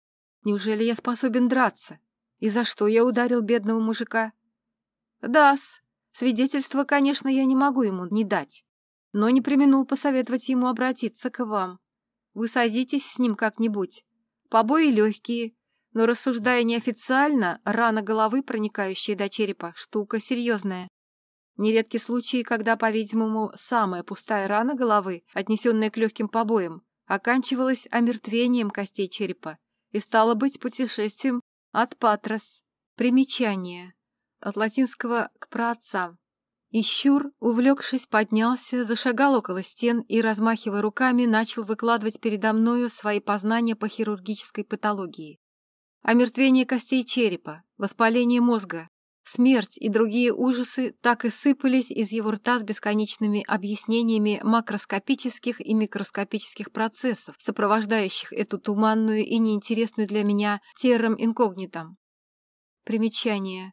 Неужели я способен драться? И за что я ударил бедного мужика? Дас. Свидетельство, конечно, я не могу ему не дать. Но не применул посоветовать ему обратиться к вам. Вы садитесь с ним как-нибудь. Побои легкие, но, рассуждая неофициально, рана головы, проникающая до черепа, штука серьезная. Нередки случаи, когда, по-видимому, самая пустая рана головы, отнесенная к легким побоям, оканчивалась омертвением костей черепа и стало быть путешествием от патрос. Примечание. От латинского «к праотцам». Ищур, увлекшись, поднялся, зашагал около стен и, размахивая руками, начал выкладывать передо мною свои познания по хирургической патологии. Омертвение костей черепа, воспаление мозга, Смерть и другие ужасы так и сыпались из его рта с бесконечными объяснениями макроскопических и микроскопических процессов, сопровождающих эту туманную и неинтересную для меня терром инкогнитом. Примечание.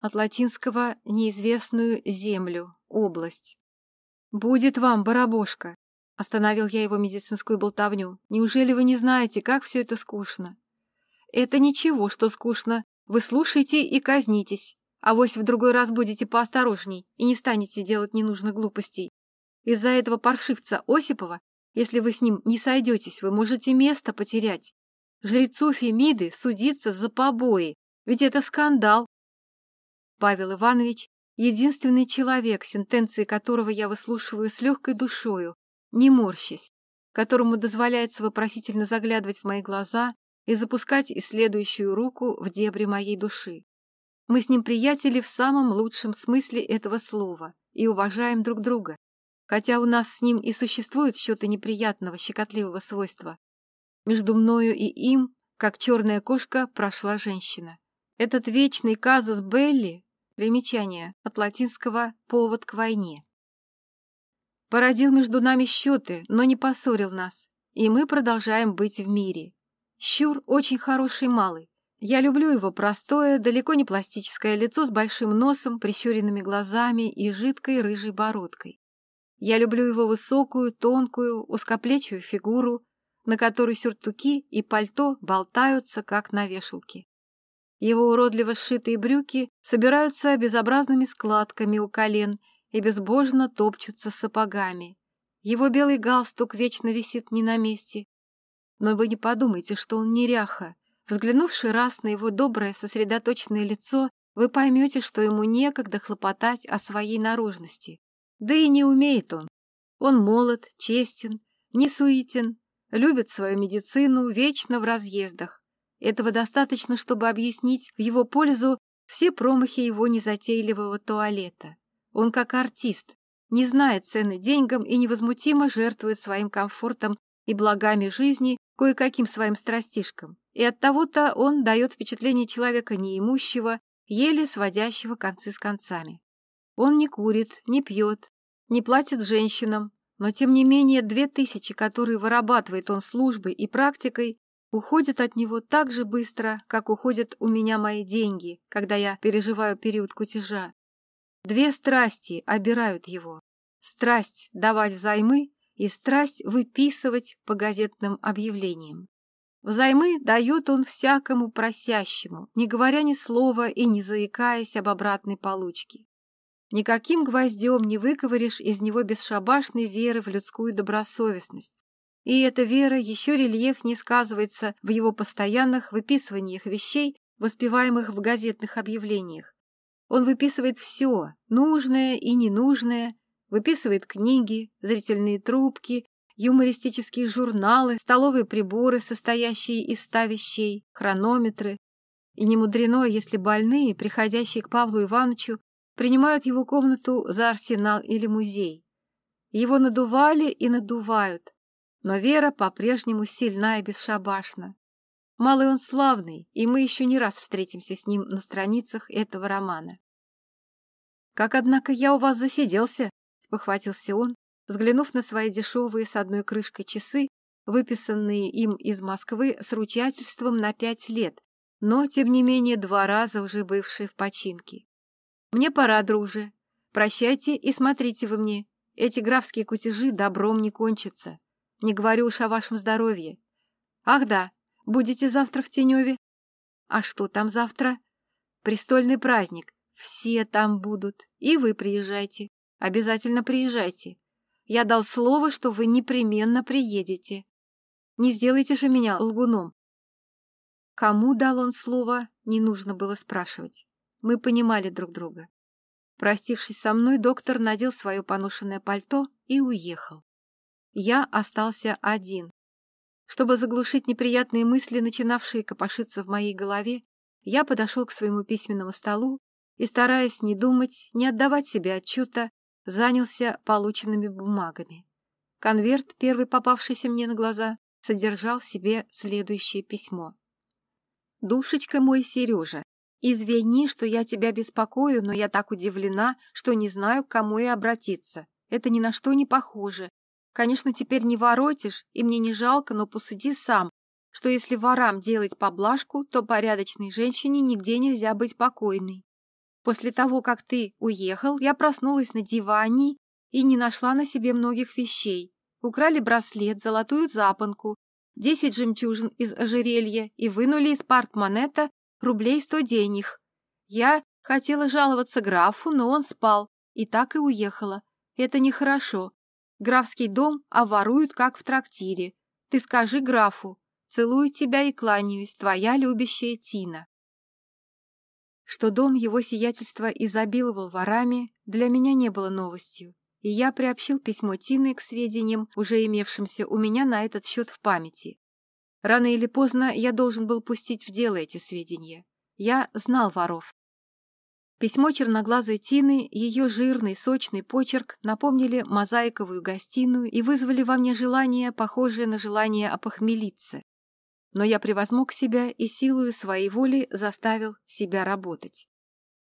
От латинского «неизвестную землю», «область». «Будет вам, барабошка!» — остановил я его медицинскую болтовню. «Неужели вы не знаете, как все это скучно?» «Это ничего, что скучно. Вы слушайте и казнитесь. А вось в другой раз будете поосторожней и не станете делать ненужных глупостей. Из-за этого паршивца Осипова, если вы с ним не сойдетесь, вы можете место потерять. Жрецу Фемиды судиться за побои, ведь это скандал. Павел Иванович — единственный человек, сентенции которого я выслушиваю с легкой душою, не морщась, которому дозволяется вопросительно заглядывать в мои глаза и запускать исследующую руку в дебри моей души. Мы с ним приятели в самом лучшем смысле этого слова и уважаем друг друга, хотя у нас с ним и существуют счеты неприятного, щекотливого свойства. Между мною и им, как черная кошка, прошла женщина. Этот вечный казус Белли, примечание от латинского «повод к войне», породил между нами счеты, но не поссорил нас, и мы продолжаем быть в мире. Щур очень хороший малый, я люблю его простое, далеко не пластическое лицо с большим носом, прищуренными глазами и жидкой рыжей бородкой. Я люблю его высокую, тонкую, узкоплечую фигуру, на которой сюртуки и пальто болтаются, как на вешалке. Его уродливо сшитые брюки собираются безобразными складками у колен и безбожно топчутся сапогами. Его белый галстук вечно висит не на месте. Но вы не подумайте, что он неряха. Взглянувши раз на его доброе, сосредоточенное лицо, вы поймете, что ему некогда хлопотать о своей наружности. Да и не умеет он. Он молод, честен, не суетен, любит свою медицину, вечно в разъездах. Этого достаточно, чтобы объяснить в его пользу все промахи его незатейливого туалета. Он как артист, не знает цены деньгам и невозмутимо жертвует своим комфортом и благами жизни кое-каким своим страстишкам и оттого-то он дает впечатление человека неимущего, еле сводящего концы с концами. Он не курит, не пьет, не платит женщинам, но тем не менее две тысячи, которые вырабатывает он службой и практикой, уходят от него так же быстро, как уходят у меня мои деньги, когда я переживаю период кутежа. Две страсти обирают его. Страсть давать взаймы и страсть выписывать по газетным объявлениям. Взаймы дает он всякому просящему, не говоря ни слова и не заикаясь об обратной получке. Никаким гвоздем не выковыришь из него бесшабашной веры в людскую добросовестность. И эта вера еще рельеф не сказывается в его постоянных выписываниях вещей, воспеваемых в газетных объявлениях. Он выписывает все, нужное и ненужное, выписывает книги, зрительные трубки, юмористические журналы, столовые приборы, состоящие из ста вещей, хронометры. И не мудрено, если больные, приходящие к Павлу Ивановичу, принимают его комнату за арсенал или музей. Его надували и надувают, но Вера по-прежнему сильна и бесшабашна. Малый он славный, и мы еще не раз встретимся с ним на страницах этого романа. «Как, однако, я у вас засиделся!» — спохватился он, взглянув на свои дешевые с одной крышкой часы, выписанные им из Москвы с ручательством на пять лет, но, тем не менее, два раза уже бывшие в починке. «Мне пора, друже. Прощайте и смотрите вы мне. Эти графские кутежи добром не кончатся. Не говорю уж о вашем здоровье. Ах да, будете завтра в Теневе? А что там завтра? Престольный праздник. Все там будут. И вы приезжайте. Обязательно приезжайте. Я дал слово, что вы непременно приедете. Не сделайте же меня лгуном. Кому дал он слово, не нужно было спрашивать. Мы понимали друг друга. Простившись со мной, доктор надел свое поношенное пальто и уехал. Я остался один. Чтобы заглушить неприятные мысли, начинавшие копошиться в моей голове, я подошел к своему письменному столу и, стараясь не думать, не отдавать себе отчета, занялся полученными бумагами. Конверт, первый попавшийся мне на глаза, содержал в себе следующее письмо. «Душечка мой Сережа, извини, что я тебя беспокою, но я так удивлена, что не знаю, к кому и обратиться. Это ни на что не похоже. Конечно, теперь не воротишь, и мне не жалко, но посуди сам, что если ворам делать поблажку, то порядочной женщине нигде нельзя быть покойной. После того, как ты уехал, я проснулась на диване и не нашла на себе многих вещей. Украли браслет, золотую запонку, десять жемчужин из ожерелья и вынули из портмонета рублей сто денег. Я хотела жаловаться графу, но он спал, и так и уехала. Это нехорошо. Графский дом оворуют, как в трактире. Ты скажи графу. Целую тебя и кланяюсь, твоя любящая Тина. Что дом его сиятельства изобиловал ворами, для меня не было новостью, и я приобщил письмо Тины к сведениям, уже имевшимся у меня на этот счет в памяти. Рано или поздно я должен был пустить в дело эти сведения. Я знал воров. Письмо черноглазой Тины, ее жирный, сочный почерк напомнили мозаиковую гостиную и вызвали во мне желание, похожее на желание опохмелиться но я превозмог себя и силою своей воли заставил себя работать.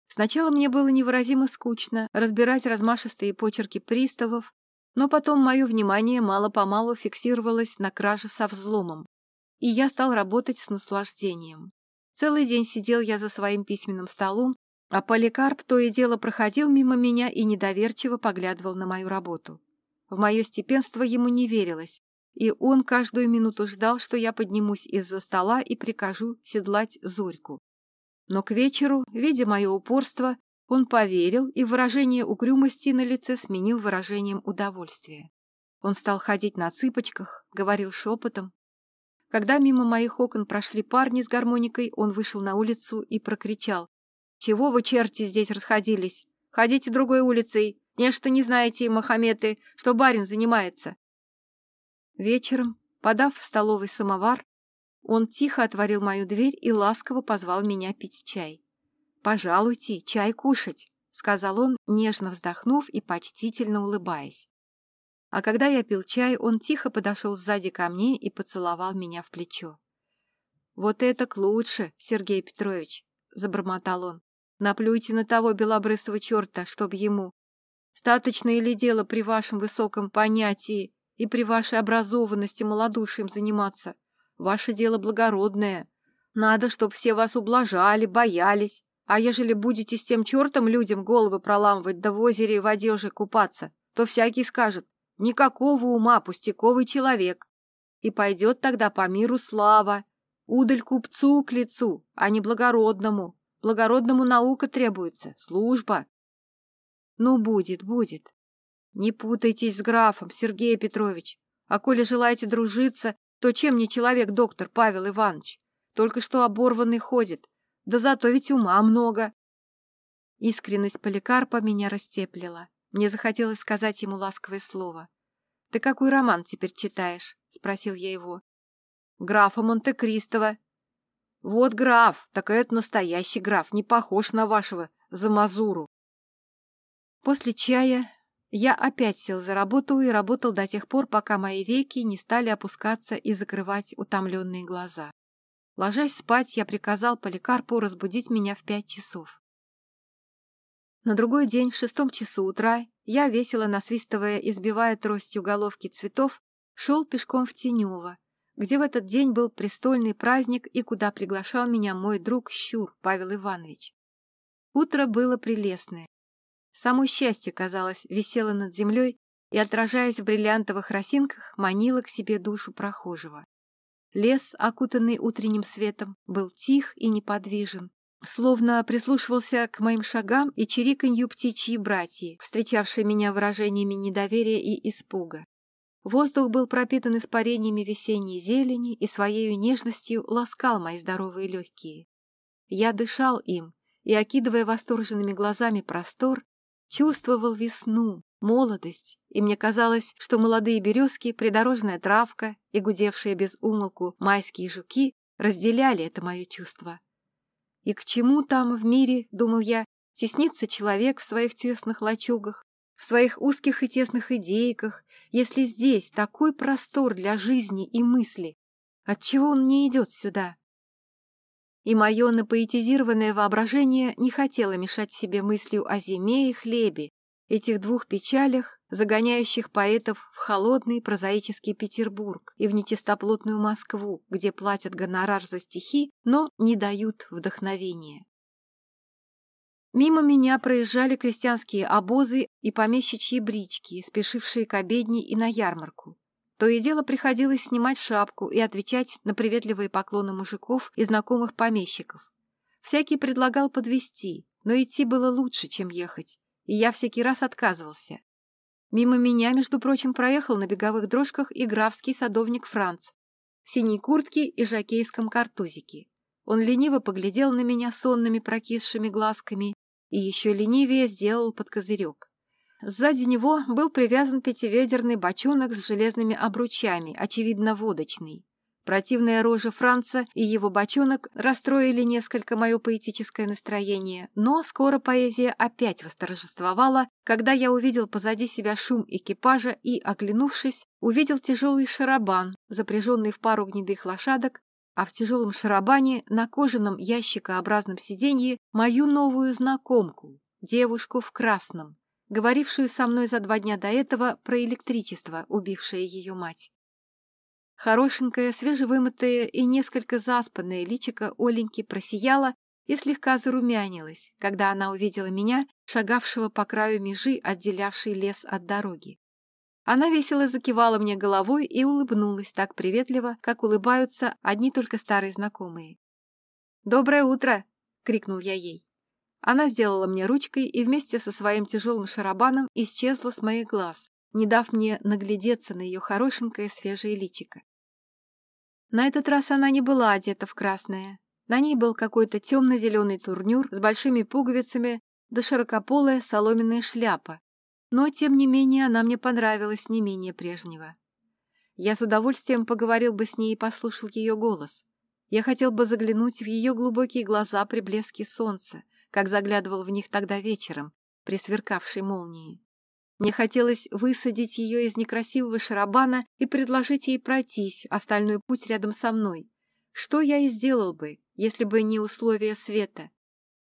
Сначала мне было невыразимо скучно разбирать размашистые почерки приставов, но потом мое внимание мало-помалу фиксировалось на краже со взломом, и я стал работать с наслаждением. Целый день сидел я за своим письменным столом, а Поликарп то и дело проходил мимо меня и недоверчиво поглядывал на мою работу. В мое степенство ему не верилось, и он каждую минуту ждал, что я поднимусь из-за стола и прикажу седлать Зорьку. Но к вечеру, видя мое упорство, он поверил, и выражение угрюмости на лице сменил выражением удовольствия. Он стал ходить на цыпочках, говорил шепотом. Когда мимо моих окон прошли парни с гармоникой, он вышел на улицу и прокричал. «Чего вы, черти, здесь расходились? Ходите другой улицей. Нечто не знаете, Мохаметы, что барин занимается. Вечером, подав в столовый самовар, он тихо отворил мою дверь и ласково позвал меня пить чай. «Пожалуйте, чай кушать», — сказал он, нежно вздохнув и почтительно улыбаясь. А когда я пил чай, он тихо подошел сзади ко мне и поцеловал меня в плечо. «Вот это к лучше, Сергей Петрович», — забормотал он. «Наплюйте на того белобрысого черта, чтоб ему. Статочно ли дело при вашем высоком понятии и при вашей образованности малодушием заниматься. Ваше дело благородное. Надо, чтоб все вас ублажали, боялись. А ежели будете с тем чертом людям головы проламывать да в озере и в одежде купаться, то всякий скажет, никакого ума, пустяковый человек. И пойдет тогда по миру слава. Удаль купцу к лицу, а не благородному. Благородному наука требуется, служба. Ну, будет, будет. Не путайтесь с графом, Сергей Петрович. А коли желаете дружиться, то чем не человек доктор Павел Иванович? Только что оборванный ходит. Да зато ведь ума много. Искренность Поликарпа меня растеплила. Мне захотелось сказать ему ласковое слово. — Ты какой роман теперь читаешь? — спросил я его. — Графа Монте-Кристова. — Вот граф, так это настоящий граф, не похож на вашего Замазуру. После чая я опять сел за работу и работал до тех пор, пока мои веки не стали опускаться и закрывать утомленные глаза. Ложась спать, я приказал Поликарпу разбудить меня в пять часов. На другой день, в шестом часу утра, я, весело насвистывая и сбивая тростью головки цветов, шел пешком в Тенево, где в этот день был престольный праздник и куда приглашал меня мой друг Щур Павел Иванович. Утро было прелестное. Само счастье, казалось, висело над землей и, отражаясь в бриллиантовых росинках, манило к себе душу прохожего. Лес, окутанный утренним светом, был тих и неподвижен, словно прислушивался к моим шагам и чириканью птичьи братьи, встречавшие меня выражениями недоверия и испуга. Воздух был пропитан испарениями весенней зелени и своей нежностью ласкал мои здоровые легкие. Я дышал им и, окидывая восторженными глазами простор, чувствовал весну, молодость, и мне казалось, что молодые березки, придорожная травка и гудевшие без умолку майские жуки разделяли это мое чувство. И к чему там в мире, думал я, теснится человек в своих тесных лачугах, в своих узких и тесных идейках, если здесь такой простор для жизни и мысли? Отчего он не идет сюда? И мое напоэтизированное воображение не хотело мешать себе мыслью о зиме и хлебе, этих двух печалях, загоняющих поэтов в холодный прозаический Петербург и в нечистоплотную Москву, где платят гонорар за стихи, но не дают вдохновения. Мимо меня проезжали крестьянские обозы и помещичьи брички, спешившие к обедне и на ярмарку. То и дело приходилось снимать шапку и отвечать на приветливые поклоны мужиков и знакомых помещиков. Всякий предлагал подвести, но идти было лучше, чем ехать, и я всякий раз отказывался. Мимо меня, между прочим, проехал на беговых дрожках и графский садовник Франц в синей куртке и жакейском картузике. Он лениво поглядел на меня сонными прокисшими глазками и еще ленивее сделал под козырек. Сзади него был привязан пятиведерный бочонок с железными обручами, очевидно, водочный. Противная рожа Франца и его бочонок расстроили несколько мое поэтическое настроение, но скоро поэзия опять восторжествовала, когда я увидел позади себя шум экипажа и, оглянувшись, увидел тяжелый шарабан, запряженный в пару гнедых лошадок, а в тяжелом шарабане на кожаном ящикообразном сиденье мою новую знакомку, девушку в красном, говорившую со мной за два дня до этого про электричество, убившее ее мать. Хорошенькая, свежевымытая и несколько заспанная личико Оленьки просияла и слегка зарумянилась, когда она увидела меня, шагавшего по краю межи, отделявшей лес от дороги. Она весело закивала мне головой и улыбнулась так приветливо, как улыбаются одни только старые знакомые. «Доброе утро!» — крикнул я ей. Она сделала мне ручкой и вместе со своим тяжелым шарабаном исчезла с моих глаз, не дав мне наглядеться на ее хорошенькое свежее личико. На этот раз она не была одета в красное. На ней был какой-то темно-зеленый турнюр с большими пуговицами да широкополая соломенная шляпа, но, тем не менее, она мне понравилась не менее прежнего. Я с удовольствием поговорил бы с ней и послушал ее голос. Я хотел бы заглянуть в ее глубокие глаза при блеске солнца, как заглядывал в них тогда вечером, при сверкавшей молнии. Мне хотелось высадить ее из некрасивого шарабана и предложить ей пройтись остальной путь рядом со мной. Что я и сделал бы, если бы не условия света?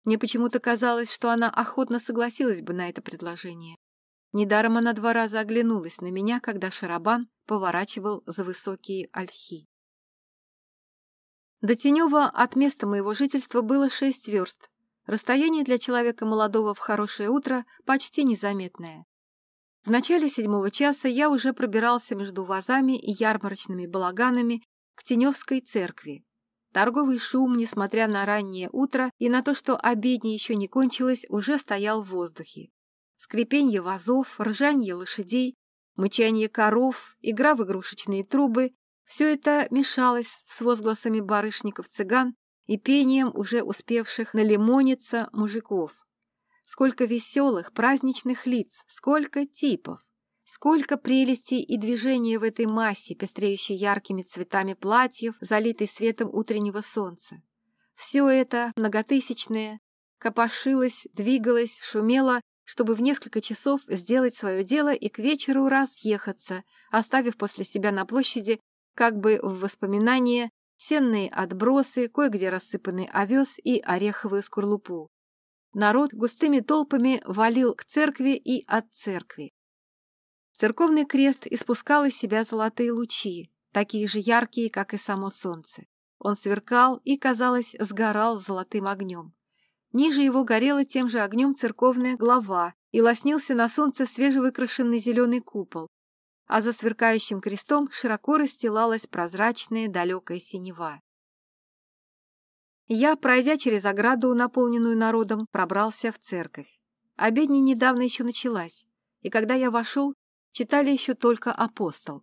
Мне почему-то казалось, что она охотно согласилась бы на это предложение. Недаром она два раза оглянулась на меня, когда Шарабан поворачивал за высокие ольхи. До Тенева от места моего жительства было шесть верст. Расстояние для человека молодого в хорошее утро почти незаметное. В начале седьмого часа я уже пробирался между вазами и ярмарочными балаганами к Теневской церкви. Торговый шум, несмотря на раннее утро и на то, что обедня еще не кончилась, уже стоял в воздухе скрипенье вазов, ржанье лошадей, мычание коров, игра в игрушечные трубы — все это мешалось с возгласами барышников-цыган и пением уже успевших налимониться мужиков. Сколько веселых, праздничных лиц, сколько типов, сколько прелестей и движения в этой массе, пестреющей яркими цветами платьев, залитой светом утреннего солнца. Все это, многотысячное, копошилось, двигалось, шумело чтобы в несколько часов сделать свое дело и к вечеру разъехаться, оставив после себя на площади, как бы в воспоминание, сенные отбросы, кое-где рассыпанный овес и ореховую скорлупу. Народ густыми толпами валил к церкви и от церкви. Церковный крест испускал из себя золотые лучи, такие же яркие, как и само солнце. Он сверкал и, казалось, сгорал золотым огнем. Ниже его горела тем же огнем церковная глава и лоснился на солнце свежевыкрашенный зеленый купол, а за сверкающим крестом широко расстилалась прозрачная далекая синева. Я, пройдя через ограду, наполненную народом, пробрался в церковь. Обедня недавно еще началась, и когда я вошел, читали еще только апостол.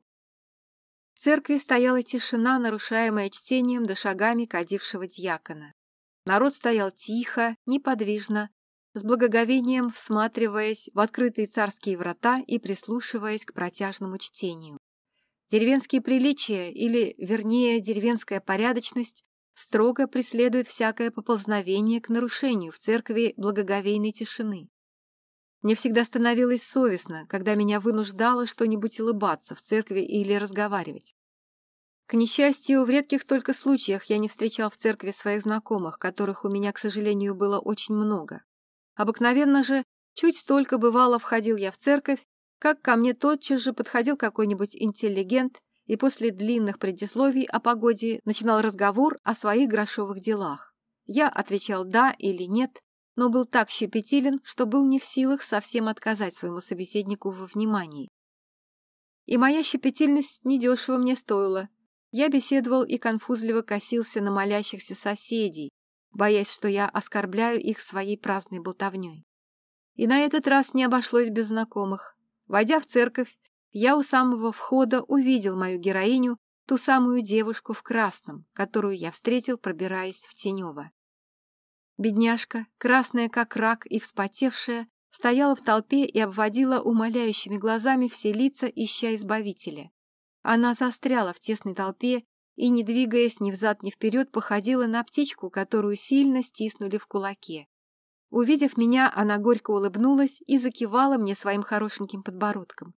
В церкви стояла тишина, нарушаемая чтением да шагами кадившего дьякона. Народ стоял тихо, неподвижно, с благоговением всматриваясь в открытые царские врата и прислушиваясь к протяжному чтению. Деревенские приличия, или, вернее, деревенская порядочность, строго преследует всякое поползновение к нарушению в церкви благоговейной тишины. Мне всегда становилось совестно, когда меня вынуждало что-нибудь улыбаться в церкви или разговаривать. К несчастью, в редких только случаях я не встречал в церкви своих знакомых, которых у меня, к сожалению, было очень много. Обыкновенно же, чуть только бывало входил я в церковь, как ко мне тотчас же подходил какой-нибудь интеллигент и после длинных предисловий о погоде начинал разговор о своих грошовых делах. Я отвечал «да» или «нет», но был так щепетилен, что был не в силах совсем отказать своему собеседнику во внимании. И моя щепетильность недешево мне стоила. Я беседовал и конфузливо косился на молящихся соседей, боясь, что я оскорбляю их своей праздной болтовней. И на этот раз не обошлось без знакомых. Войдя в церковь, я у самого входа увидел мою героиню, ту самую девушку в красном, которую я встретил, пробираясь в Тенево. Бедняжка, красная как рак и вспотевшая, стояла в толпе и обводила умоляющими глазами все лица, ища избавителя. Она застряла в тесной толпе и, не двигаясь ни взад, ни вперед, походила на птичку, которую сильно стиснули в кулаке. Увидев меня, она горько улыбнулась и закивала мне своим хорошеньким подбородком.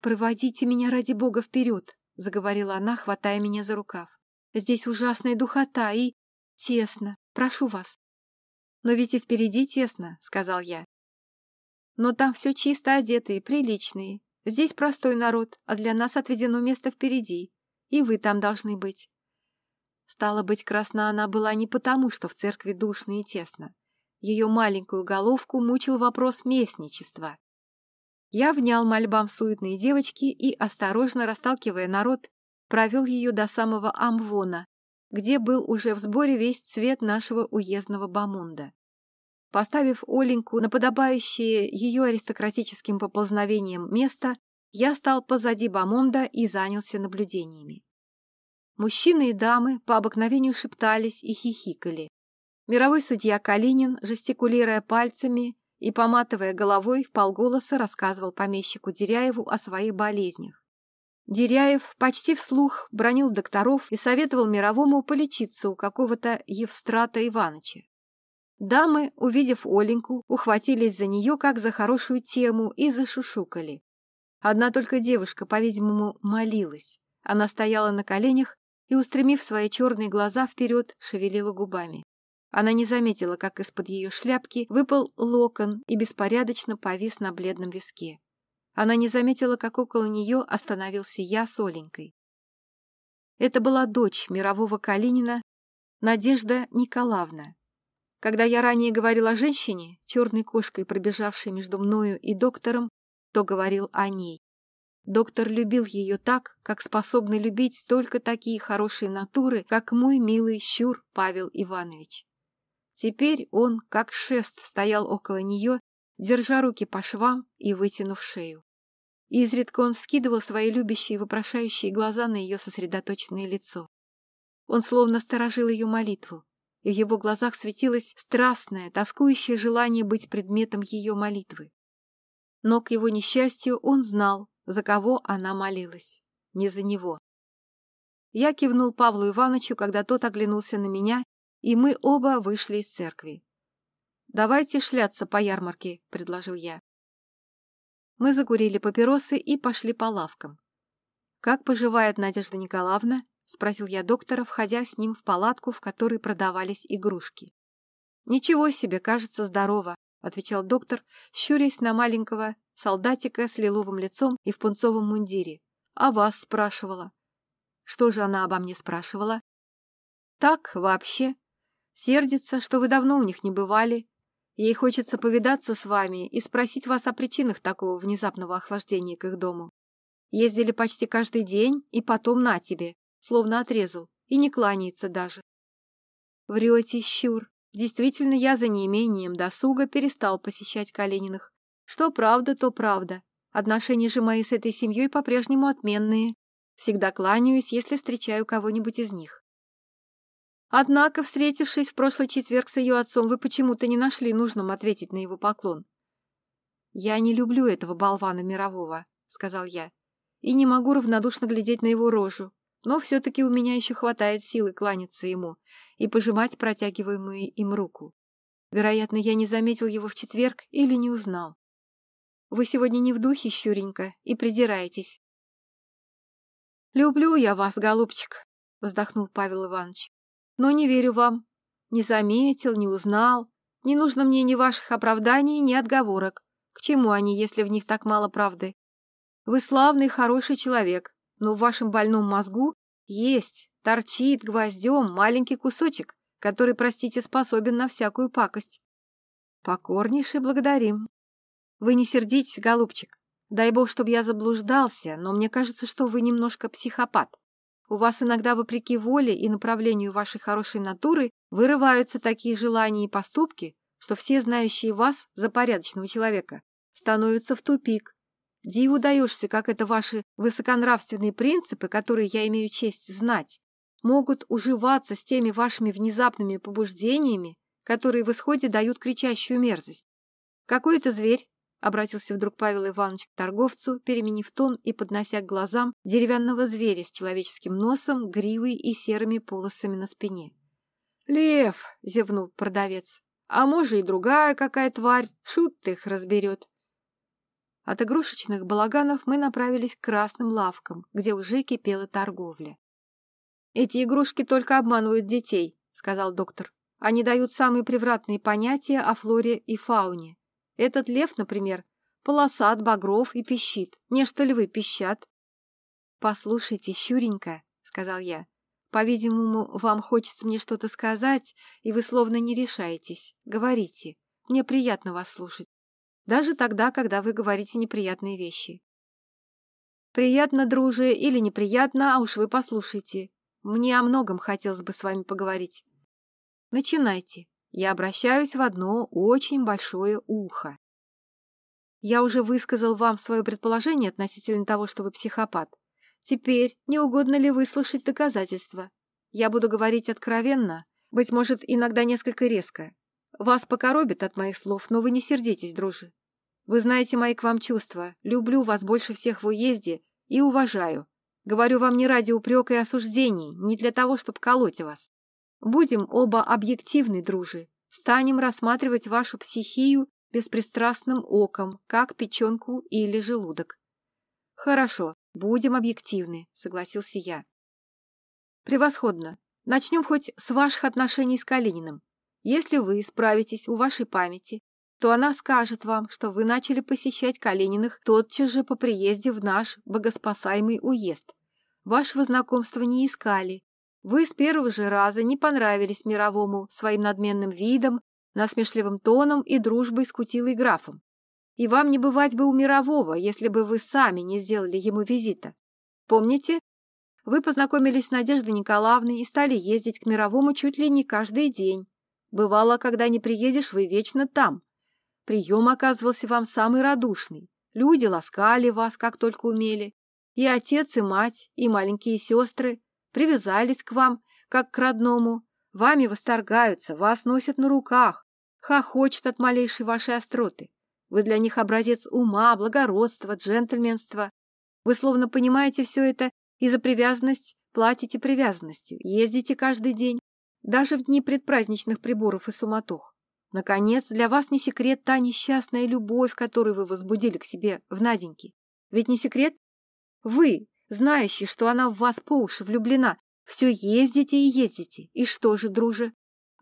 «Проводите меня ради бога вперед», — заговорила она, хватая меня за рукав. «Здесь ужасная духота и... тесно. Прошу вас». «Но ведь и впереди тесно», — сказал я. «Но там все чисто одетые, приличные. Здесь простой народ, а для нас отведено место впереди. И вы там должны быть. Стало быть, красна она была не потому, что в церкви душно и тесно. Ее маленькую головку мучил вопрос местничества. Я внял мольбам суетной девочки и, осторожно расталкивая народ, провел ее до самого Амвона, где был уже в сборе весь цвет нашего уездного бамунда. Поставив Оленьку на подобающее ее аристократическим поползновением место, я стал позади Бамонда и занялся наблюдениями. Мужчины и дамы по обыкновению шептались и хихикали. Мировой судья Калинин, жестикулируя пальцами и поматывая головой, в полголоса рассказывал помещику Деряеву о своих болезнях. Деряев почти вслух бронил докторов и советовал Мировому полечиться у какого-то Евстрата Иваныча. Дамы, увидев Оленьку, ухватились за нее как за хорошую тему и зашушукали. Одна только девушка, по-видимому, молилась. Она стояла на коленях и, устремив свои черные глаза вперед, шевелила губами. Она не заметила, как из-под ее шляпки выпал локон и беспорядочно повис на бледном виске. Она не заметила, как около нее остановился я с Оленькой. Это была дочь мирового Калинина, Надежда Николаевна. Когда я ранее говорил о женщине, черной кошкой, пробежавшей между мною и доктором, кто говорил о ней. Доктор любил ее так, как способны любить только такие хорошие натуры, как мой милый щур Павел Иванович. Теперь он, как шест, стоял около нее, держа руки по швам и вытянув шею. Изредка он скидывал свои любящие и вопрошающие глаза на ее сосредоточенное лицо. Он словно сторожил ее молитву, и в его глазах светилось страстное, тоскующее желание быть предметом ее молитвы. Но, к его несчастью, он знал, за кого она молилась. Не за него. Я кивнул Павлу Ивановичу, когда тот оглянулся на меня, и мы оба вышли из церкви. давайте шляться по ярмарке», — предложил я. Мы закурили папиросы и пошли по лавкам. «Как поживает Надежда Николаевна?» — спросил я доктора, входя с ним в палатку, в которой продавались игрушки. «Ничего себе, кажется, здорово», — отвечал доктор, щурясь на маленького солдатика с лиловым лицом и в пунцовом мундире. «А вас спрашивала». «Что же она обо мне спрашивала?» «Так, вообще. Сердится, что вы давно у них не бывали. Ей хочется повидаться с вами и спросить вас о причинах такого внезапного охлаждения к их дому. Ездили почти каждый день, и потом на тебе, словно отрезал, и не кланяется даже. Врете, щур. Действительно, я за неимением досуга перестал посещать Калининых. Что правда, то правда. Отношения же мои с этой семьей по-прежнему отменные. Всегда кланяюсь, если встречаю кого-нибудь из них. Однако, встретившись в прошлый четверг с ее отцом, вы почему-то не нашли нужным ответить на его поклон. «Я не люблю этого болвана мирового», — сказал я, «и не могу равнодушно глядеть на его рожу, но все-таки у меня еще хватает силы кланяться ему и пожимать протягиваемую им руку. Вероятно, я не заметил его в четверг или не узнал. Вы сегодня не в духе, Щуренька, и придираетесь. «Люблю я вас, голубчик», — вздохнул Павел Иванович. Но не верю вам. Не заметил, не узнал. Не нужно мне ни ваших оправданий, ни отговорок. К чему они, если в них так мало правды? Вы славный, хороший человек, но в вашем больном мозгу есть, торчит гвоздем маленький кусочек, который, простите, способен на всякую пакость. Покорнейше благодарим. Вы не сердитесь, голубчик. Дай бог, чтобы я заблуждался, но мне кажется, что вы немножко психопат. У вас иногда, вопреки воле и направлению вашей хорошей натуры, вырываются такие желания и поступки, что все знающие вас за порядочного человека становятся в тупик. Диву даешься, как это ваши высоконравственные принципы, которые я имею честь знать, могут уживаться с теми вашими внезапными побуждениями, которые в исходе дают кричащую мерзость. Какой-то зверь — обратился вдруг Павел Иванович к торговцу, переменив тон и поднося к глазам деревянного зверя с человеческим носом, гривой и серыми полосами на спине. «Лев!» — зевнул продавец. «А может, и другая какая тварь, шут их разберет». От игрушечных балаганов мы направились к красным лавкам, где уже кипела торговля. «Эти игрушки только обманывают детей», — сказал доктор. «Они дают самые превратные понятия о флоре и фауне. Этот лев, например, полосат, багров и пищит. Не что львы пищат. «Послушайте, Щуренька», — сказал я, — «по-видимому, вам хочется мне что-то сказать, и вы словно не решаетесь. Говорите. Мне приятно вас слушать. Даже тогда, когда вы говорите неприятные вещи. Приятно, друже, или неприятно, а уж вы послушайте. Мне о многом хотелось бы с вами поговорить. Начинайте. Я обращаюсь в одно очень большое ухо. Я уже высказал вам свое предположение относительно того, что вы психопат. Теперь не угодно ли выслушать доказательства? Я буду говорить откровенно, быть может, иногда несколько резко. Вас покоробит от моих слов, но вы не сердитесь, дружи. Вы знаете мои к вам чувства, люблю вас больше всех в уезде и уважаю. Говорю вам не ради упрека и осуждений, не для того, чтобы колоть вас. Будем оба объективны, дружи. Станем рассматривать вашу психию беспристрастным оком, как печенку или желудок. Хорошо, будем объективны, согласился я. Превосходно. Начнем хоть с ваших отношений с Калининым. Если вы справитесь у вашей памяти, то она скажет вам, что вы начали посещать Калининых тотчас же по приезде в наш богоспасаемый уезд. Вашего знакомства не искали, вы с первого же раза не понравились мировому своим надменным видом, насмешливым тоном и дружбой с кутилой графом. И вам не бывать бы у мирового, если бы вы сами не сделали ему визита. Помните? Вы познакомились с Надеждой Николаевной и стали ездить к мировому чуть ли не каждый день. Бывало, когда не приедешь, вы вечно там. Прием оказывался вам самый радушный. Люди ласкали вас, как только умели. И отец, и мать, и маленькие сестры привязались к вам, как к родному, вами восторгаются, вас носят на руках, хохочут от малейшей вашей остроты. Вы для них образец ума, благородства, джентльменства. Вы словно понимаете все это и за привязанность платите привязанностью, ездите каждый день, даже в дни предпраздничных приборов и суматох. Наконец, для вас не секрет та несчастная любовь, которую вы возбудили к себе в Наденьке. Ведь не секрет? Вы, знающий, что она в вас по уши влюблена, все ездите и ездите. И что же, друже?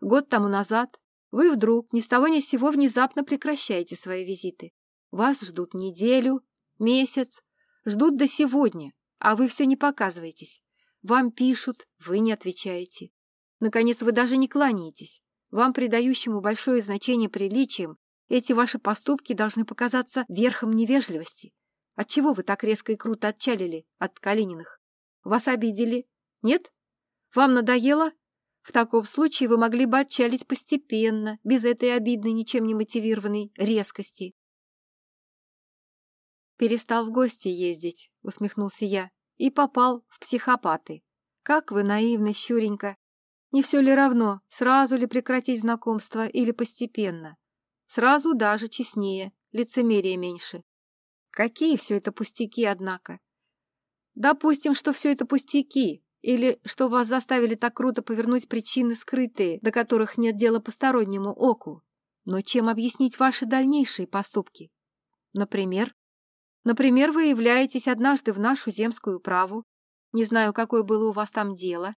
Год тому назад вы вдруг ни с того ни с сего внезапно прекращаете свои визиты. Вас ждут неделю, месяц, ждут до сегодня, а вы все не показываетесь. Вам пишут, вы не отвечаете. Наконец, вы даже не кланяетесь. Вам, придающему большое значение приличиям, эти ваши поступки должны показаться верхом невежливости. Отчего вы так резко и круто отчалили от Калининых? Вас обидели? Нет? Вам надоело? В таком случае вы могли бы отчалить постепенно, без этой обидной, ничем не мотивированной резкости. «Перестал в гости ездить», — усмехнулся я, — «и попал в психопаты. Как вы наивны, Щуренька! Не все ли равно, сразу ли прекратить знакомство или постепенно? Сразу даже честнее, лицемерие меньше. Какие все это пустяки, однако? Допустим, что все это пустяки, или что вас заставили так круто повернуть причины скрытые, до которых нет дела постороннему оку. Но чем объяснить ваши дальнейшие поступки? Например? Например, вы являетесь однажды в нашу земскую праву, не знаю, какое было у вас там дело,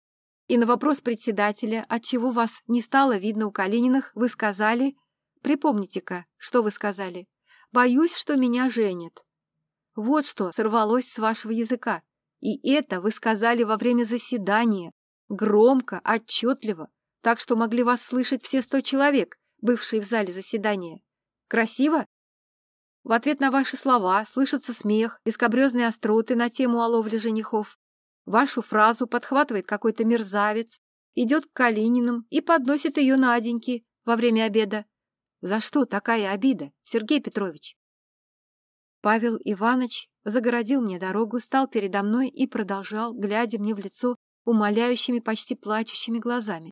и на вопрос председателя, отчего вас не стало видно у Калининых, вы сказали... Припомните-ка, что вы сказали. «Боюсь, что меня женят». Вот что сорвалось с вашего языка. И это вы сказали во время заседания. Громко, отчетливо, так что могли вас слышать все сто человек, бывшие в зале заседания. Красиво? В ответ на ваши слова слышится смех и скобрезные остроты на тему о ловле женихов. Вашу фразу подхватывает какой-то мерзавец, идет к Калининым и подносит ее Наденьке во время обеда. За что такая обида, Сергей Петрович? Павел Иванович загородил мне дорогу, стал передо мной и продолжал, глядя мне в лицо умоляющими, почти плачущими глазами.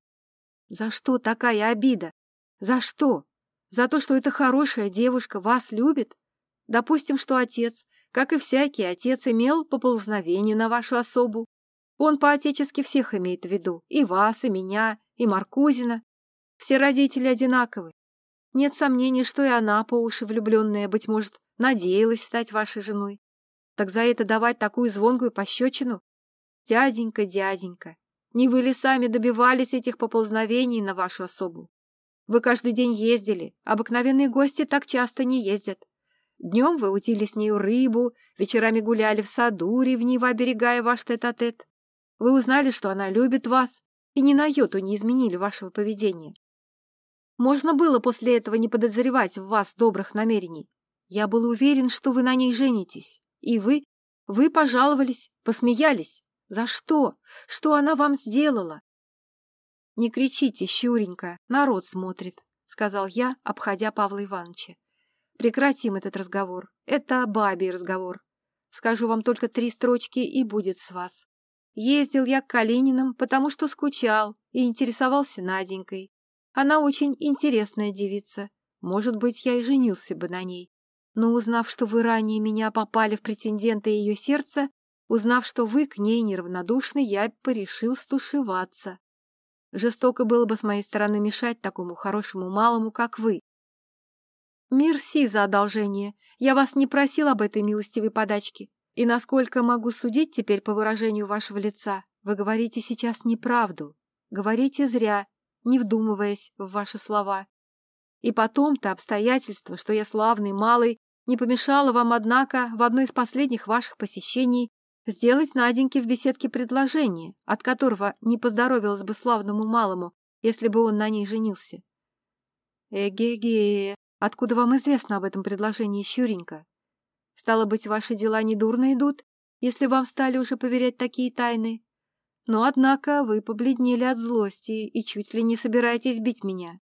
За что такая обида? За что? За то, что эта хорошая девушка вас любит? Допустим, что отец как и всякий отец имел поползновение на вашу особу. Он по-отечески всех имеет в виду, и вас, и меня, и Маркузина. Все родители одинаковы. Нет сомнений, что и она, по уши влюбленная, быть может, надеялась стать вашей женой. Так за это давать такую звонкую пощечину? Дяденька, дяденька, не вы ли сами добивались этих поползновений на вашу особу? Вы каждый день ездили, обыкновенные гости так часто не ездят. Днем вы утили с нею рыбу, вечерами гуляли в саду, ревниво оберегая ваш тет-а-тет. -тет. Вы узнали, что она любит вас, и ни на йоту не изменили вашего поведения. Можно было после этого не подозревать в вас добрых намерений. Я был уверен, что вы на ней женитесь. И вы, вы пожаловались, посмеялись. За что? Что она вам сделала? Не кричите, Щуренька, народ смотрит, сказал я, обходя Павла Ивановича. Прекратим этот разговор. Это бабий разговор. Скажу вам только три строчки, и будет с вас. Ездил я к Калининым, потому что скучал и интересовался Наденькой. Она очень интересная девица. Может быть, я и женился бы на ней. Но узнав, что вы ранее меня попали в претенденты ее сердца, узнав, что вы к ней неравнодушны, я порешил стушеваться. Жестоко было бы с моей стороны мешать такому хорошему малому, как вы. «Мерси за одолжение. Я вас не просил об этой милостивой подачке. И насколько могу судить теперь по выражению вашего лица, вы говорите сейчас неправду. Говорите зря, не вдумываясь в ваши слова. И потом-то обстоятельство, что я славный малый, не помешало вам, однако, в одно из последних ваших посещений сделать Наденьке в беседке предложение, от которого не поздоровилось бы славному малому, если бы он на ней женился. Эге-ге, Откуда вам известно об этом предложении, Щуренька? Стало быть, ваши дела недурно идут, если вам стали уже поверять такие тайны. Но, однако, вы побледнели от злости и чуть ли не собираетесь бить меня.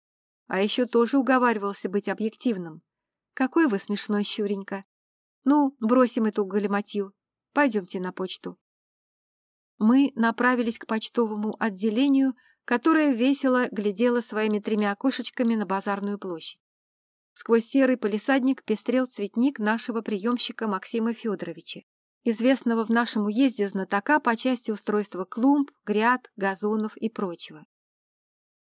А еще тоже уговаривался быть объективным. Какой вы смешной, Щуренька. Ну, бросим эту галиматью. Пойдемте на почту. Мы направились к почтовому отделению, которое весело глядело своими тремя окошечками на базарную площадь. Сквозь серый полисадник пестрел цветник нашего приемщика Максима Федоровича, известного в нашем уезде знатока по части устройства клумб, гряд, газонов и прочего.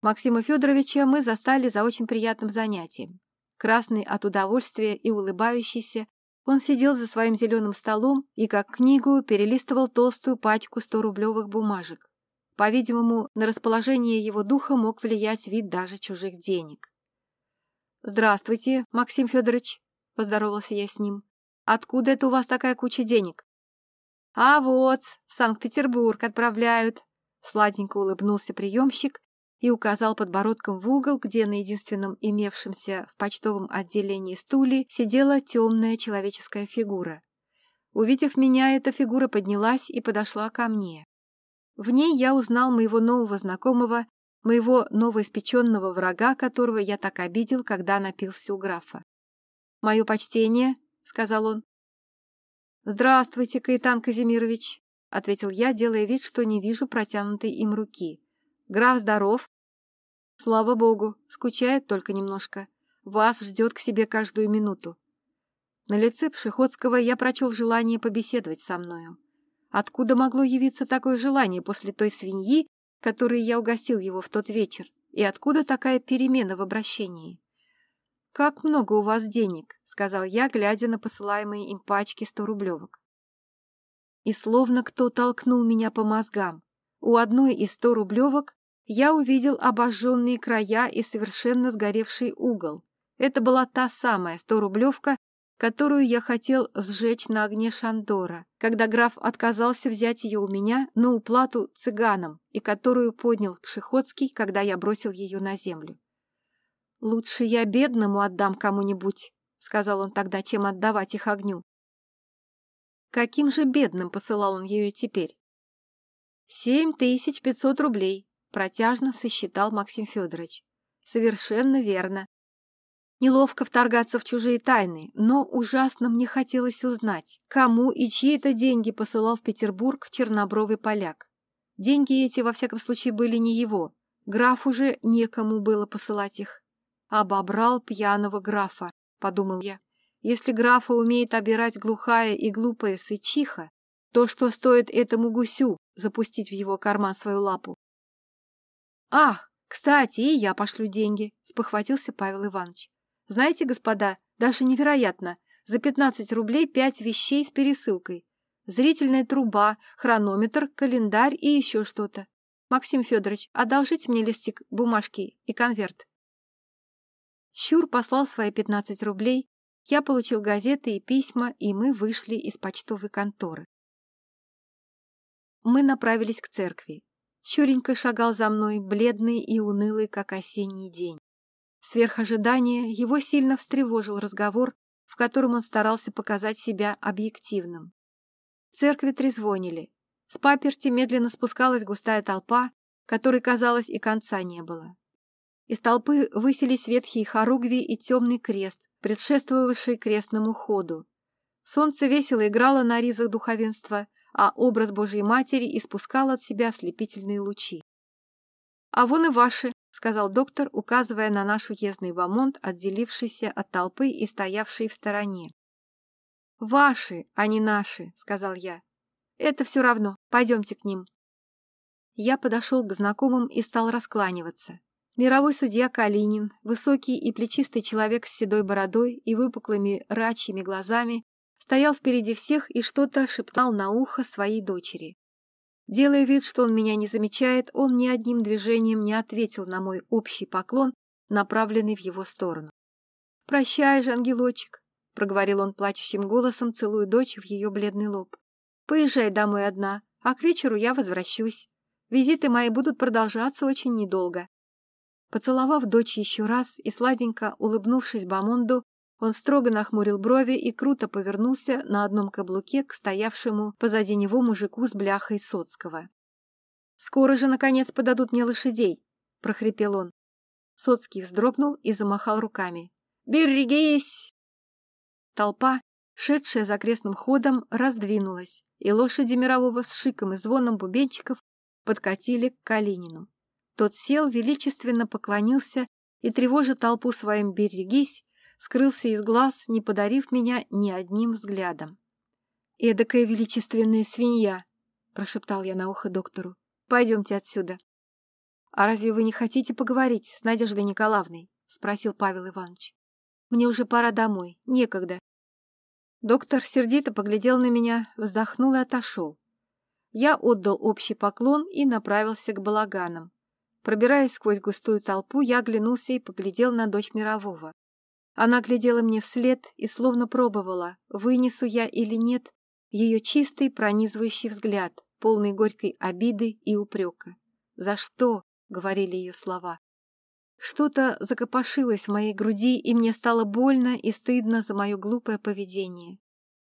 Максима Федоровича мы застали за очень приятным занятием. Красный от удовольствия и улыбающийся, он сидел за своим зеленым столом и, как книгу, перелистывал толстую пачку 100-рублевых бумажек. По-видимому, на расположение его духа мог влиять вид даже чужих денег. «Здравствуйте, Максим Федорович», — поздоровался я с ним. «Откуда это у вас такая куча денег?» «А вот, в Санкт-Петербург отправляют», — сладенько улыбнулся приемщик и указал подбородком в угол, где на единственном имевшемся в почтовом отделении стуле сидела темная человеческая фигура. Увидев меня, эта фигура поднялась и подошла ко мне. В ней я узнал моего нового знакомого, моего новоиспеченного врага, которого я так обидел, когда напился у графа. «Мое почтение», — сказал он. «Здравствуйте, Каэтан Казимирович», — ответил я, делая вид, что не вижу протянутой им руки. «Граф здоров?» «Слава богу, скучает только немножко. Вас ждет к себе каждую минуту». На лице Пшеходского я прочел желание побеседовать со мною. Откуда могло явиться такое желание после той свиньи, которой я угостил его в тот вечер, и откуда такая перемена в обращении? «Как много у вас денег?» — сказал я, глядя на посылаемые им пачки сто-рублевок. И словно кто толкнул меня по мозгам. У одной из сто-рублевок я увидел обожженные края и совершенно сгоревший угол. Это была та самая сто-рублевка, которую я хотел сжечь на огне Шандора, когда граф отказался взять ее у меня на уплату цыганам и которую поднял Пшеходский, когда я бросил ее на землю. «Лучше я бедному отдам кому-нибудь», — сказал он тогда, — «чем отдавать их огню». Каким же бедным посылал он ее теперь? «Семь тысяч пятьсот рублей», — протяжно сосчитал Максим Федорович. «Совершенно верно. Неловко вторгаться в чужие тайны, но ужасно мне хотелось узнать, кому и чьи это деньги посылал в Петербург чернобровый поляк. Деньги эти, во всяком случае, были не его. Граф уже некому было посылать их. «Обобрал пьяного графа», — подумал я. «Если графа умеет обирать глухая и глупая сычиха, то что стоит этому гусю запустить в его карман свою лапу?» «Ах, кстати, и я пошлю деньги», — спохватился Павел Иванович. Знаете, господа, даже невероятно, за 15 рублей пять вещей с пересылкой. Зрительная труба, хронометр, календарь и еще что-то. Максим Федорович, одолжите мне листик бумажки и конверт. Щур послал свои 15 рублей, я получил газеты и письма, и мы вышли из почтовой конторы. Мы направились к церкви. Щуренько шагал за мной, бледный и унылый, как осенний день. Сверх ожидания его сильно встревожил разговор, в котором он старался показать себя объективным. Церкви трезвонили. С паперти медленно спускалась густая толпа, которой, казалось, и конца не было. Из толпы высились ветхие хоругви и темный крест, предшествовавший крестному ходу. Солнце весело играло на ризах духовенства, а образ Божьей Матери испускал от себя ослепительные лучи. «А вон и ваши», — сказал доктор, указывая на наш уездный бамонт, отделившийся от толпы и стоявший в стороне. «Ваши, а не наши», — сказал я. «Это все равно. Пойдемте к ним». Я подошел к знакомым и стал раскланиваться. Мировой судья Калинин, высокий и плечистый человек с седой бородой и выпуклыми рачьими глазами, стоял впереди всех и что-то шептал на ухо своей дочери. Делая вид, что он меня не замечает, он ни одним движением не ответил на мой общий поклон, направленный в его сторону. «Прощай же, ангелочек», — проговорил он плачущим голосом, целуя дочь в ее бледный лоб. «Поезжай домой одна, а к вечеру я возвращусь. Визиты мои будут продолжаться очень недолго». Поцеловав дочь еще раз и сладенько улыбнувшись Бамонду, он строго нахмурил брови и круто повернулся на одном каблуке к стоявшему позади него мужику с бляхой Соцкого. «Скоро же, наконец, подадут мне лошадей!» — прохрипел он. Соцкий вздрогнул и замахал руками. «Берегись!» Толпа, шедшая за крестным ходом, раздвинулась, и лошади мирового с шиком и звоном бубенчиков подкатили к Калинину. Тот сел, величественно поклонился и, тревожа толпу своим «берегись», скрылся из глаз, не подарив меня ни одним взглядом. «Эдакая величественная свинья!» — прошептал я на ухо доктору. «Пойдемте отсюда». «А разве вы не хотите поговорить с Надеждой Николаевной?» — спросил Павел Иванович. «Мне уже пора домой, некогда». Доктор сердито поглядел на меня, вздохнул и отошел. Я отдал общий поклон и направился к балаганам. Пробираясь сквозь густую толпу, я оглянулся и поглядел на дочь Мирового. Она глядела мне вслед и словно пробовала, вынесу я или нет, ее чистый пронизывающий взгляд, полный горькой обиды и упрека. «За что?» — говорили ее слова. Что-то закопошилось в моей груди, и мне стало больно и стыдно за мое глупое поведение.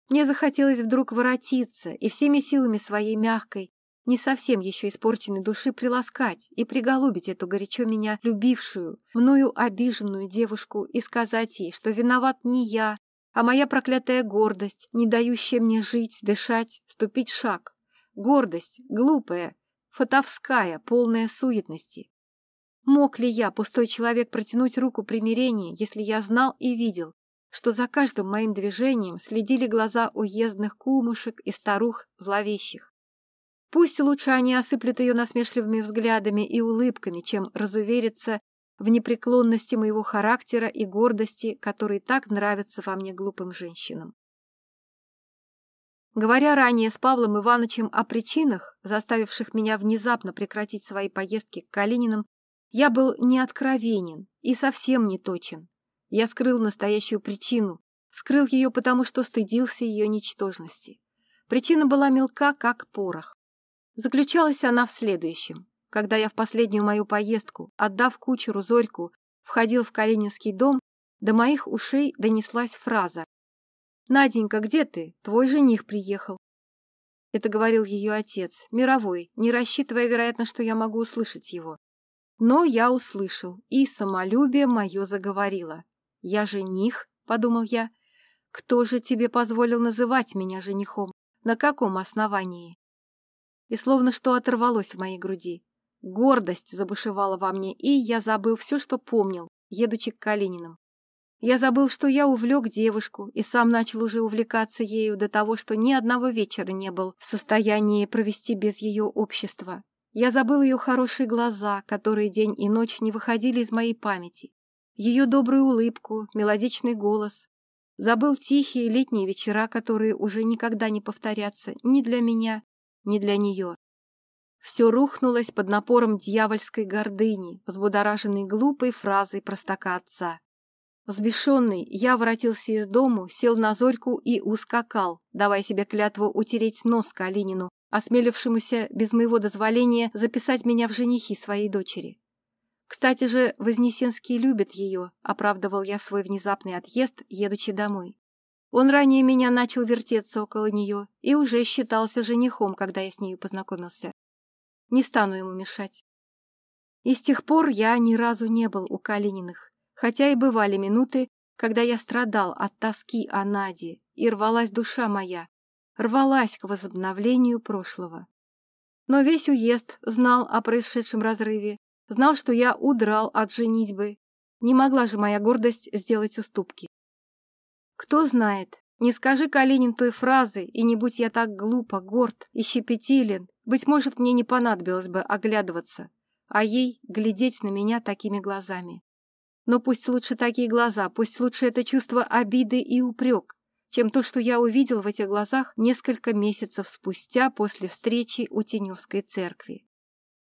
Мне захотелось вдруг воротиться и всеми силами своей мягкой, не совсем еще испорченной души приласкать и приголубить эту горячо меня любившую, мною обиженную девушку и сказать ей, что виноват не я, а моя проклятая гордость, не дающая мне жить, дышать, ступить шаг. Гордость, глупая, фатовская, полная суетности. Мог ли я, пустой человек, протянуть руку примирения, если я знал и видел, что за каждым моим движением следили глаза уездных кумушек и старух зловещих? Пусть лучше они осыплют ее насмешливыми взглядами и улыбками, чем разувериться в непреклонности моего характера и гордости, которые так нравятся во мне глупым женщинам. Говоря ранее с Павлом Ивановичем о причинах, заставивших меня внезапно прекратить свои поездки к Калининам, я был неоткровенен и совсем не точен. Я скрыл настоящую причину, скрыл ее потому, что стыдился ее ничтожности. Причина была мелка, как порох. Заключалась она в следующем. Когда я в последнюю мою поездку, отдав кучеру Зорьку, входил в Калининский дом, до моих ушей донеслась фраза «Наденька, где ты? Твой жених приехал». Это говорил ее отец, мировой, не рассчитывая, вероятно, что я могу услышать его. Но я услышал, и самолюбие мое заговорило. «Я жених», — подумал я. «Кто же тебе позволил называть меня женихом? На каком основании?» И словно что оторвалось в моей груди. Гордость забушевала во мне, и я забыл все, что помнил, едучи к Калининым. Я забыл, что я увлек девушку, и сам начал уже увлекаться ею до того, что ни одного вечера не был в состоянии провести без ее общества. Я забыл ее хорошие глаза, которые день и ночь не выходили из моей памяти, ее добрую улыбку, мелодичный голос. Забыл тихие летние вечера, которые уже никогда не повторятся ни для меня, не для нее. Все рухнулось под напором дьявольской гордыни, взбудораженной глупой фразой простака отца. Взбешенный, я воротился из дому, сел на зорьку и ускакал, давая себе клятву утереть нос Калинину, осмелившемуся без моего дозволения записать меня в женихи своей дочери. Кстати же, Вознесенский любит ее, оправдывал я свой внезапный отъезд, едучи домой. Он ранее меня начал вертеться около нее и уже считался женихом, когда я с нею познакомился. Не стану ему мешать. И с тех пор я ни разу не был у Калининых, хотя и бывали минуты, когда я страдал от тоски о Наде, и рвалась душа моя, рвалась к возобновлению прошлого. Но весь уезд знал о происшедшем разрыве, знал, что я удрал от женитьбы. Не могла же моя гордость сделать уступки. Кто знает, не скажи Калинин той фразы, и не будь я так глупо, горд и щепетилен, быть может, мне не понадобилось бы оглядываться, а ей глядеть на меня такими глазами. Но пусть лучше такие глаза, пусть лучше это чувство обиды и упрек, чем то, что я увидел в этих глазах несколько месяцев спустя после встречи у Теневской церкви.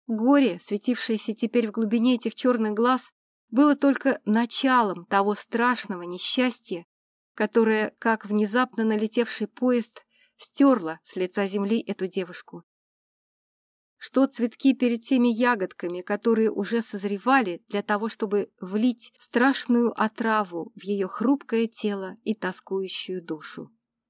Горе, светившееся теперь в глубине этих черных глаз, было только началом того страшного несчастья, которая, как внезапно налетевший поезд, стерла с лица земли эту девушку. Что цветки перед теми ягодками, которые уже созревали для того, чтобы влить страшную отраву в ее хрупкое тело и тоскующую душу.